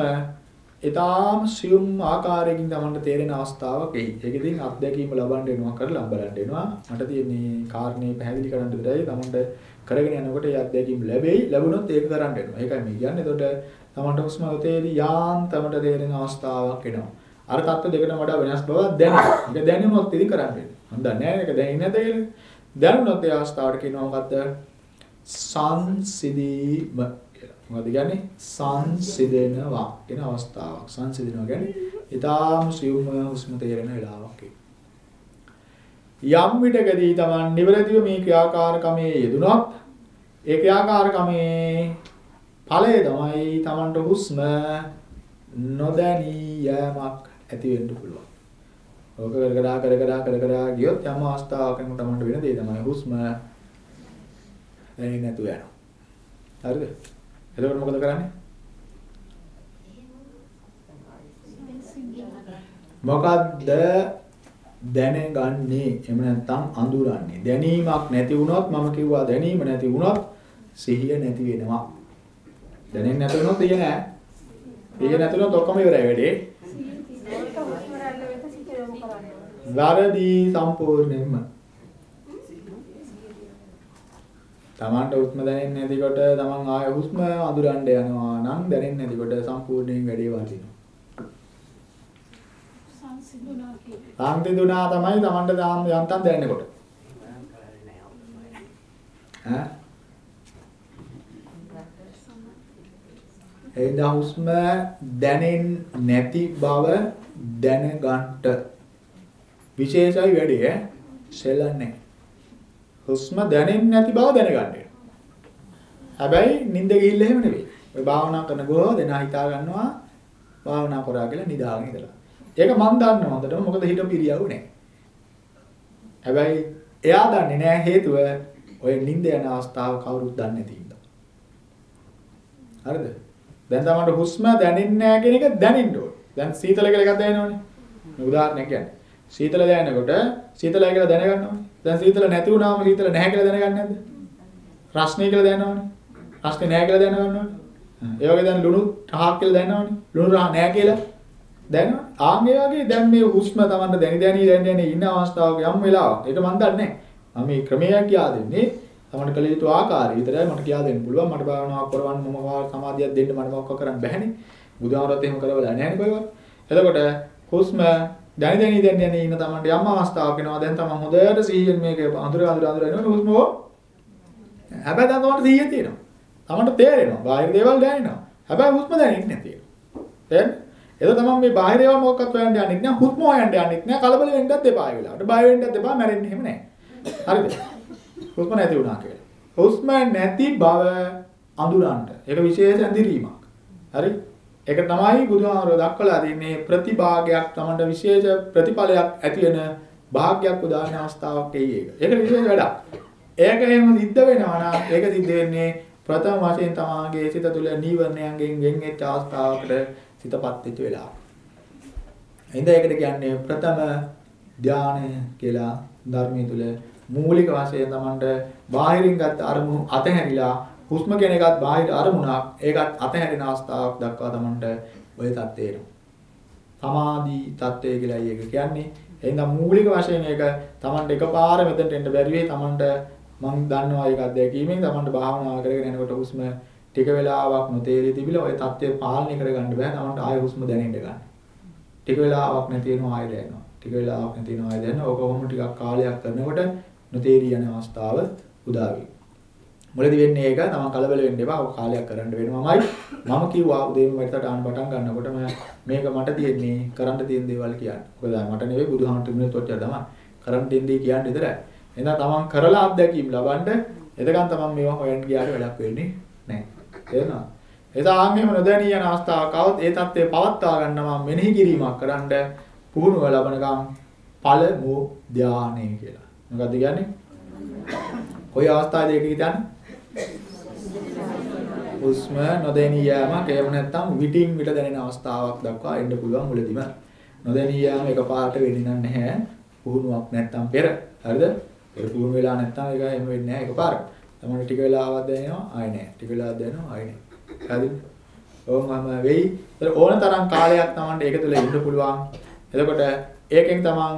ඊටාම සියුම් ආකාරයකින් තමන්ට තේරෙන අවස්ථාවක් එයි. ඒක ඉතින් අත්දැකීම ලබන්න වෙනවා කරලා බලන්න වෙනවා. මට තියෙන්නේ කාරණේ පැහැදිලි කරන්න විතරයි තමන්ට කරගෙන යනකොට ඒ අත්දැකීම් ලැබෙයි. ලැබුණොත් ඒක කරන්න වෙනවා. ඒකයි මේ කියන්නේ. එතකොට තමන්ට හුස්ම ගතේදී යාන්තමට තේරෙන අවස්ථාවක් එනවා. අර தත්ත්ව දෙකටම වඩා වෙනස් බවක් දැනෙනවා. ඒක දැනුනොත් ඉතින් කරන්න වෙනවා. මම දන්නේ නැහැ ඒක දැනෙන්නේ නැද්ද කියලා. දැනුනොත් ඒ අවස්ථාවට කියනවා මොකද්ද? සංසිදීම කියලා. මොකද කියන්නේ? සංසිදෙනවා කියන අවස්ථාවක්. සංසිදෙනවා කියන්නේ ඊටාම් සියුම් හුස්ම තේරෙන වෙලාවක් ඒක. යම් විටකදී Taman නිවැරදිව මේ ක්‍රියාකාරකමේ යෙදුනොත් ඒ ක්‍රියාකාරකමේ ඵලය තමයි Tamanට හුස්ම නොදැනී යෑමක් ඇති වෙන්න පුළුවන්. ඕක කර කර කර කර කර කර ගියොත් යම් අවස්ථාවකම Tamanට වෙන දේ තමයි හුස්ම දැනෙන්නේ නැතුව යනවා. හරිද? එතකොට මොකද කරන්නේ? මොකද්ද දැනගන්නේ? එහෙම නැත්නම් අඳුරන්නේ. දැනීමක් නැති වුණොත් මම කිව්වා දැනීම නැති වුණොත් සිහිය නැති වෙනවා. දැනෙන්නේ නැති වුණොත් සිහිය නැහැ. සිහිය නැති වුණොත් ඔක්කොම ඉවරයි වැඩේ. වැරදි සම්පූර්ණයෙන්ම තමන්ට හුස්ම දැනෙන්නේ නැතිකොට තමන් ආය හුස්ම අඳුරන්න යනවා නම් දැනෙන්නේ නැතිකොට සම්පූර්ණයෙන් වැඩේ වටිනවා. සංසිඳුණා කියන්නේ. සංසිඳුණා තමයි තමන්ට දාම් යන්තම් දැනෙනකොට. ඈ? එයින් හුස්ම දැනෙන්නේ නැති බව දැනගන්න. විශේෂයි වැඩි ඈ සෙල්ලන්නේ. හුස්ම දැනෙන්නේ නැති බව දැනගන්න. හැබැයි නිින්ද ගිහිල්ලා එහෙම නෙවෙයි. ඔය භාවනා කරන ගෝ දෙනා හිතා ගන්නවා භාවනා කරා කියලා නිදාගෙන ඉඳලා. ඒක මම දන්නවා හොඳටම මොකද හිතපු ඉරියව් නැහැ. හැබැයි එයා දන්නේ නැහැ හේතුව ඔය නිින්ද යන අවස්ථාව කවුරුත් දන්නේ නැති හින්දා. හරිද? දැන් තමයි හුස්ම දැනෙන්නේ නැහැ කියන එක දැනෙන්න ඕනේ. දැන් සීතල කියලා එකක් දැනෙනවනේ. මේ උදාහරණයක් කියන්නේ. සීතල දැනෙනකොට සීතලයි කියලා දැනගන්න ඕනේ. දැන් සීතල නැති වුණාම සීතල නැහැ කියලා දැනගන්නේ නැද්ද? රස්නේ කියලා දැනනවනේ. රස්නේ නැහැ කියලා දැනගන්න ඕනේ. ඒ වගේ දැන් ලුණු රහක් කියලා දැනනවනේ. ලුණු රහ නැහැ කියලා දැනනවා. ආන් ඒ වගේ දැන් මේ හුස්ම Tamanට දැනි දැනි දැනි දැනි ඉන්න අවස්ථාවක යම් වෙලාවක්. ඒක මම දන්නේ නැහැ. මම මේ ක්‍රමයක් කියා දෙන්නේ. Tamanට කළ යුතු ආකාරය විතරයි මට කියා දෙන්න පුළුවන්. මට භාවනාවක් කරවන්න මම වාර සමාධියක් දෙන්න මට මොකක් කරන්න බැහැනේ. බුදුහාමරත් එහෙම කරවලා නැහැ නේ කොයිවත්. එතකොට හුස්ම දැනි දැනි දැනි දැනි ඉන්න Tamanට යම් අවස්ථාවක් එනවා. දැන් Taman හොඳට සිහියෙන් මේක අඳුර අඳුර අඳුර එනකොට හුස්ම ඕ. හැබැයි දැන් Tamanට සිහිය තියෙනවා. Tamanට තේරෙනවා. බාහිර දේවල් දැනෙනවා. හැබැයි හුස්ම දැනෙන්නේ නැති වෙනවා. තේරෙනවද? එතකොට තමයි මේ බාහිර ඒවා මොකක්වත් හොයන්න යන්නේ නැහැ. හුස්ම හොයන්න යන්නේ නැහැ. කලබල වෙන්නත් එපා ඒ වෙලාවට. බය වෙන්නත් එපා. මැරෙන්න එහෙම නැහැ. හරිද? හුස්ම නැති වුණා කියලා. හුස්ම නැති බව අඳුරන්න. ඒක විශේෂ ඇඳිරීමක්. හරි? ඒක තමයි බුදුහාමරෝ දක්වලා තින්නේ ප්‍රතිභාගයක් තමන්ට විශේෂ ප්‍රතිඵලයක් ඇති වෙන භාග්යක් උදාහරණ අවස්ථාවක් එයි ඒක. ඒක විශේෂ වැඩක්. ඒක එහෙම සිද්ධ වෙනවා නම් ඒක සිද්ධ වෙන්නේ ප්‍රථම වශයෙන් තමාගේ සිත තුළ නීවරණයන්ගෙන් වෙන් වෙච්ච අවස්ථාවකට සිතපත් වෙච්ච වෙලාව. එහෙනම් ඒකට කියන්නේ ප්‍රථම ධානය කියලා ධර්මයේ තුල මූලික වශයෙන් තමන්ට බාහිරින් ගත්ත අරමුණු අතහැරිලා හුස්ම කියන එකත් බාහිර අරමුණක් ඒකත් අතහැරෙන අවස්ථාවක් දක්වා තමන්ට ওই தත්ත්වය එනවා. සමාධි தත්ත්වය කියලායි ඒක කියන්නේ. එහෙනම් මූලික වශයෙන් ඒක තමන්ට එකපාර මෙතනට එන්න බැරි වෙයි. තමන්ට මම දන්නවා ඒක අත්දැකීමෙන් තමන්ට භාවනා කරගෙන යනකොට හුස්ම ටික වෙලාවක් නොතේරී තිබිලා ওই தත්ත්වය පාලනය කරගන්න බෑ. තමන්ට ආයෙ හුස්ම දැනෙන්න ගන්න. ටික වෙලාවක් නැති වෙනවා ආයෙ දැනෙනවා. ටික වෙලාවක් නැති වෙනවා ආයෙ දැනෙනවා. ඔක කොහොම ටිකක් කාලයක් කරනකොට නොතේරී යන අවස්ථාව උදා වෙයි. මුලදී වෙන්නේ ඒක. තමන් කලබල වෙන්න එපා. ඔය කාලයක් කරන්න වෙනවමයි. මම කිව්වා උදේම වැඩට ආන පටන් ගන්නකොට මම මේක මට තියෙන්නේ කරන්න තියෙන දේවල් කියන්න. මොකද මට නෙවෙයි බුදුහාමුදුරුවනේ තොච්චා තමයි. කරන්න තියෙන දේ කියන්න විතරයි. එහෙනම් තමන් කරලා අත්දැකීම් ලබන්න එතකන් තමන් මේවා හොයන්න ගියාට වැඩක් වෙන්නේ නැහැ. තේරෙනවද? එදාන් එහෙම නොදැනී යන අවස්ථාවක් આવොත් ඒ தත්ත්වය පවත්වා ගන්නවා මෙනෙහි කිරීමක් කරන්ඩ පුහුණුව ලබනකම් ඵල මෝ ධානය කියලා. මොකද්ද කියන්නේ? ওই අවස්ථාවේදී ඒක කියන්නේ හුස්ම නොදැනී යෑමක් එහෙම නැත්නම් විටින් විට දැනෙන අවස්ථාවක් දක්වා එන්න පුළුවන් මුලදිම. නොදැනී යෑම එකපාරට වෙන්නේ නැහැ. පුහුණුවක් නැත්නම් පෙර. හරිද? ඒක පුහුණු වෙලා නැත්නම් ඒක එහෙම වෙන්නේ නැහැ එකපාරට. තමයි ටික වෙලාවක් දැනෙනවා ආයි නැහැ. ටික වෙලාවක් දැනෙනවා ආයි නැහැ. හරිද? ඕමම වෙයි. ඕන තරම් කාලයක් Tamanට ඒක තුළ ඉන්න පුළුවන්. එතකොට ඒකෙන් Taman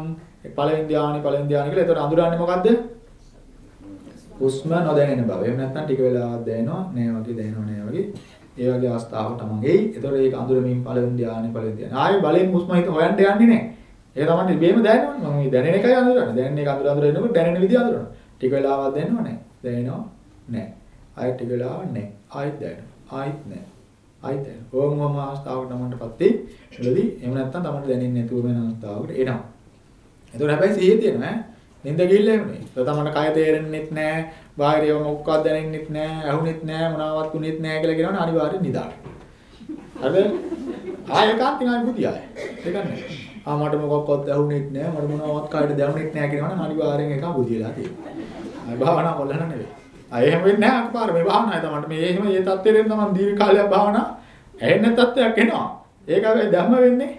පළවෙනි ධානය පළවෙනි ධානය කියලා එතකොට අඳුරන්නේ මොකද්ද? හුස්ම නොදැනෙන බව. එහෙම නැත්නම් ටික වෙලාවක් දැනෙනවා නෑ වගේ දැනෙනවා නෑ වගේ. ඒ වගේ අවස්ථාවක් Taman එයි. එතකොට ඒක අඳුරමින් පළවෙනි ධානය පළවෙනි ධානය. ආයේ බලෙන් හුස්ම හිත හොයන්න යන්නේ නෑ. ඒක තමයි ඉබේම දැනෙනවා. මම මේ දැනෙන එකයි අඳුරන්නේ. දැනෙන එක අඳුර අඳුර එනකොට දැනෙන විදිය අඳුරනවා. ටික වෙලාවක් දැනෙනව නෑ. දැනෙනවා නෑ. ආයෙත් ටික වෙලාවක් නෑ. ආයෙත් දැනෙනවා. ආයෙත් නෑ. ආයෙත් දැනෙනවා. ඕම ඕම අවස්ථාවකට Tamanටපත් වෙයි. එළදී එහෙම නැත්නම් Tamanට දැනෙන්නේ නැතුව වෙන අවස්ථාවකට එනවා. එතකොට හැබැයි සිහිය තියෙනවා ඈ. නින්ද ගිල්ල එන්නේ. ඒක තමයි කය තේරෙන්නෙත් නැහැ. බාහිරව මොකක්වත් දැනෙන්නෙත් නැහැ. ඇහුනෙත් නැහැ. මොනවත් උනේත් නැහැ කියලා කියනවනේ අනිවාර්යෙන් නිදාගන්න. හරිද? ආයෙ කාන්තින් ආයෙ බුදියාය. ඒක නෑ. ආ මට මොකක්වත් ඇහුනෙත් නැහැ. මට මොනවත් කයට දැනුනෙත් නැහැ කියනවනේ අනිවාර්යෙන් ඒක බුදියලා තියෙනවා. ආයෙ භාවනා කරලා නෙවෙයි. ආයෙ එහෙම වෙන්නේ නැහැ අකපාර මේ භාවනාවේ තමයි මේ එහෙම මේ தත්ත්වෙන් තමයි දීර්ඝ කාලයක් භාවනා ඇහෙන්නේ තත්ත්වයක් එනවා. ඒක හැබැයි ධම්ම වෙන්නේ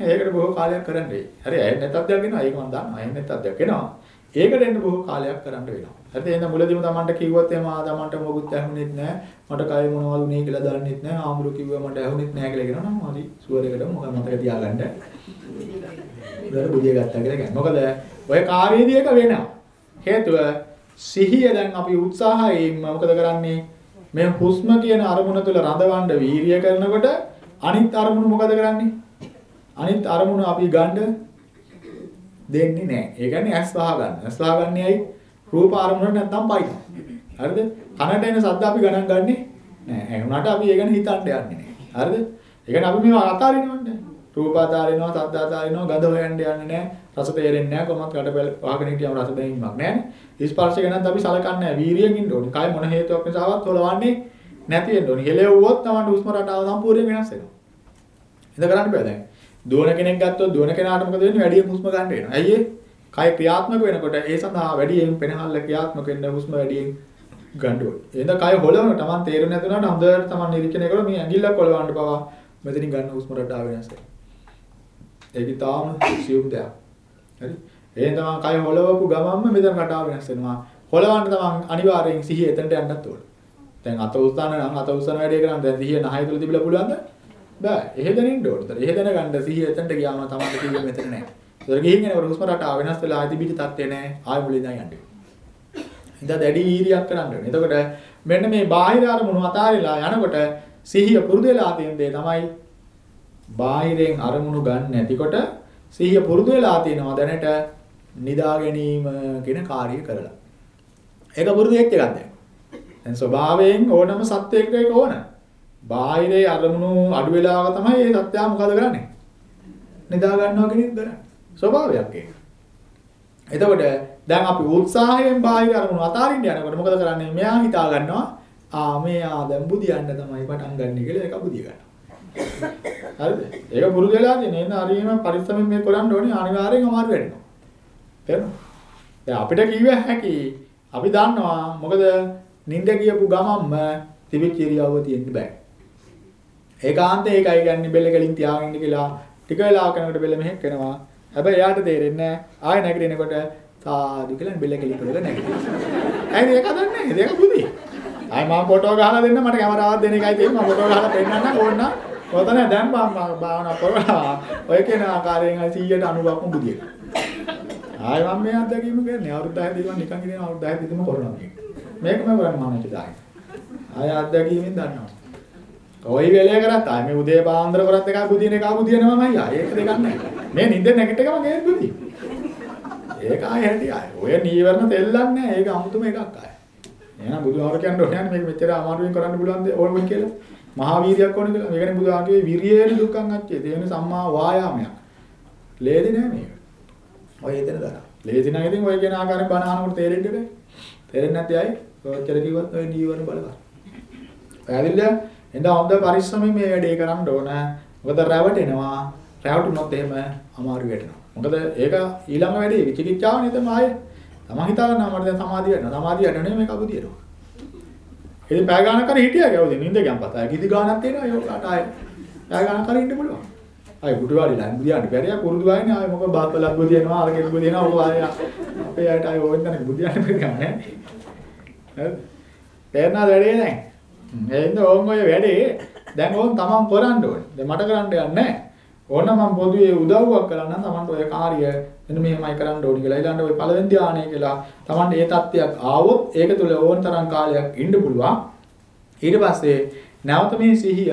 ඒකට බොහෝ කාලයක් කරන්න වෙයි. හරි ඇහෙන්නේ තත්ත්වයක් එනවා. ඒක මම දන්නවා. ඇහෙන්නේ තත්ත්වයක් එනවා. ඒකට එන්න බොහෝ කාලයක් කරන්න වෙනවා. හරිද? එහෙනම් මුලදීම Tamanට කිව්වොත් එහෙම ආ Tamanට මොකුත් ඇහුනෙත් නැහැ. මට කය මොනවද උනේ කියලා දන්නෙත් නැහැ. ආමුරු කිව්වා මට ඇහුනෙත් නැහැ කියලා කියනවා නම් හරි සුවර් එකට මොකද මතක තියාගන්න. උදේට බුදිය ගත්තා කියලා කියන්නේ. මොකද ඔය කාර්යයේදී එක වෙනවා. හේතුව සිහිය දැන් අපි උත්සාහයෙන් මොකද කරන්නේ? මේ හුස්ම කියන අරමුණ තුළ රඳවන්න වීරිය කරනකොට අනිත් අරමුණු මොකද කරන්නේ? අනිත් අරමුණු අපි ගන්න දෙන්නේ නැහැ. ඒ කියන්නේ ඇස් වහ ගන්න. ඇස් වහ ගන්නේ ඇයි? රූප අරමුණට නැත්තම් පයින්. හරිද? කනට එන ශබ්ද අපි ගණන් ගන්නේ නැහැ. ඒ වුණාට අපි ඒ ගැන හිතන්න යන්නේ නැහැ. හරිද? ඒ කියන්නේ අපි මේවා අතාරිනවන්නේ. රූප අතාරිනවා, ශබ්ද අතාරිනවා, ගඳ හොයන්න යන්නේ නැහැ. රස තේරෙන්නේ නැහැ. කොහොමද කඩපැල වහගෙන හිටියම රස දැනීමක් නැහැ. ස්පර්ශ ගැනත් අපි සලකන්නේ නැහැ. වීරියෙන් ඉන්න ඕනේ. කය මොන හේතුවක් නිසාවත් හොලවන්නේ නැති වෙන්න ඕනේ. හෙලෙව්වොත් තමයි උස්ම රටාව සම්පූර්ණයෙන් වෙනස් වෙනවා. ඉඳ කරන්න බෑ දැන්. දුවන කෙනෙක් ගත්තොත් දුවන කෙනාට මොකද වෙන්නේ? වැඩි හුස්ම ගන්න වෙනවා. ඇයි ඒ? කය ක්‍රියාත්මක වෙනකොට ඒ සඳහා වැඩියෙන් පෙනහල්ල ක්‍රියාත්මක වෙන්න හුස්ම වැඩියෙන් ගන්න ඕනේ. එහෙනම් කය හොලවන තමන් තේරුම් නැතුණාට හොඳට තමන් නිරීක්ෂණය කරලා මේ ඇඟිල්ලක් හොලවන්න පවා මෙතනින් ගන්න හුස්ම රටාව වෙනස් වෙනවා. ඒක තාම සියුම් දෙයක්. හරි? එහෙනම් තමන් කය හොලවපු ගමන්ම මෙතන රටාව වෙනස් වෙනවා. හොලවන්න තමන් අනිවාර්යෙන් සිහිය එතනට යන්නත් ඕනේ. දැන් අත උස්සන නම් අත උස්සන වැඩේ කරන් දැන් සිහිය නහය තුල තිබිලා පුළුවන්ද? බෑ. එහෙ දැනින්න ඕනේ. ඒතර එහෙ දැනගන්න සිහිය එතනට ගියාම තමයි කිව්වේ මෙතන නෑ. ඒතර ගිහින් එනකොට හුස්ම රටාව වෙනස් වෙලා ආදි පිටි තත්ත්වේ නෑ. ආයෙ මුලින් ඉඳන් යන්න. ඉඳ දැඩි වීරියක් කරන්න ඕනේ. එතකොට මෙන්න මේ බාහිර අරමුණු අතාරිලා යනකොට සිහිය පුරුදු වෙලා තියෙන දේ තමයි බාහිරෙන් අරමුණු ගන්න නැතිකොට සිහිය පුරුදු වෙලා තියෙනවා දැනට නිදා ගැනීම කියන කාර්යය කරලා. ඒක පුරුදු වෙච්ච එකක් දැන්. දැන් ස්වභාවයෙන් ඕනම සත්‍යයකට ඒක ඕන. බාහිරේ අරමුණු අඩු වෙලාවක තමයි මේ සත්‍යය මොකද කරන්නේ? නිදා ගන්නවා කියන එක කරන්නේ. ස්වභාවයක් ඒක. එතකොට දැන් අපි උත්සාහයෙන් බාහිර අරමුණු අතාරින්න යනකොට මොකද කරන්නේ? මෙයා හිතා ගන්නවා ආ මෙයා දැන් බුදියන්න තමයි පටන් ගන්න කියලා ඒක බුදිය ගන්නවා. හරිද? ඒක පුරුදු වෙලා තියෙන. එහෙනම් හරියම පරිස්සමෙන් මේ කරන්න ඕනේ අනිවාර්යෙන් අමාරු වෙනවා. තේරෙනවද? දැන් අපිට කිව්ව හැකි අපි දන්නවා මොකද නිින්ද කියපු ගමම්ම තිබිච්ච ඉරියව්ව තියෙන්න බෑ. ඒකාන්තේ ඒකයි කියන්නේ බෙල්ල කලින් තියාගෙන ඉන්න කියලා ටික වෙලාවක යනකොට බෙල්ල මෙහෙක් වෙනවා. හැබැයි එයාට තේරෙන්නේ නැහැ ආයෙ නැගිටිනකොට සාදු කියලා බෙල්ල කෙලින් කරලා නැගිටිනවා. ඇයි මේක දන්නේ? මේක බුදි. ආයෙ මම ෆොටෝ ගහලා දෙන්න මට කැමරාවක් දෙන එකයි තියෙන්නේ. මම ෆොටෝ ගහලා පෙන්නන්න ඕන. ඔතන දැන් මම භාවනා කරනවා. ඔය කියන ආකාරයෙන් 100ට 90ක්ම බුදිය. ආයෙ මම මේ අත්දැකීම කියන්නේ අවුරුදු 10 දීලා නිකන් ඉතින් අවුරුදු 10 දීම කරනවා මේක. මේකම කරන්නේ මම හිතා. ආයෙ අත්දැකීමෙන් දන්නවා. කොයි වෙලේ කරත් ආයේ මේ උදේ පාන්දර කරත් එකයි බුදින එකයි බුදිනවමයි ආයේ ඒක දෙකක් නැහැ. මේ නිින්ද නැගිට එකම ගේ බුදි. ඒක ආයේ හැටි ආයේ. ඔය නීවරණ තෙල්ලන්නේ නැහැ. ඒක අමුතුම එකක් ආයේ. එහෙනම් බුදුහාර කියන්නේ ඕනේ මේක මෙච්චර අමාරුවෙන් කරන්න පුළුවන් දේ ඕනෙ කියලා. මහා වීර්යයක් ඕනේ කියලා. මේකනේ බුදුහාගේ විරියේන දුක්ඛං අච්චේ. තේන සම්මා වායාමයක්. ලේදි නෑ මේක. ඔය එතන දාලා. ලේදි නම් ඉතින් ඔය කියන ආකාරයෙන් බණ අහනකොට තේරෙන්නේ නැහැ. තේරෙන්නේ නැති අය ඔච්චර කිව්වත් ඔය නීවරණ බලවත්. පැහැදිලිද? එහෙනම් හොඳ පරිස්සමෙන් මේ වැඩේ කරන්න ඕන. මොකද රැවටෙනවා. රැවටුනොත් එහෙම අමාරු වෙනවා. මොකද ඒක ඊළඟ වැඩේ විචිකිච්ඡාව නේද මායේ. තමන් හිතා ගන්නවා මට දැන් සමාධිය වෙනවා. සමාධිය වෙනවා මේක අබුදියනවා. ඉතින් පැය ගානක් කර හිටියා ගවද නින්ද ගැම්පත්. අය කිසි ගානක් තියෙනවා ඒකට ආයේ. පැය ගානක් කර ඉන්න පුළුවන්. අය බුදු වාඩිලා බුදියාට බැරිය කුරුදු වයින්නේ ආයේ මොකද බාප්පලක් බුදියනවා අර කෙනෙක් බුදියනවා ඔය ආයේ අපේ අයට ආයේ ඕවෙන් තනක බුදියාට බැරි ගමන් නැහැ. හරි. තේරෙනවද වැඩේ දැන්? එහෙනම් ඕන් ඔය වැඩේ දැන් ඕන් තමන් කරන්න ඕනේ. දැන් මට කරන්න යන්නේ ඕන මම පොදුවේ උදව්වක් කළා නම් තමන්ට ඔය කාර්ය මෙන්න මෙහෙමයි කරන්න ඕනි කියලා. ඊළඟට ඔය පළවෙනි ධානය කියලා තමන්ට ඒ தත්ත්වයක් ආවොත් ඒක තුල ඕන තරම් කාලයක් ඉන්න පුළුවන්. ඊට පස්සේ නැවත මේ සිහිය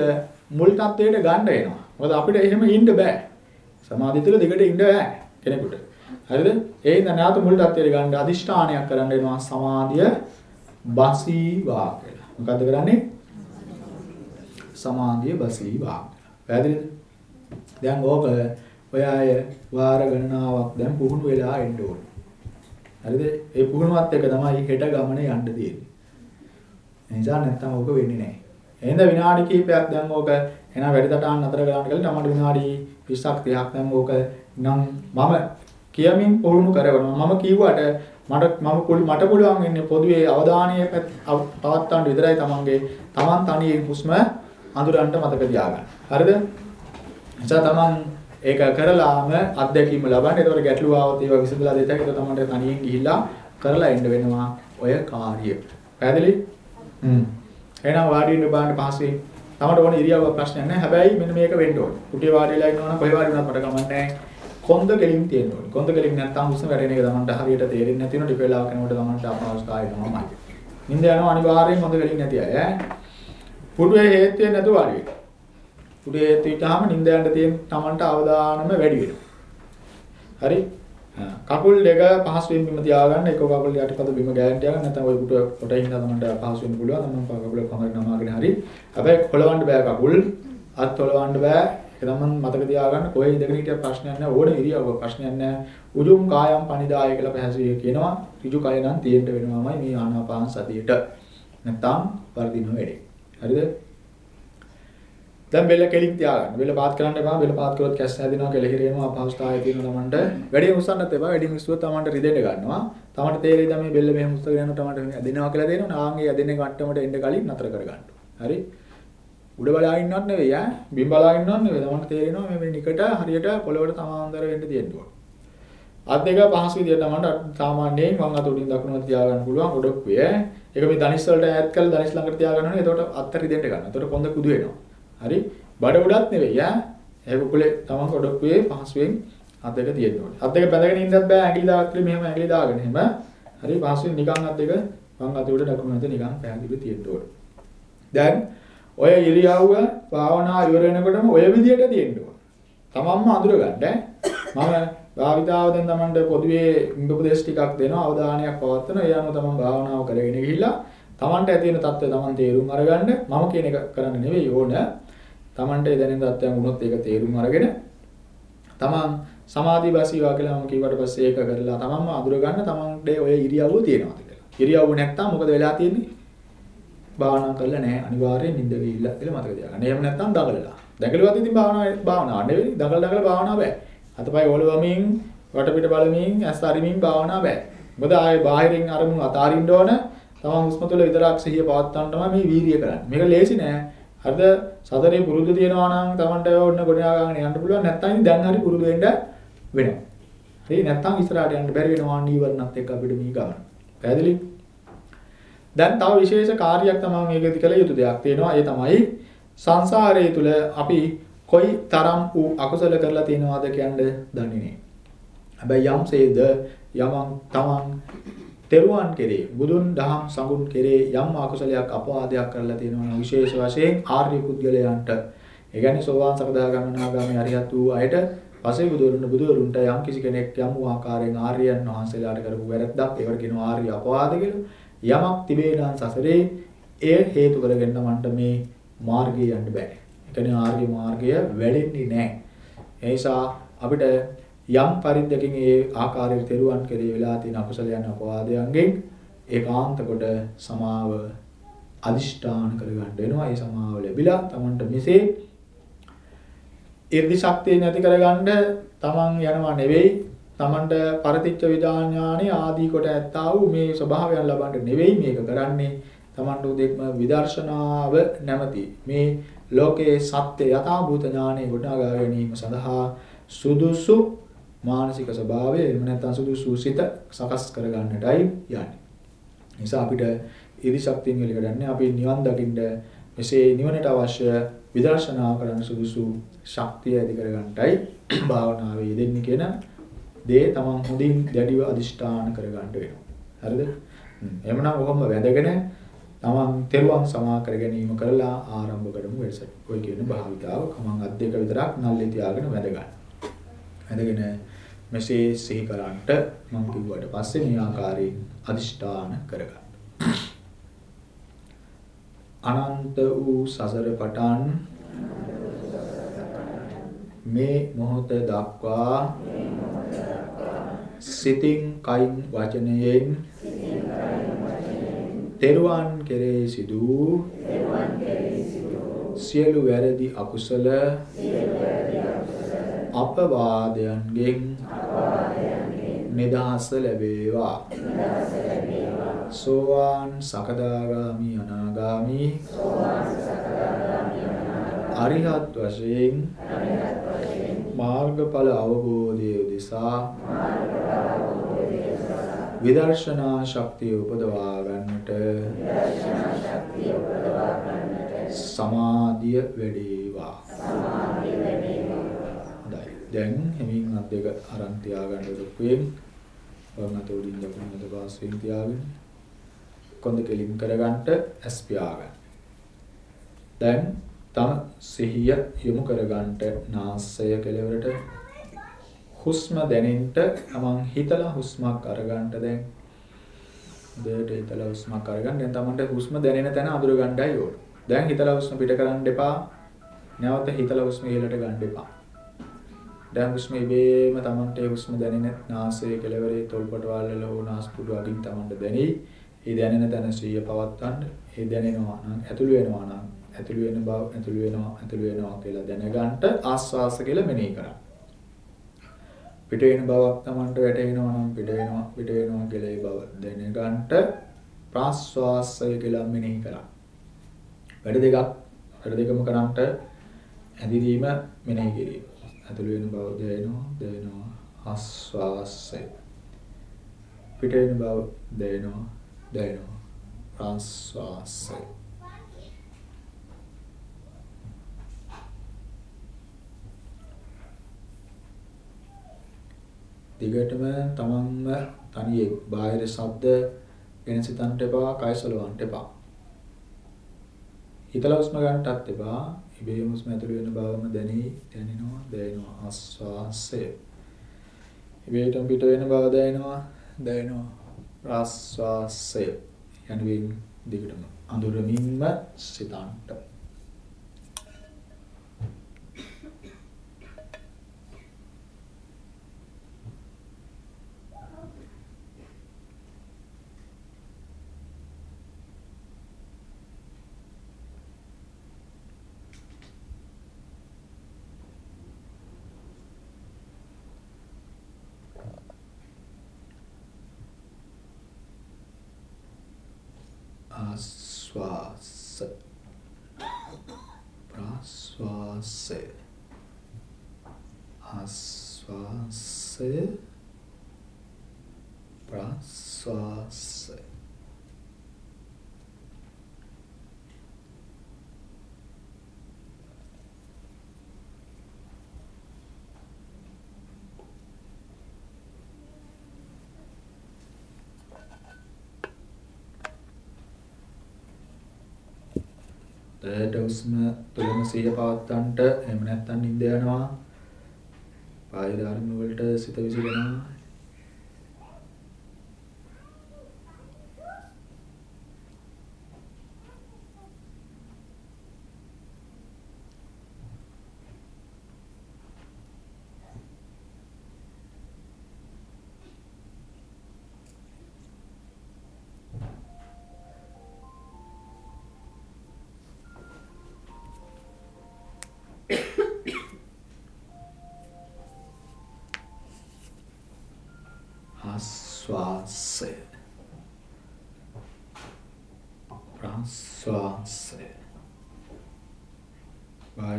මුල් தත්ත්වයට ගන්න එනවා. මොකද අපිට එහෙම ඉන්න බෑ. සමාධිය තුල දෙකට ඉන්න බෑ කෙනෙකුට. හරිද? ඒ ඉඳ නැවත මුල් தත්ත්වයට ගන්න අදිෂ්ඨානයක් කරන්න එනවා සමාධිය බසීවා කියලා. මොකද්ද කරන්නේ? සමාධිය බසීවා. පැහැදිලිද? දැන් ඕක ඔය අය වාර ගණනාවක් දැන් පුහුණු වෙලා එන්න ඕනේ. හරිද? ඒ පුහුණුවත් එක තමයි හෙට ගමනේ යන්න තියෙන්නේ. එනිසා නැත්තම් ඕක වෙන්නේ නැහැ. එහෙනම් විනාඩි කිහිපයක් දැන් ඕක එන වැඩසටහන් අතර ගන්න කියලා තමයි විනාඩි 20ක් 30ක් දැන් ඕක නම් මම කියමින් පුහුණු කරනවා. මම කිව්වට මට මම මට පුළුවන් ඉන්නේ පොදුවේ අවධානය පවත්වන්න විතරයි තමන්ගේ තමන් තනියෙන් හුස්ම අඳුරන්න මතක තියාගන්න. හරිද? එනිසා තමන් ඒක කරලාම අත්දැකීම ලබන්න. ඒතකොට ගැටලු ආවොත් ඒවා විසඳලා දෙන්න. ඒක තමන්ට තනියෙන් ගිහිල්ලා කරලා එන්න වෙනවා ඔය කාර්යය. පැහැදිලි? හ්ම්. එහෙනම් වාඩි වෙන්න බාන්න පහසුවෙන්. තමන්ට ඕන ඉරියව්ව ප්‍රශ්නයක් නැහැ. හැබැයි මෙන්න මේක වෙන්න ඕනේ. කුටිය වාඩි වෙලා ඉන්නවා නම් කොහේ වාඩි වුණත් මට කමක් නැහැ. කොන්ද කෙලින් තියෙන්න ඕනේ. කොන්ද කෙලින් නැත්නම් හුස්ම වැඩෙන එක තමන්ට හරියට තේරෙන්නේ නැති වෙන ටික වෙලාවක් යනකොට තමන්ට අපහසුතාවය එනවාමයි. නිින්ද යනවා අනිවාර්යෙන් කොන්ද කෙලින් නැති අය ඈ. පුඩුවේ හේතු වෙන්නේ නැතුව වාඩි වෙන්න. පුඩුවේ හේතු විතාම නිින්ද යන්න තියෙන තමන්ට අවධානම වැඩි වෙනවා. හරි? කකුල් දෙක පහසුවෙන් බිම තියාගන්න එක කකුල් යටිපත බිම ගෑන් තියාගන්න නැත්නම් ওই පුටුව කොටින් ඉඳලා තමන්ට පහසු වෙන්න පුළුවන්. තමන් කකුල කමර නමාගෙන හරි. හැබැයි කොලවන්න බෑ කකුල්. අත් තොලවන්න බෑ. ඒක තමයි මතක තියාගන්න කොහේ ඉඳගෙන හිටිය ප්‍රශ්නයක් නැහැ ඕන ඉරියව්ව ප්‍රශ්නයක් නැහැ. උජුම් කායම් පනිදාය කියලා පැහැදිලි කියනවා. ඍජු කය නම් තියෙන්න වෙනවාමයි මේ ආනාපාන සතියට. නැත්තම් වර්ධිනව වැඩේ. හරිද? දැන් බෙල්ල කෙලින් තියාගන්න. බෙල්ල පාත් කරන්න එපා. බෙල්ල පාත් කරොත් කැස් හැදෙනවා කෙලහිර එනවා අපහසුතාවය තියෙනවා තමන්ට. වැඩි උස්සන්නත් එපා. වැඩි උස්සුවොත් තමන්ට රිදෙන්න ගන්නවා. තමන්ට තේරෙයි දැන් මේ බෙල්ල මෙහෙම උස්සගෙන යනකොට තමන්ට ඇදෙනවා කියලා දෙනවා නාංගේ ඇදෙන කට්ටමට එන්න කලින් නතර කරගන්න. හරි? උඩ බලා ඉන්නවත් නෙවෙයි ඈ බිම් බලා ඉන්නවත් නෙවෙයි තමන්ට තේරෙනවා මේ නිකට හරියට පොළවට සමාන්තර වෙන්න තියෙන්න ඕන. අත් දෙක පහසු විදියට තමන්ට සාමාන්‍යයෙන් වම් අත උඩින් දකුණට තියාගන්න පුළුවන් ඔඩොක්කුවේ ඈ. ඒක මේ ධනිස් වලට ඈත් කරලා ධනිස් ළඟට තියාගන්න ඕනේ. එතකොට අත් රිදෙන්න ගන්න. එතකොට කොන්ද කුදු වෙනවා. හරි? බඩ උඩත් නෙවෙයි ඈ. ඒ කුකුලේ තමන් ඔඩොක්කුවේ පහසුවෙන් අත් දෙක තියෙන්න ඕනේ. අත් දෙක බැඳගෙන ඉන්නත් බෑ ඇඟිලි දාගත්තේ මෙහෙම ඇඟිලි දාගෙන එහෙම. හරි පහසුවෙන් නිකන් අත් දෙක වම් අත උඩ දකුණු අත නිකන් පැහැදිලි තියෙන්න ඕනේ. දැන් ඔය ඉරියව්ව භාවනා ඉවර වෙනකොටම ඔය විදියට තියෙන්න ඕන. තමන්ම අඳුර ගන්න මම භාවිතාව දැන් තමන්ට පොදුවේ උපදේශ ටිකක් දෙනවා අවධානයක් පවත්වන ඒ අනුව තමන් භාවනාව කරගෙන ගිහිල්ලා තමන්ට ඇති වෙන தත්ත්වය තමන් තේරුම් අරගන්න මම කියන එක කරන්න නෙවෙයි ඕන. තමන්ට දැනෙන தත්ත්වයන් වුණොත් ඒක තේරුම් අරගෙන තමන් සමාධි බසීවා කියලා මම කිව්වට පස්සේ ඒක කරලා තමන්ම අඳුර ගන්න තමන්ට ඔය ඉරියව්ව තියෙනවාද කියලා. ඉරියව්ව නැත්තම් මොකද වෙලා තියෙන්නේ? භාවනා කරලා නැහැ අනිවාර්යෙන් නිින්ද ගිහිල්ලා කියලා මතක තියාගන්න. එහෙම නැත්නම් දඟලලා. දැකලුවත් ඉතින් භාවනා භාවනා නෙවෙයි. දකල දකල භාවනා බෑ. අතපය ඔලවමින් වටපිට බලමින් ඇස් අරිමින් භාවනා බෑ. මොකද ආයේ බාහිරින් අරමුණු අතාරින්න ඕන. තමන් හුස්ම තුළ විතරක් සිහිය පවත්වන්න තමයි මේ වීරිය කරන්නේ. මේක ලේසි නෑ. හරිද? සතරේ පුරුදු තියෙනවා නම් තමන්ට ඕන්න ගොඩනගා ගන්න යන්න පුළුවන්. නැත්නම් දැන් හරි පුරුදු වෙන්න වෙනවා. හරි නැත්නම් ඉස්සරහට යන්න බැරි වෙනවා නීවරණත් එක්ක අපිට මේ ගමන. පැහැදිලි? දැන් තව විශේෂ කාර්යයක් තමයි මේකෙදි කළ යුතු දෙයක් තියෙනවා. ඒ තමයි සංසාරයේ තුල අපි කොයි තරම් වූ අකුසල කරලා තියෙනවද කියන්නේ දන්නේ නැහැ. හැබැයි යම්සේද යමං තමන් තෙරුවන් කෙරේ බුදුන් දහම් සඟුන් කෙරේ යම් අකුසලයක් අපවාදයක් කරලා තියෙනවා නම් විශේෂ වශයෙන් ආර්ය පුද්ගලයන්ට ඒ කියන්නේ සෝවාන් සකදාගාමී නාගාමී අරිහත් වූ අයට පසේ බුදුරුන් බුදුරුන්ට යම් කිසි කෙනෙක් යම් වූ ආකාරයෙන් ආර්යයන් වහන්සේලාට කරපු වැරද්දක් ඒවට කියනවා ආර්ය අපවාද කියලා. යමක් තිබේ නම් සසරේ එය හේතු කරගෙන මන්ට මේ මාර්ගය යන්න බෑ. ඒ කියන්නේ ආර්ය මාර්ගය වැඩෙන්නේ නැහැ. ඒ නිසා අපිට යම් පරිද්දකින් ඒ ආකාරයට තෙරුවන් කෙරේ වෙලා තියෙන අකුසලයන් අපවාදයන්ගෙන් ඒකාන්ත කොට සමාව අදිෂ්ඨාන කරගන්න වෙනවා. ඒ සමාව ලැබිලා Tamanට මෙසේ 이르දි ශක්තිය නැති කරගන්න Taman යනවා නෙවෙයි. Tamanට පරතිච්ච විඥාඥානෙ ආදී කොට ඇත්තා වූ මේ ස්වභාවයන් ලබන්න නෙවෙයි මේක කරන්නේ. Tamanට උදෙක්ම විදර්ශනාව නැමැති මේ ලෝකයේ සත්‍ය යථාභූත ඥානෙ ගොඩනගා ගැනීම සඳහා සුදුසු මානසික ස්වභාවය එහෙම නැත්නම් සුදුසු සිත සකස් කරගන්නටයි යන්නේ. නිසා අපිට ඉරි ශක්තියෙන් එළිකඩන්නේ අපි නිවන් දකින්න මෙසේ නිවනට අවශ්‍ය විදර්ශනා කරන්න සුදුසු ශක්තිය ඇති කරගන්නටයි භාවනාවේ යෙදෙන්නේ කියන දේ තමන් හොඳින් දැඩිව අදිෂ්ඨාන කරගන්න වෙනවා. හරිද? එහෙමනම් ඔහොම වැඳගෙන තමන් තෙරුවන් සමා කර ගැනීම කරලා ආරම්භ කරමු වෙලසට. ඔය කියන භාවිතාව කමං අත් දෙක විතරක් නල්ලේ තියාගෙන වැඳ ගන්න. වැඳගෙන මෙසේ සිහි කරන්ට මම කිව්වට පස්සේ මේ ආකාරයෙන් අදිෂ්ඨාන කරගන්න. අනන්ත වූ සසර පටන් මේ මොහොත දක්වා සිතින් කයින් වචනයෙන් තෙරුවන් කෙරෙහි සිදු සියලු වැරදි අකුසල අපවාදයන්ගෙන් නිදහස ලැබේවා. සෝවාන් සකදාගාමි අනාගාමි අරිහත් වශයෙන් මාර්ගඵල අවබෝධය උදෙසා විදර්ශනා ශක්තිය උපදවා ගන්නට සමාධිය වැඩේවා. හොඳයි. දැන් හිමින් අත් දෙක අරන් තියාගන්න දුක්වෙන් වම් අත උඩින් දකුණු අත පාස්වෙන් තියාගෙන කොන්ද කෙලින් කරගන්නට ඇස් පියාගන්න. දැන් තම සිහිය යොමු කරගන්නට නාසය කෙලවරට හුස්ම දැනෙන්න තමන් හිතලා හුස්මක් අරගන්න දැන් දෙයට හිතලා හුස්මක් අරගන්න දැන් තමන්ට හුස්ම දැනෙන තැන අඳුර ගන්නයි ඕන. දැන් හිතලා හුස්ම පිට කරන්න එපා. නැවත හිතලා හුස්ම ඉහළට ගන්න එපා. දැන් හුස්ම ඉබේම තමන්ට හුස්ම දැනෙන නාසයේ කෙළවරේ තොල්පට වල හෝ නාස්පුඩු අගින් තමන්ට දැනෙයි. ඒ දැනෙන තැන සිහිය පවත්වන්න. ඒ දැනෙනවා නම් ඇතුළු වෙනවා නම් ඇතුළු වෙන බව ඇතුළු වෙනවා ඇතුළු වෙනවා කියලා දැනගන්න ආස්වාස කියලා මෙනෙහි කරන්න. පිට වෙන බවක් Tamanට වැටෙනවා නම් පිට වෙනවා පිට වෙනවා කියලා ඒ බව දැනගන්න ප්‍රාස්වාසය කියලා මෙනෙහි කරා. වැඩ දෙකක් වැඩ දෙකම කරන්ට ඇදිරීම මෙනෙහි කිරීම. ඇතුළු වෙන බව දැනෙනවා දැනෙනවා ආස්වාසය. පිට වෙන බව දැනෙනවා දැනෙනවා ප්‍රාස්වාසය. දිගටම තමන්ම තනියෙන් බාහිර ශබ්ද ගැන සිතන්නට එපා, කයසලවන්නට එපා. හිතලා හුස්ම ගන්නටත් එපා. ඉබේම හුස්ම ඇතුළු වෙන බවම දැනි, දැනෙනවා, දැනෙනවා ආස්වාසය. ඉබේටම පිට වෙන බව දැනෙනවා, දැනෙනවා ආස්වාසය. යනුවෙන් දිගටම අඳුරමින්ම සිතන්නට ආස්වාස ප්‍රාස්වාසය ආස්වාසය ප්‍රාස්වාසය දැයට උස්ම තුලම සිහිය පවත්තන්ට එහෙම නැත්නම් නිින්ද යනවා. බාහිර අරමුණු වලට සිත විසිරෙනවා.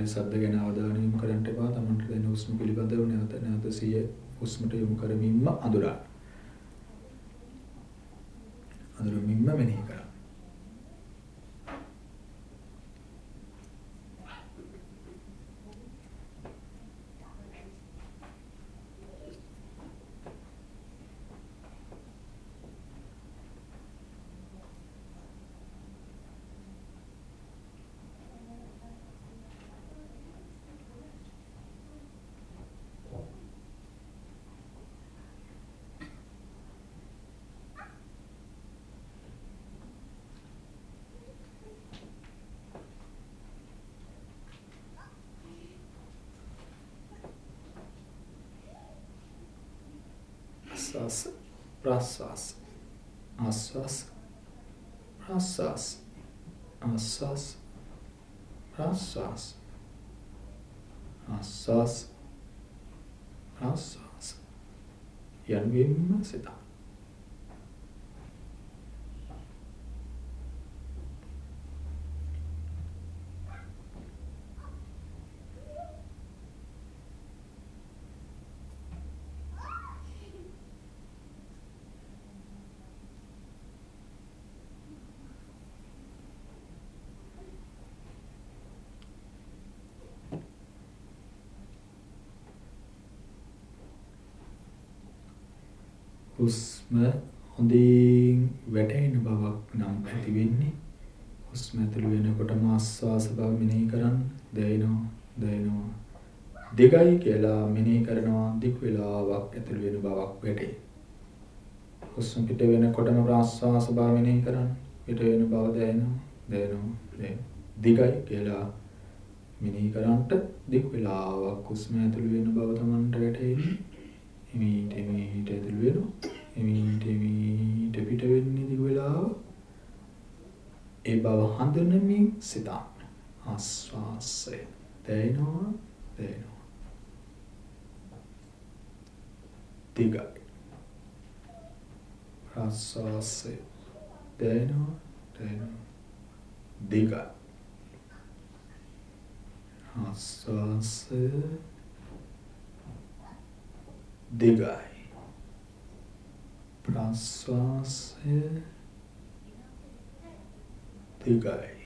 ශබ්ද ගැන අවධානය යොමු කරන්න එපා. Tamanට දැනෙන හුස්ම පිළිබඳව නැවත නැවත සිය හුස්මට යොමු කරමින්ම අඳුරා. අඳුරමින්ම මෙනෙහි කරා. ආස්වාස ප්‍රාස්වාස ආස්වාස ප්‍රාස්වාස ආස්වාස ප්‍රාස්වාස ආස්වාස ප්‍රාස්වාස යන්ගෙම්ම සිතා හුස්ම හොඳින් වැටෙන බවක් නම් ඇති වෙන්නේ. හුස්ම ඇතුළු වෙනකොටම ආස්වාස බව මෙනෙහි කරන්න දැනෙනවා දැනෙනවා. දෙගයි කියලා මෙනෙහි කරනවා දික් වේලාවක් ඇතුළු වෙන බවක් වැටේ. හුස්ම පිට වෙනකොටම ප්‍රාස්වාස බව මෙනෙහි කරන්න. පිට වෙන බව දැනෙනවා දැනෙනවා දිගයි කියලා මෙනෙහි කරන්ට දික් වේලාවක් හුස්ම ඇතුළු වෙන බව Tamanට වැටෙන්නේ. එමීට එමීට ඇතුළු වෙනවා. එමීට එමීට පිට වෙන්නේ දිග වෙලාව. ඒ බව හඳුනමින් සිතන්න. ආස්වාසය දැනෙනවා දැනෙනවා. දිගයි. ආස්වාසය දැනෙනවා දැනෙනවා. දිගයි. ආස්වාසය දිගයි. ප්‍රාශ්වාසය දිගයි.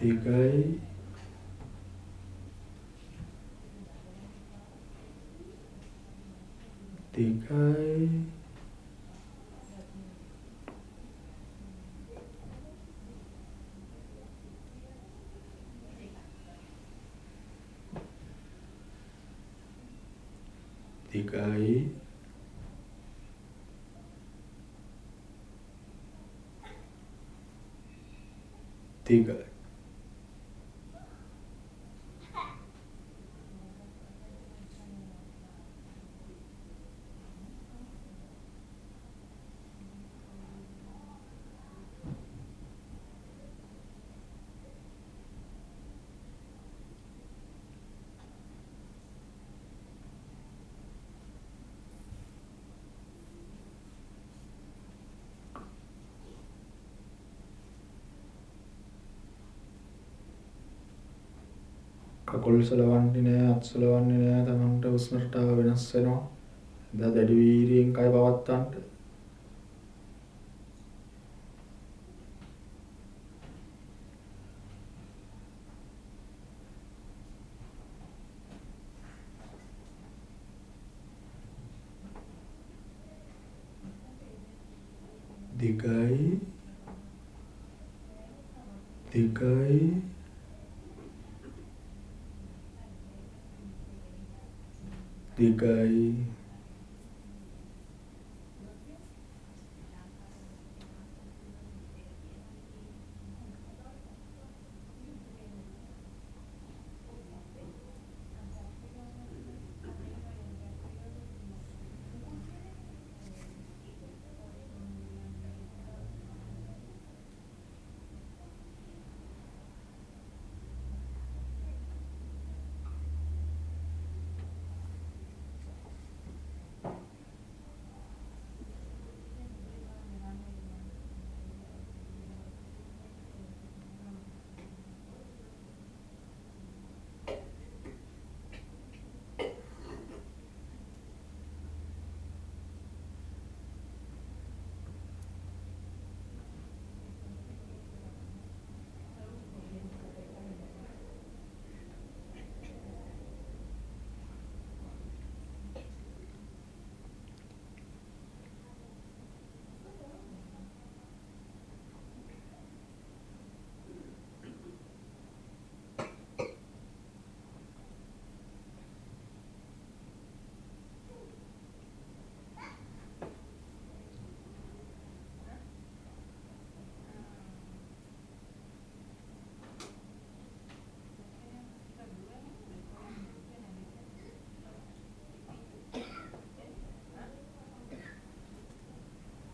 දිගයි. දිගයි දිගයි දිගයි කකුල් සලවන්නේ නැහැ, අත් සලවන්නේ නැහැ. Tamanට හුස්ම රටාව වෙනස් වෙනවා. එදා දැඩි වීර්යයෙන් කය පවත්තන්න. the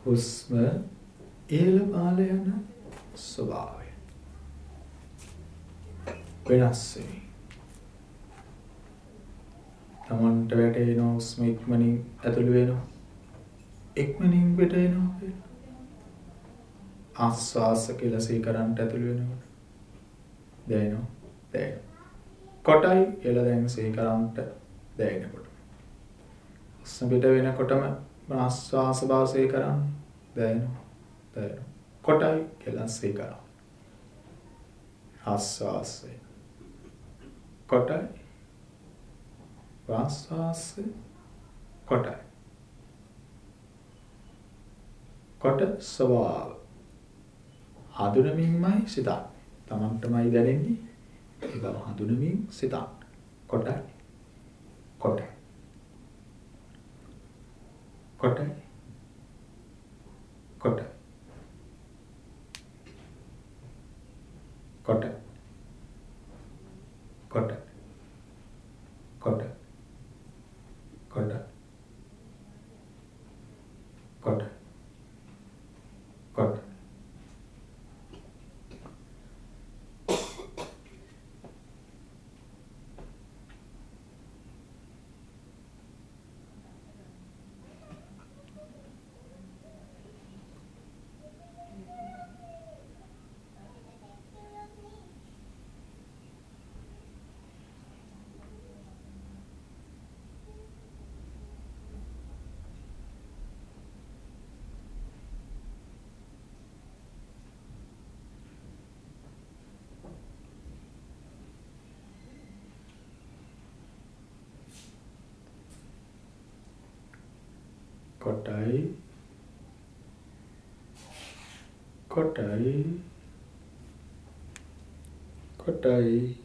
හුස්ම ඉහළ පහළ යන ස්වභාවය වෙනස් වෙයි. තමන්ට වැටෙනවා හුස්ම ඉක්මනින් ඇතුළු වෙනවා. ඉක්මනින් පිට එනවා. ආස්වාස කියලා සීකරන්ට ඇතුළු වෙනවා. දැනෙනවා. දැනෙනවා. කොටයි කියලා දැන් සීකරන්ට දැනෙනකොට. හුස්ම පිට වෙනකොටම ආස්වාස භාසය කරන්න දැනෙනවා දැනෙනවා කොටයි කියලා සේ කරා ආස්වාසය. කොටයි. ආස්වාසය. කොටයි. කොට ස්වභාව. හඳුනමින්මයි සිතන්නේ. තමන්ටමයි දැනෙන්නේ. ඒ බව හඳුනමින් සිතන්න. කොටයි. කොටයි. කොටයි. කොට කොට. කොට. කොට. කොට. කොට කොට කොටයි. කොටයි. කොටයි.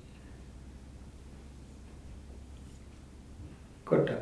කොටයි.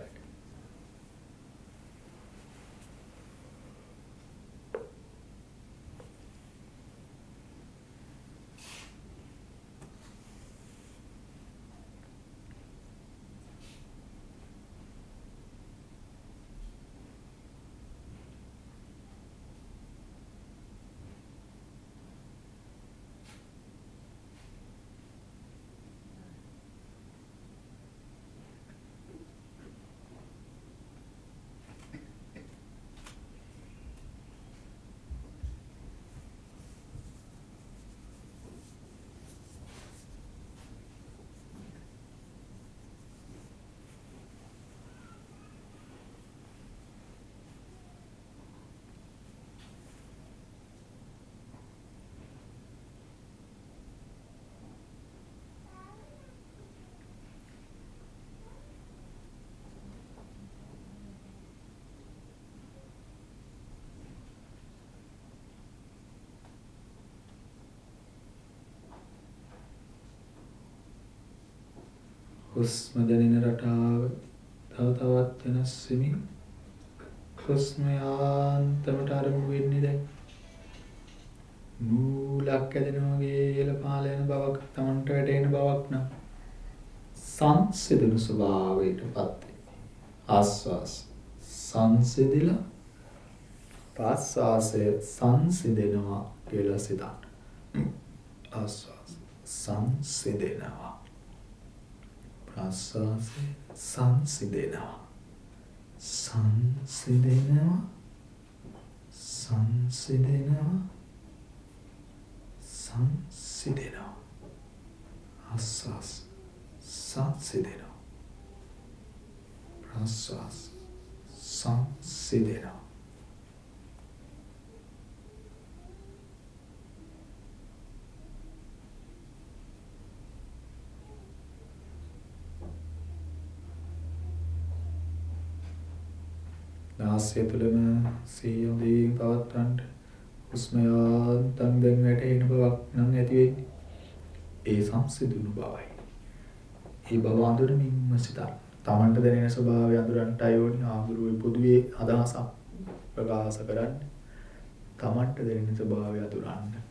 හුස්ම දැනෙන රටාව තව තවත් වෙනස් වෙමින් හුස්ම යාන්තමට අරමුණු වෙන්නේ දැන්. නූලක් ඇදෙනවා වගේ ඉහළ පහළ යන බවක් Tamanට වැටෙන බවක් නම් සංසිඳුණු ස්වභාවයටපත් වෙන්නේ ආස්වාස් සංසිඳිලා ප්‍රාස්වාසය සංසිඳෙනවා කියලා සිතන්න. ආස්වාස් සංසිඳෙනවා. ප්‍රාස්වාසය සංසිඳෙනවා සංසිඳෙනවා සංසිඳෙනවා සංසිඳෙනවා ආස්වාස් සංසිඳෙනවා ප්‍රාස්වාස් සංසිඳෙනවා නාසය තුළම සිහිය හොඳින් පවත්වන්න හුස්ම යාන්තම් දැන් වැටෙන බවක් නම් ඇති වෙන්නේ. ඒ සංසිඳුණු බවයි. ඒ බව අඳුරමින්ම සිතන්න තමන්ට දැනෙන ස්වභාවය අඳුරන්නටයි ඕනේ ආඳුරුවේ පොදුවේ අදහසක් ප්‍රකාශ කරන්නේ. තමන්ට දැනෙන ස්වභාවය අඳුරන්න.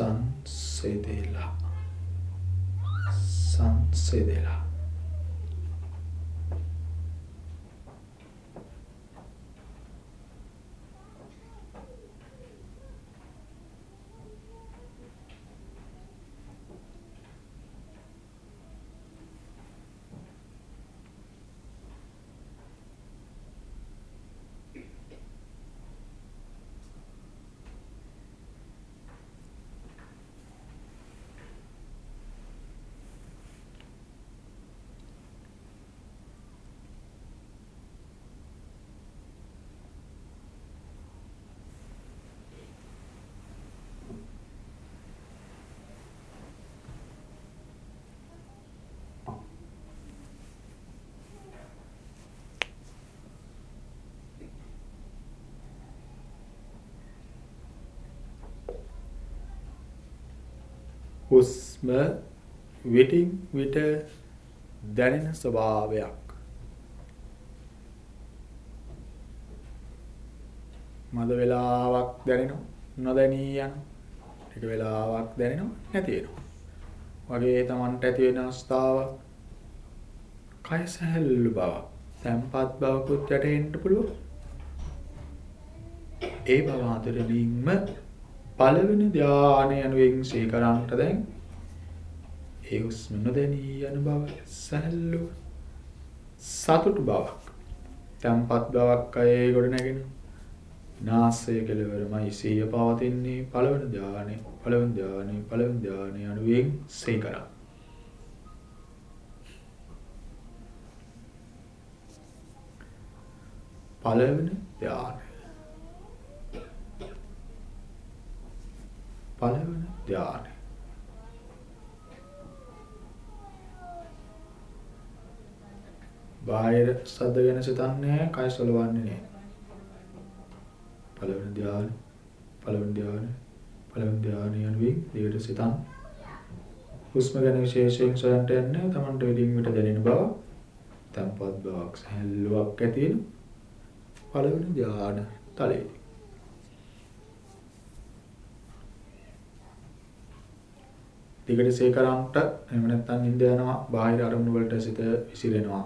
සංසෙදෙලා. සංසෙදෙලා. හුස්ම විටින් විට දැනෙන ස්වභාවයක්. මද වෙලාවක් දැනෙනවා? නොදැනී යන ටික වෙලාවක් දැනෙනවා? නැති වෙනවා. වගේ Tamanට ඇති වෙන අවස්ථාවක් කය සැහැල්ලු බවක් තැම්පත් බවකුත් වැටෙන්න පුළුවන්. ඒ බව අතරින්ම පළවෙනි ධානය යනුවෙන් සීකරන්ට දැන් ඒ හුස්ම නොදැනී යන බව සැහැල්ලු සතුටු බවක් තැම්පත් බවක් අයේ ගොඩ නැගෙන නාසය කෙලවරමයි සිහිය පවතින්නේ පළවෙනි ධානය පළවෙනි ධානය පළවෙනි ධානය යනුවෙන් සීකරා පළවෙනි ධානය පළවෙනි ධානය. බාහිර සද්ද ගැන සිතන්නේ කය සලවන්නේ නෑ. පළවෙනි ධ්‍යාන පළවෙනි ධ්‍යාන පළවෙනි ධ්‍යාන යනුවෙන් දිගට සිතන් හුස්ම ගැන විශේෂයෙන් සොයන්ට යන්න තමන්ට විදින් විට දැනෙන බව තැම්පත් බවක් සැහැල්ලුවක් ඇති වෙන පළවෙනි ධ්‍යාන තලයේදී දිගට සේකරන්ට එහෙම නැත්නම් නිින්ද යනවා බාහිර අරමුණු වලට සිත විසිරෙනවා.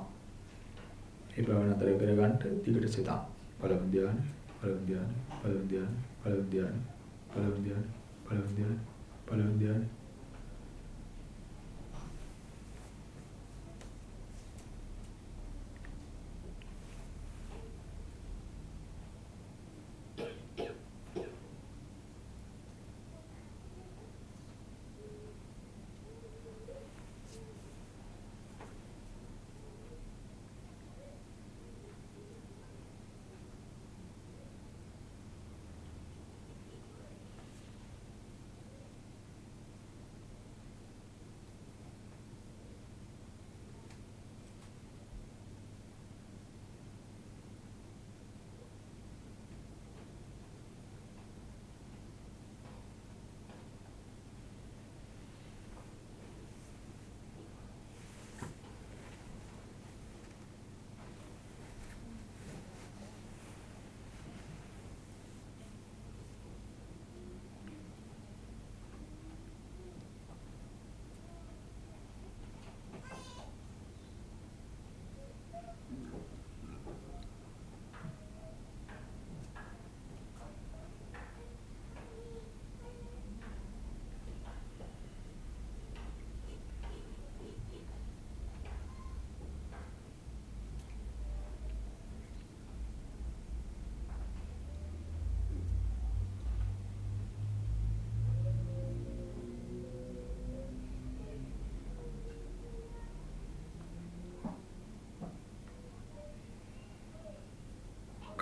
ඒ බව නතර කරගන්න දිගට සිතන් පළවෙනි ධ්‍යාන පළවෙනි ධ්‍යාන පළවෙනි ධ්‍යාන පළවෙනි ධ්‍යාන පළවෙනි ධ්‍යාන පළවෙනි ධ්‍යාන.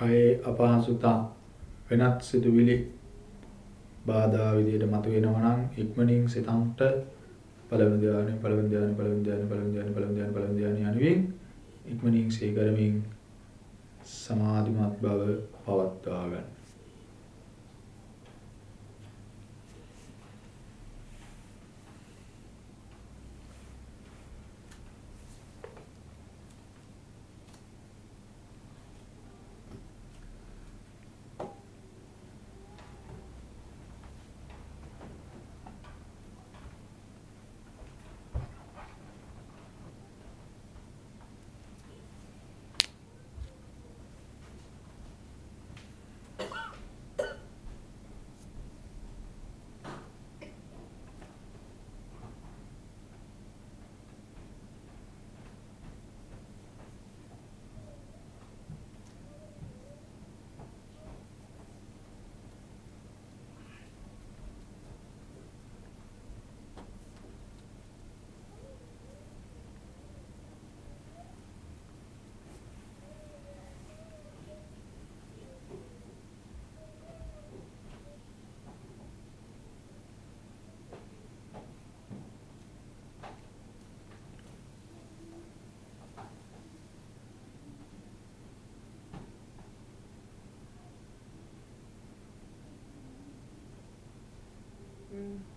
කයේ අපහසුතා වෙනත් සිදුවිලි බාධා විදියට මතුවෙනවා නම් ඉක්මනින් සිතන්ට පළවෙනි ධ්‍යානෙ පළවෙනි ධ්‍යානෙ පළවෙනි ධ්‍යානෙ පළවෙනි ධ්‍යානෙ පළවෙනි ධ්‍යානෙ පළවෙනි ධ්‍යානෙ යනුවෙන් ඉක්මනින් සීකරමින් සමාධිමත් බව පවත්වා ගන්න. um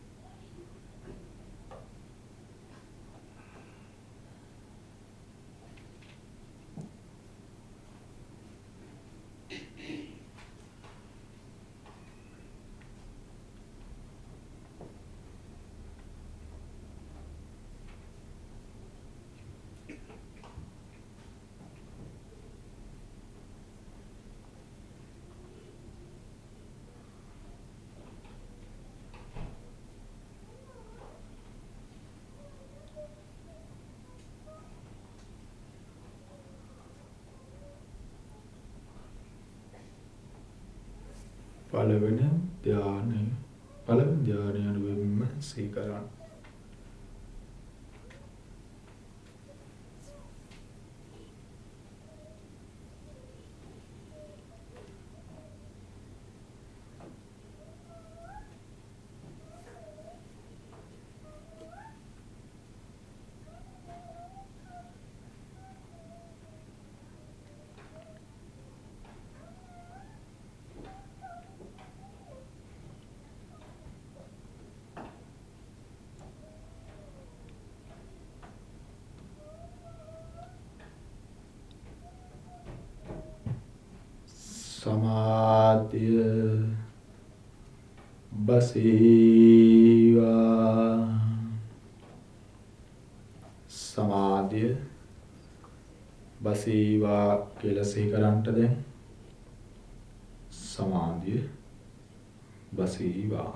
පළවෙනි ධානය පළවෙනි ධානය අනුවෙන්ම සීකරන්න. සමාධිය බසීවා. සමාධිය බසීවා කියලා සිහි කරන්ට දැන් සමාධිය බසීවා.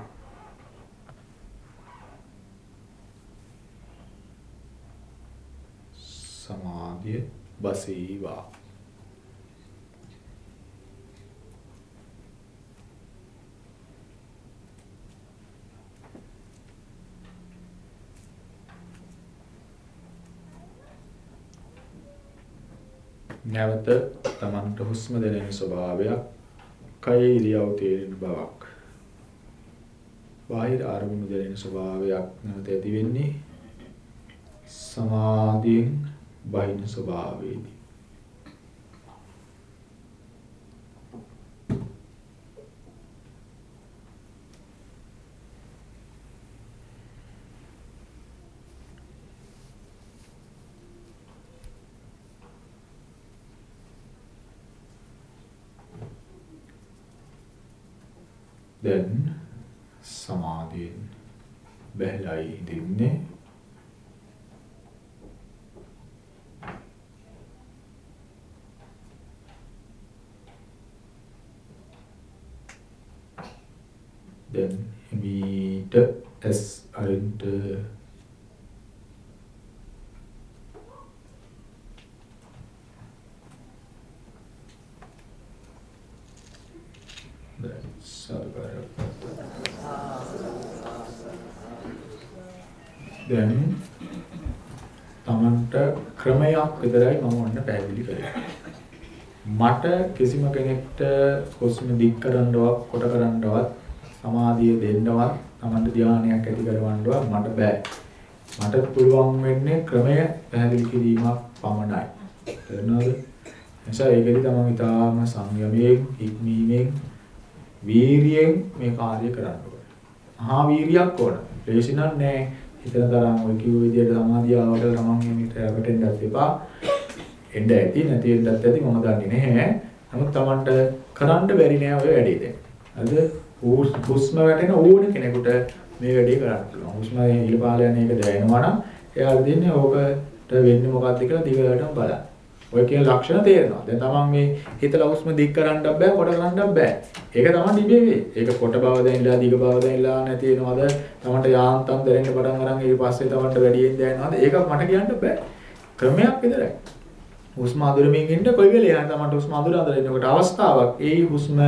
සමාධිය බසීවා. නැවත Tamanට හුස්ම දැනෙන ස්වභාවයක් කය ඉරියව් තේරෙන බවක්. බාහිර ආරමුණු දැනෙන ස්වභාවයක් නැවත ඇති වෙන්නේ සමාධියෙන් බහින ස්වභාවයේදී. いうね。දැන් Tamanට ක්‍රමයක් විතරයි මම ඔන්න පැහැදිලි කරේ. මට කිසිම කෙනෙක්ට හුස්ම දික් කරන්නවත් කොට කරන්නවත් සමාධිය දෙන්නවත් Tamanට ධානයක් ඇති කරවන්නවත් මට බෑ. මට පුළුවන් වෙන්නේ ක්‍රමය පැහැදිලි කිරීමක් පමණයි. තේරෙනවද? එනිසා ඒකෙදි තමයි ඊටාම සංයමයෙන්, ඉක්මීමෙන්, වීරියෙන් මේ කාර්ය කරන්න ඕනේ. මහා වීරියක් ඕන. ලේසි නෑ. හිතන තරම් ඔය කිව්ව විදිහට සමාධිය ආවට තමන් මේකට රැවටෙන්නත් එපා. එන්න ඇති නැති වෙන්නත් ඇති මම දන්නේ නැහැ. නමුත් Tamanට කරන්න බැරි නෑ ඔය වැඩේ දැන්. හරිද? හුස්ම වැටෙන ඕන කෙනෙකුට මේ වැඩේ කරන්න පුළුවන්. හුස්ම ඉලපාල යන එක දැනෙනවා නම් එයාට දෙන්නේ ඕකට වෙන්නේ මොකක්ද කියලා දිගටම බලන්න. ඔය කියන ලක්ෂණ තේරෙනවා. දැන් තමන් මේ හිතලා හුස්ම දික් කරන්නත් බෑ, කොට කරන්නත් බෑ. ඒක තමයි ඉබේ වේ. ඒක කොට බව දැනෙලා, දිග බව දැනෙලා නැති වෙනවද? තමන්ට යාන්තම් දැනෙන්න පටන් අරන් ඊට පස්සේ තමන්ට වැඩියෙන් දැනෙනවද? ඒක මට කියන්න බෑ. ක්‍රමයක් විතරයි. හුස්ම අඳුරමින් ඉන්න කොයි වෙලේ යන තමන්ට හුස්ම අඳුර අඳුර ඉන්නකොට අවස්ථාවක්. ඒ හුස්ම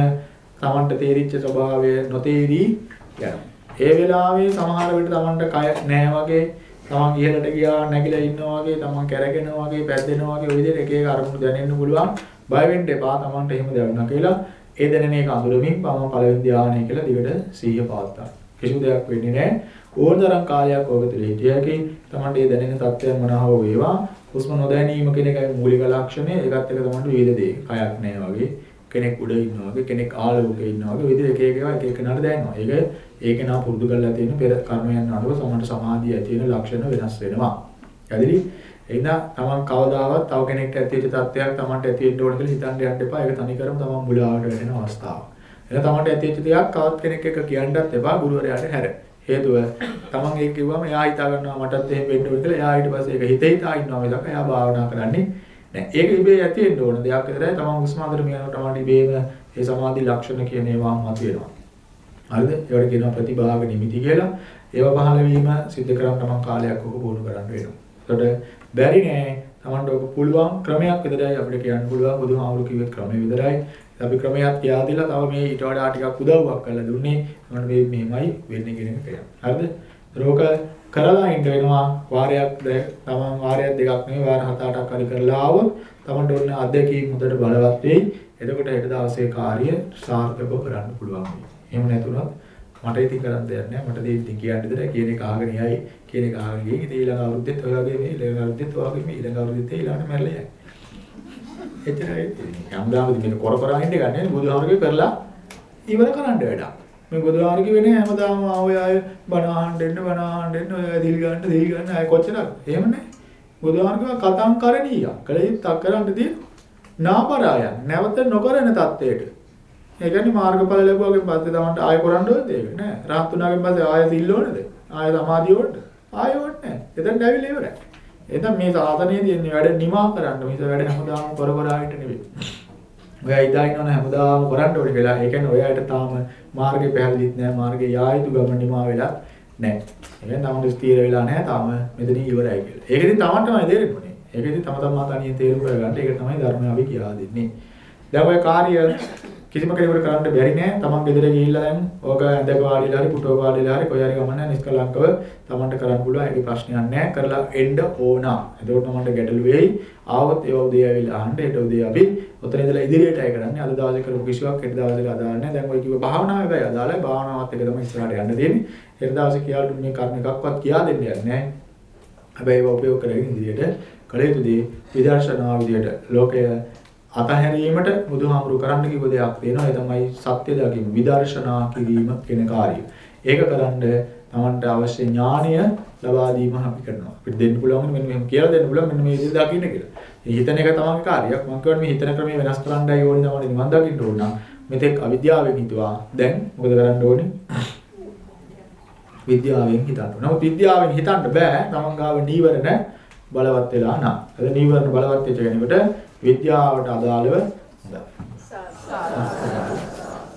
තමන්ට තේරිච්ච ස්වභාවය නොතේරි යනවා. ඒ වෙලාවේ සමහර විට තමන්ට කය නැහැ වගේ තමන් ඉහළට ගියා නැගිලා ඉන්නවා වගේ තමන් කැරගෙනවා වගේ පැද්දෙනවා වගේ ඔය විදිහට එක එක අරමුණු දැනෙන්න පුළුවන්. බය වෙන්න එපා තමන්ට එහෙම දැනුණා කියලා. ඒ දැනෙන එක අඳුරමින් මම පළවෙනි ධානය කියලා දිගට සිහිය පවත්තා. කිසිම දෙයක් වෙන්නේ නැහැ. ඕනතරම් කාලයක් ඔබ තුළ හිටියකි තමන්ට ඒ දැනෙන තත්ත්වයන් මොනවා හෝ වේවා. හුස්ම නොදැනීම කියන එකයි මූලික ලක්ෂණය. ඒකත් එක තමන්ට විවිධ දේ. කයක් නැහැ වගේ. කෙනෙක් උඩ ඉන්නවා වගේ කෙනෙක් ආලෝකේ ඉන්නවා වගේ විදිහ එක එක ඒවා එක එක නට දැනෙනවා. ඒක ඒක නා පුරුදු කරලා තියෙන පෙර කර්මයන් අනුව සමහර සමාධිය ඇති වෙන ලක්ෂණ වෙනස් වෙනවා. ඇදිලි එහෙනම් තමන් කවදාවත් තව කෙනෙක්ට ඇති වෙච්ච තත්ත්වයක් තමන්ට ඇති වෙන්න ඕන කියලා හිතන්න යන්න එපා. ඒක තනිකරම තමන් මුලාවට වෙන අවස්ථාවක්. එහෙනම් තමන්ට ඇති වෙච්ච දෙයක් කවත් කෙනෙක් එක්ක කියන්නත් එපා ගුරුවරයාට හැර. හේතුව තමන් ඒක කිව්වම එයා හිතා ගන්නවා මටත් එහෙම වෙන්න ඕන කියලා. එයා ඊට පස්සේ ඒක හිත හිතා ඉන්නවා මිසක් එයා භාවනා කරන්නේ නෑ. ඒක ඉබේ ඇති වෙන්න ඕන දෙයක් විතරයි. තමන් හුස්ම අතර මියනකොට තමයි ඉබේම ඒ සමාධි ලක්ෂණ කියන ඒවා මතුවෙනවා. හරිද? ඒවට කියනවා ප්‍රතිභාග නිමිති කියලා. ඒවා පහළ වීම සිද්ධ කරන් තමන් කාලයක් ඔක පුහුණු කරන්න වෙනවා. ඒකට බැරි නෑ. තමන්ට ඔක පුළුවන් ක්‍රමයක් විතරයි අපිට කියන්න පුළුවන්. බුදුහාමුදුරු කිව්වෙත් ක්‍රමය විතරයි. අපි ක්‍රමයක් කියා දීලා තව මේ ඊට වඩා ටිකක් උදව්වක් කරලා දුන්නේ. මම මේ මෙහෙමයි වෙන්නේ කියන එක කියනවා. හරිද? රෝග කරලා ඉන්න වෙනවා වාරයක් තමන් වාරයක් දෙකක් නෙවෙයි වාර 7-8ක් හරි කරලා ආවොත් තමන්ට ඕන අධ්‍යක්ීම් හොඳට බලවත් වෙයි. එතකොට හෙට දවසේ කාර්ය සාර්ථකව කරන්න පුළුවන් වෙයි. එහෙම නැතුණත් මට ඉතින් කරන්න දෙයක් නැහැ. මට දෙයක් ඉතින් කියන්න විතරයි කියන එක අහගෙන යයි. කියන එක අහගෙන ගිහින් ඉතින් ඊළඟ අවුරුද්දෙත් ඔය වගේ මේ ඊළඟ අවුරුද්දෙත් ඔය වගේ මේ ඊළඟ අවුරුද්දෙත් ඊළඟට මැරලා යයි. එච්චරයි. යම්දාම ඉතින් කොර කොර හින්ද ගන්න බුදුහාමුදුරුවෝ කරලා ඉවර කරන්න වැඩක්. මේ බුදුහාමුදුරුවෝ කිව්වේ නෑ හැමදාම ආවේ අය බණ අහන්න එන්න බණ අහන්න එන්න ඔය දිල් ගන්න දිල් ගන්න අය කොච්චරද? එහෙම නෑ. බුදුහාමුදුරුවෝ කතං කරණීය. කල යුත්තක් කරන්න තියෙන නාපරායන් නැවත නොකරන තත්වයට ඒ කියන්නේ මාර්ගඵල ලැබුවාගෙන් පස්සේ තමන්ට ආයෙ කරන්න ඕනද ඒක නෑ. රහත් වුණාගෙන් පස්සේ ආයෙ සිල් ඕනද? ආයෙ සමාධිය ඕනද? ආයෙ ඕනේ නෑ. එතෙන් ඇවිල්ලා ඉවරයි. එහෙනම් මේ සාසනයේ තියෙන වැඩ නිමා කරන්න මිස වැඩ හැමදාම කර කර ආවිත නෙවෙයි. ඔයා ඉදා ඉන්නවනේ හැමදාම කරන්න ඕනේ කියලා. ඒ කියන්නේ ඔයාට තාම මාර්ගේ පැහැදිලිත් නෑ. මාර්ගේ යා යුතු ගමන නිමා වෙලා නෑ. ඒ කියන්නේ තමන්ට ස්ථිර වෙලා නෑ. තාම මෙතනින් ඉවරයි කියලා. ඒක ඉතින් තමන්ටමයි තේරෙන්නේ. ඒක ඉතින් තම තමා තනියෙන් තේරුම් කරගන්න. ඒක තමයි ධර්මය අපි කියලා දෙන්නේ. දැන් ඔය කාර්ය කිසිම කෙනෙකුට කරන්න බැරි නෑ. තමන් ගෙදර ගිහිල්ලා දැන් ඕක ඇඳක වාඩිලා හරි පුටුවක වාඩිලා හරි කොහේ හරි ගමන නිස්කලංකව තමන්ට කරන්න පුළුවන්. ඒකේ ප්‍රශ්නයක් නෑ. කරලා එන්න ඕන. එතකොට තමන්ට ගැටලු වෙයි. ආවොත් ඒව උදේ ඇවිල්ලා අහන්න. හෙට උදේ අපි ඔතන ඉඳලා ඉදිරියටයි කරන්නේ. අද දවසේ කරපු කිසිවක් හෙට දවසේ අදාළ නෑ. දැන් ඔය කිව්ව භාවනාව හැබැයි අදාළයි. භාවනාවත් එක තමයි ඉස්සරහට යන්න තියෙන්නේ. හෙට දවසේ කියලා දුන්නේ කර්ම එකක්වත් කියා දෙන්න යන්නේ නෑ. හැබැයි ඒව උපයෝග කරගෙන ඉදිරියට කළ යුතු දේ විදර්ශනා විදියට ලෝකය අතහැරීමට බුදුහාමුදුරු කරන්න කිව්ව දෙයක් තියෙනවා ඒ තමයි සත්‍ය දකින්න විදර්ශනා කිරීම කියන කාර්යය. ඒක කරන්න තමන්ට අවශ්‍ය ඥානය ලබා දීම අපි කරනවා. අපිට දෙන්න පුළුවන් මෙන්න මෙහෙම කියලා දෙන්න පුළුවන් මෙන්න මේ විදිහට දකින්න කියලා. මේ හිතන එක තමන්ගේ කාර්යයක්. මම කියන්නේ මේ හිතන ක්‍රමය වෙනස් කරන්නයි ඕනේ තමයි නිවන් දකින්න ඕන නම් මෙතෙක් අවිද්‍යාවෙන් හිතුවා. දැන් මොකද කරන්න ඕනේ? විද්‍යාවෙන් හිතන්න. නමුත් විද්‍යාවෙන් හිතන්න බෑ. තමන් ගාව නීවරණ බලවත් වෙලා නම්. අද නීවරණ බලවත් වෙච්ච කෙනෙකුට විද්‍යාවට අදාළව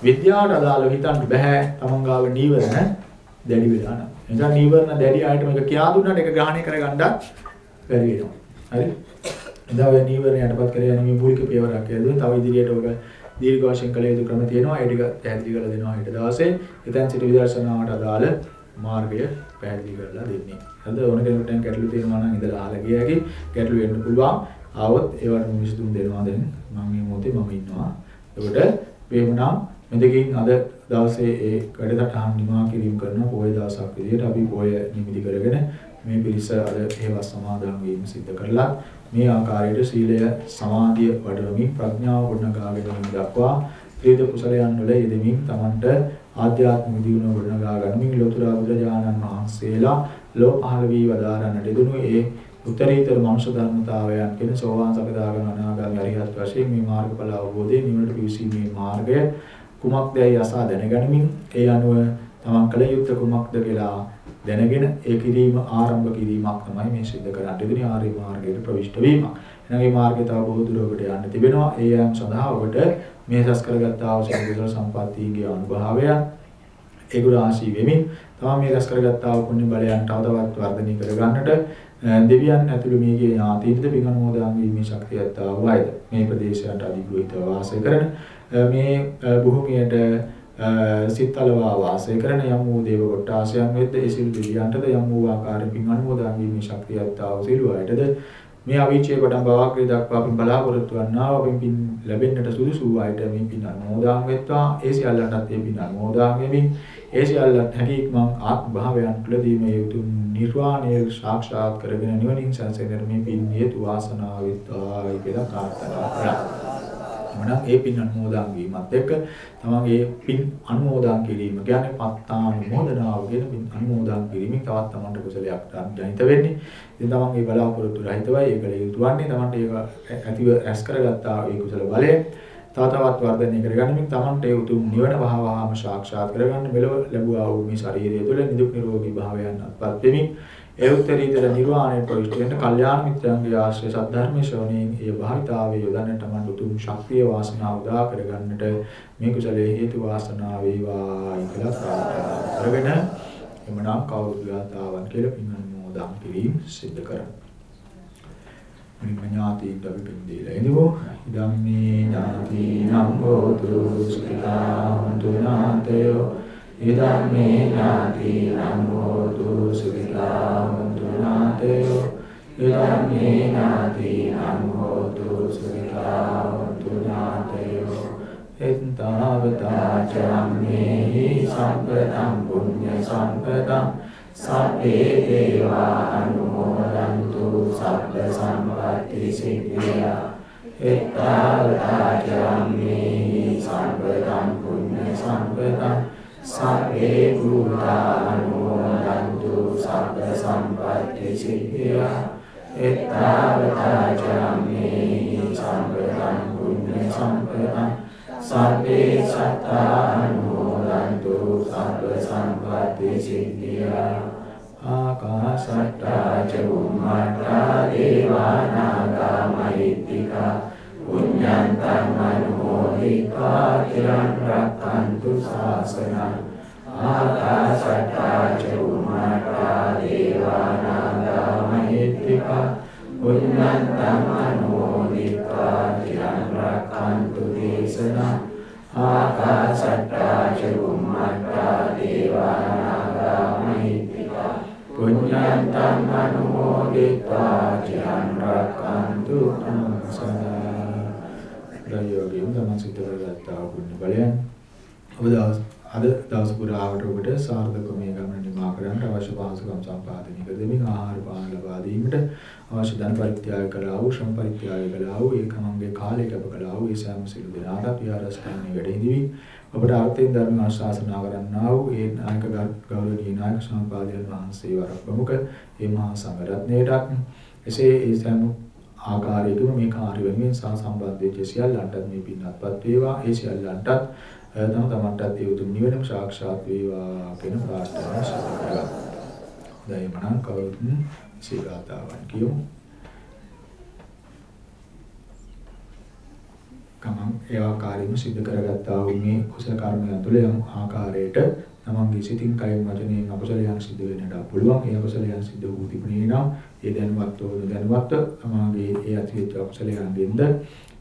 විද්‍යාවට අදාළව හිතන්න බෑ තමන් ගාව නීවරණ දැඩි වෙලා නම්. එනිසා නීවරණ දැඩි ආයත මේක කියා දුන්නාට ඒක ග්‍රහණය කරගන්නත් බැරි වෙනවා. හරි? එදා ඔය නීවරණ යටපත් කරගෙන මේ මූලික පියවරක් කියලා තව ඉදිරියට ඔක දීර්ඝ වශයෙන් කළ යුතු ක්‍රම තියෙනවා. ඒ ටික පැහැදිලි කරලා දෙනවා ඊට දවසේ. එතෙන් සිට විදර්ශනාවට අදාළ මාර්ගය පැහැදිලි කරලා දෙන්නේ. හරිද? ඕන කෙනෙකුට ගැටලු තියෙනවා නම් ඉඳලා අහලා ගිය හැකි. ගැටලු වෙන්න පුළුවන්. ආවොත් ඒවට මම විසඳුම් දෙනවා දැන් මම මේ මොහොතේ මම ඉන්නවා. ඒකට වේමනම් මෙතකින් අද දවසේ ඒ වැඩසටහන් නිමා කිරීම කරන පොය දවසක් විදිහට අපි පොය නිමිති කරගෙන මේ පිරිස අද හේවස් සමාදන් වීම සිද්ධ කරලා මේ ආකාරයට සීලය සමාධිය වඩවමින් ප්‍රඥාව ගොඩනගාගෙන දක්වා ත්‍රිවිධ කුසලයන් වල යෙදෙමින් Tamanට ආධ්‍යාත්මික දියුණුව ගොඩනගා ගනිමින් ලෝතුරා බුදුරජාණන් වහන්සේලා ලෝ පහළ වී වදාරන්නට යෙදුණු ඒ උත්තරීතර මනුෂ්‍ය ධර්මතාවයන් කියන සෝවාන් සකදාගම අනාගාමී අරිහත් වශයෙන් මේ මාර්ගඵල අවබෝධයේ නිවනට පිවිසීමේ මාර්ගය කුමක්දයි අසා දැනගනිමින් ඒ අනුව තමන් කළ යුත්තේ කුමක්ද කියලා දැනගෙන ඒ කිරීම ආරම්භ කිරීමක් තමයි මේ සිද්ධ කරන්න ඉදිරි ආර්ය මාර්ගයට ප්‍රවිෂ්ඨ වීම. එහෙනම් මේ මාර්ගය තව බොහෝ දුරකට යන්න තිබෙනවා. ඒ යම් සඳහා ඔබට මේ සස් කරගත්තා වූ සම්පූර්ණ සම්පත්තියගේ අනුභවය ඒගු රාශී වෙමින් තමන් මේ රැස් කරගත්තා වූ පුණ්‍ය බලයන් තව තවත් වර්ධනය කරගන්නට දෙවියන් ඇතුළු මේගේ ඥාතීන්ට පින් අනුමෝදන් වීමේ ශක්තිය ඇත්තා වූ අයද මේ ප්‍රදේශයට අධිග්‍රහිතව වාසය කරන මේ භූමියට සිත්තලවා වාසය කරන යම් වූ දේව කොට්ටාසයන් වෙද්ද ඒ සිල් දෙවියන්ටද යම් වූ ආකාරයෙන් පින් අනුමෝදන් වීමේ ශක්තිය ඇත්තා වූ සිළු අයටද? මේ අවීචයේ කොටම් බවක් දක්වා අපි බලාපොරොත්තු වන්නා වූ පින් ලැබෙන්නට සුදුසු අයට මේ පින් අනුමෝදන් වෙත්වා. ඒ සියල්ලන්ටත් මේ පින් අනුමෝදන් වෙමින් ඒ සියල්ලත් හැකීක්මන් ආත්ම භාවයන් තුළදී මේ උතුම් නිර්වාණය සාක්ෂාත් කරගෙන නිවනින් සංසේනර මේ පින් හේතු වාසනාව වෙත්වා කියලා ප්‍රාර්ථනා කරා. එමනම් ඒ පින් අනුමෝදන් වීමත් එක්ක තමන්ගේ පින් අනුමෝදන් කිරීම කියන්නේ පත්තානුමෝදනාව කියන පින් අනුමෝදන් කිරීමෙන් තවත් තමන්ට කුසලයක් ජනිත වෙන්නේ. ඉතින් තමන්ගේ බලාපොරොත්තු රහිතවයි ඒකල යුතු වන්නේ. තමන්ට ඒක ඇතිව රැස් කරගත්තා ඒ කුසල බලය. තව තවත් වර්ධනය කරගනිමින් තමන්ට ඒ උතුම් නිවන භාවහාම සාක්ෂාත් කරගන්න මෙලොව ලැබුවා වූ මේ ශරීරය තුළ නිදුක් නිරෝගී භාවයන් අත්පත් වෙමින් ඒ උත්තරීතර නිර්වාණයට ප්‍රවිෂ්ඨ වෙන්න කල්යාණ මිත්‍රයන්ගේ ආශ්‍රය සද්ධර්මයේ ශ්‍රවණයෙන් ඒ භාවිතාවේ යොදන්නට මන් උතුම් ශක්තිය වාසනාව උදා කරගන්නට මේ කුසලයේ හේතු වාසනාව වේවා කියලා ප්‍රාර්ථනා කරගෙන එමනම් කවුරුත් ගාතාවන් කියලා පින් අනුමෝදන් කිරීම සිද්ධ කරමු. ඥාතීන්ට අපි පින් දීලා ඉඳිමු. ඉදම් මේ ඥාතීනම් හෝතු සුඛිතා හොන්තු ඥාතයෝ ඉදම් මේ ඥාතීනම් හෝතු සුඛිතා හොන්තු ඥාතයෝ ඉදම් මේ ඥාතීනම් හෝතු සුඛිතා හොන්තු ඥාතයෝ එත්තාවතා චම්මේහි සම්පතං පුඤ්ඤ සම්පතං සබ්බේ දේවා අනුමෝදන්තු සබ්බ සම්පatti සිද්ධියා. එත්තාවතා චම්මේහි සම්පතං පුඤ්ඤ සම්පතං. සබ්බේ භූතානුමෝදන්තු සබ්බ සම්පatti සිද්ධියා. එත්තාවතා චම්මේහි සම්පතං පුඤ්ඤ සම්පතං. සබ්බේ සත්තානුමෝදන්තු พสัมปติสิทธิยาอาคาสัตตาจุมัตตาเอวานากามหิติกาปุญญาตังมโนหิกาติรันรักขันตุศาสนาอาคาสัตตาจุมัตตาเอวานากามหิติกาปุญญาตังมโนหิกาติรันรักขันตุเทสนา ආකාසට්ටා ච බුම්මට්ටා දේවා නාග මහිත්‍තිකා පුඤ්ඤන්තං අනුමෝදිතා චිරන් රක්칸තු සදා ප්‍රයෝගයෙන් තමන් සිත කරගත්තා වුණ බලයන් ඔබ දවස් අද දවස පුරාවට ඔබට සාර්ථක මේ ගමන නිමා කරන්න අවශ්‍ය පහසුකම් සම්පාදනය කර දෙමින් ආහාර පාන ලබා දීමට අවශ්‍ය ධන පරිත්‍යාග කළා වූ ශ්‍රම පරිත්‍යාග කළා වූ ඒකමංගේ කාලය කැප කළා වූ ඒ සෑම සිළු දෙනාට අපි ආරස්ථානයේ වැඩ ඉඳිමි ඔබට අර්ථයෙන් ධර්ම ආශාසනා කරන්නා වූ ඒ නායක ගෞරවනීය නායක සම්පාදයන් වහන්සේ වරක් ප්‍රමුඛ ඒ මහා සංඝරත්නයටත් එසේ ඒ සෑම ආකාරයකම මේ කාර්ය වෙනුවෙන් සහ සම්බන්ධ වෙච්ච සියල්ලන්ටත් මේ පින්වත්පත් වේවා. ඒ සියල්ලන්ටත් තම තමන්ටත් ඒ උතුම් නිවනම සාක්ෂාත් වේවා කියන ප්‍රාර්ථනාව සකස් කරගන්න. දැන් මනම් කවුරුත් සීගතාවන් කියමු. කමං ඒ ආකාරයෙන්ම සිද්ධ කරගත්තා වූ මේ කුසල කර්මයන් තුළ යම් ආකාරයට තමන්ගේ සිතින් කයින් වචනයෙන් අකුසලයන් සිද්ධ වෙන්නට පුළුවන්. ඒ අකුසලයන් සිද්ධ වූ තිබුණේ නම් ඒ දැනුවත්ව දැනුවත්ව තමාගේ ඒ අතිවිච්ච අකුසලයන්ගෙන්ද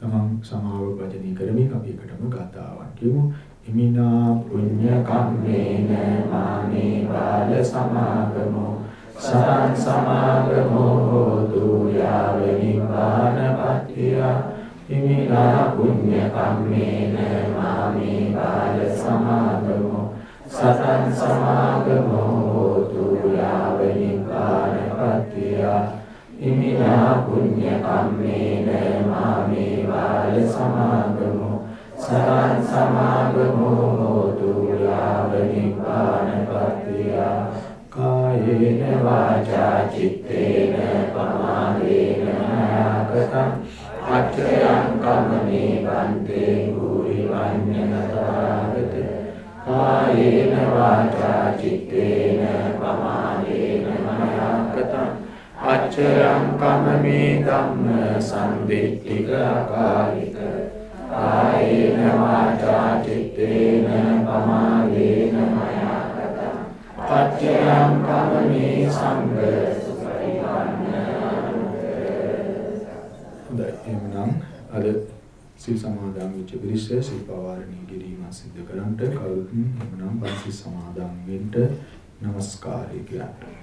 තමන් සමාව භජනී කරමින් අපි එකටම ගාතාවන් කියමු. ඉමිනා පුඤ්ඤ කම්මේන මාමේ බාල සමාගමෝ. සරං සමාගමෝ හෝතු යාව නිබ්බානපත්තිය ඉමිනා පුඤ්ඤ කම්මේන මාමේ බාල සමාගමෝ. සතං සමාගමෝ ඉමිනා පුඤ්ඤ කම්මේන මාමේ බාල සමාගමෝ සතං සමාගමෝ හෝතු යාව නිබ්බානපත්තිය කායේන වාචා චිත්තේන පමාදේන මයාකතං අච්චයං කම්මේ බන්තේ ගුරි වඤ්ඤනතාගත කායේන වාචා චිත්තේන පමාදේන මයාකතං අච්චයං කම්මේ ධම්ම සම්දිට්ඨික අකාලික කායේන වාචා චිත්තේන පමාදේන මයාකතං අච්චයං කම්මේ සංඝ හොඳයි එහෙනම් අද සිල් සමාදන් වෙච්ච පිරිස සිල් පවාරණී කිරීම සිදු කරන්ට කවුරුත් එහෙනම් පන්සිල් සමාදන් වෙන්න নমස්කාරය කියන්න.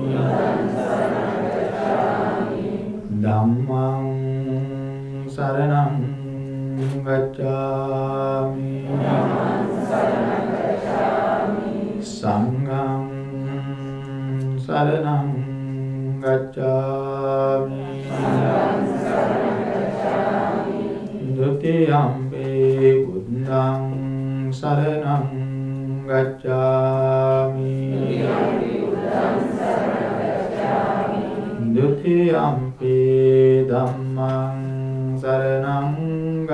ගච්ඡාමි සංඝං සරණං ගච්ඡාමි දුතියම්පේ බුද්ධං සරණං ගච්ඡාමි දුතියම්පේ ධම්මං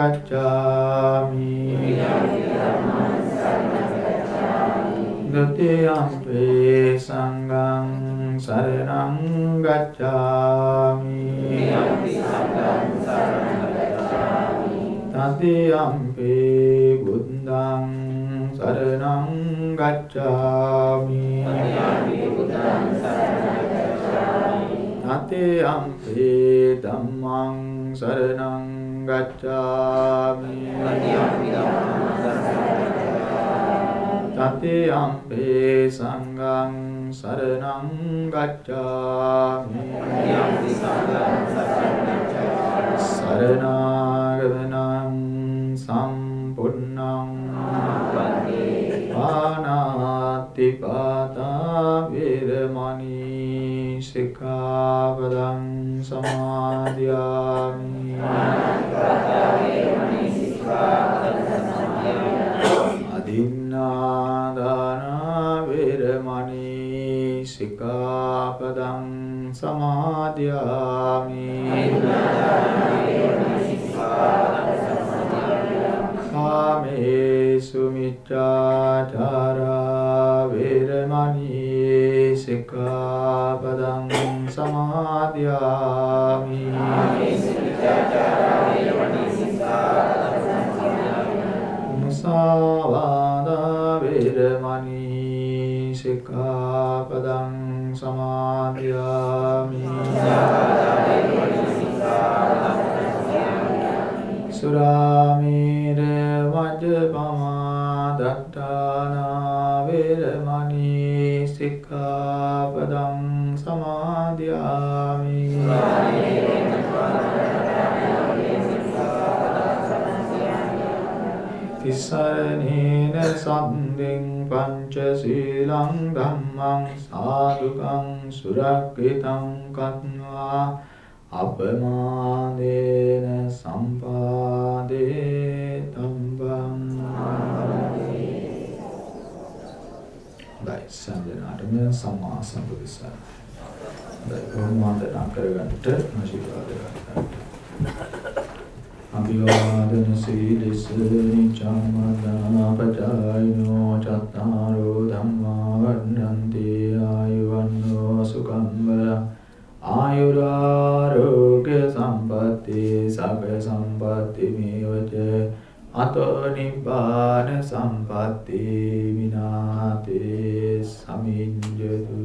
ගච්ඡාමි ගතේ සංඝං සරණං ගච්ඡාමි තතේ අම්පේ බුද්ධං සරණං ගච්ඡාමි තතේ අම්පේ ධම්මං සරණං ගච්ඡාමි। තතියම්පේ සංඝං සරණං ගච්ඡාමි। සරණාගමනං සම්පුන්නං පානාති පාතා වේරමණී සික්ඛාපදං සමාදියාමි। අදින්නාදාන වේරමණී සික්ඛාපදං සමාදියාමි කාමේසු මිච්ඡාචාරා වේරමණී සික්ඛාපදං සමාදියාමි මුසාවාදා වේරමණී සික්ඛාපදං සමාදියාමි. සුරාමේර වජ්ජපමා දත්තානා වේරමණී සික්ඛාපදං සමාදියාමි. තිසරණේන සම්දෙන් පංචශීලං ධම්මං සාදුකං සුරක්ඛිතං කତ୍වා අපමාදේන සම්පාදේ තම්බං හොඳයි සම්දනාටම සම්මා සම්බුද්දසාර හොඳයි වන්දනා කරගන්නට ආශිර්වාද කරගන්න අභිවාදන සීලස නිචාමදනා පචායිනෝ චත්තාරෝ ධම්මා වර්ණන්ති ආයුවන්නෝ සුඛං වරං ආයුරාරෝග්‍ය සම්පatti සබ්බ සම්පatti මේවච අතෝ නිබ්බාන සම්පatti විනාතේ සමිඤ්ජතු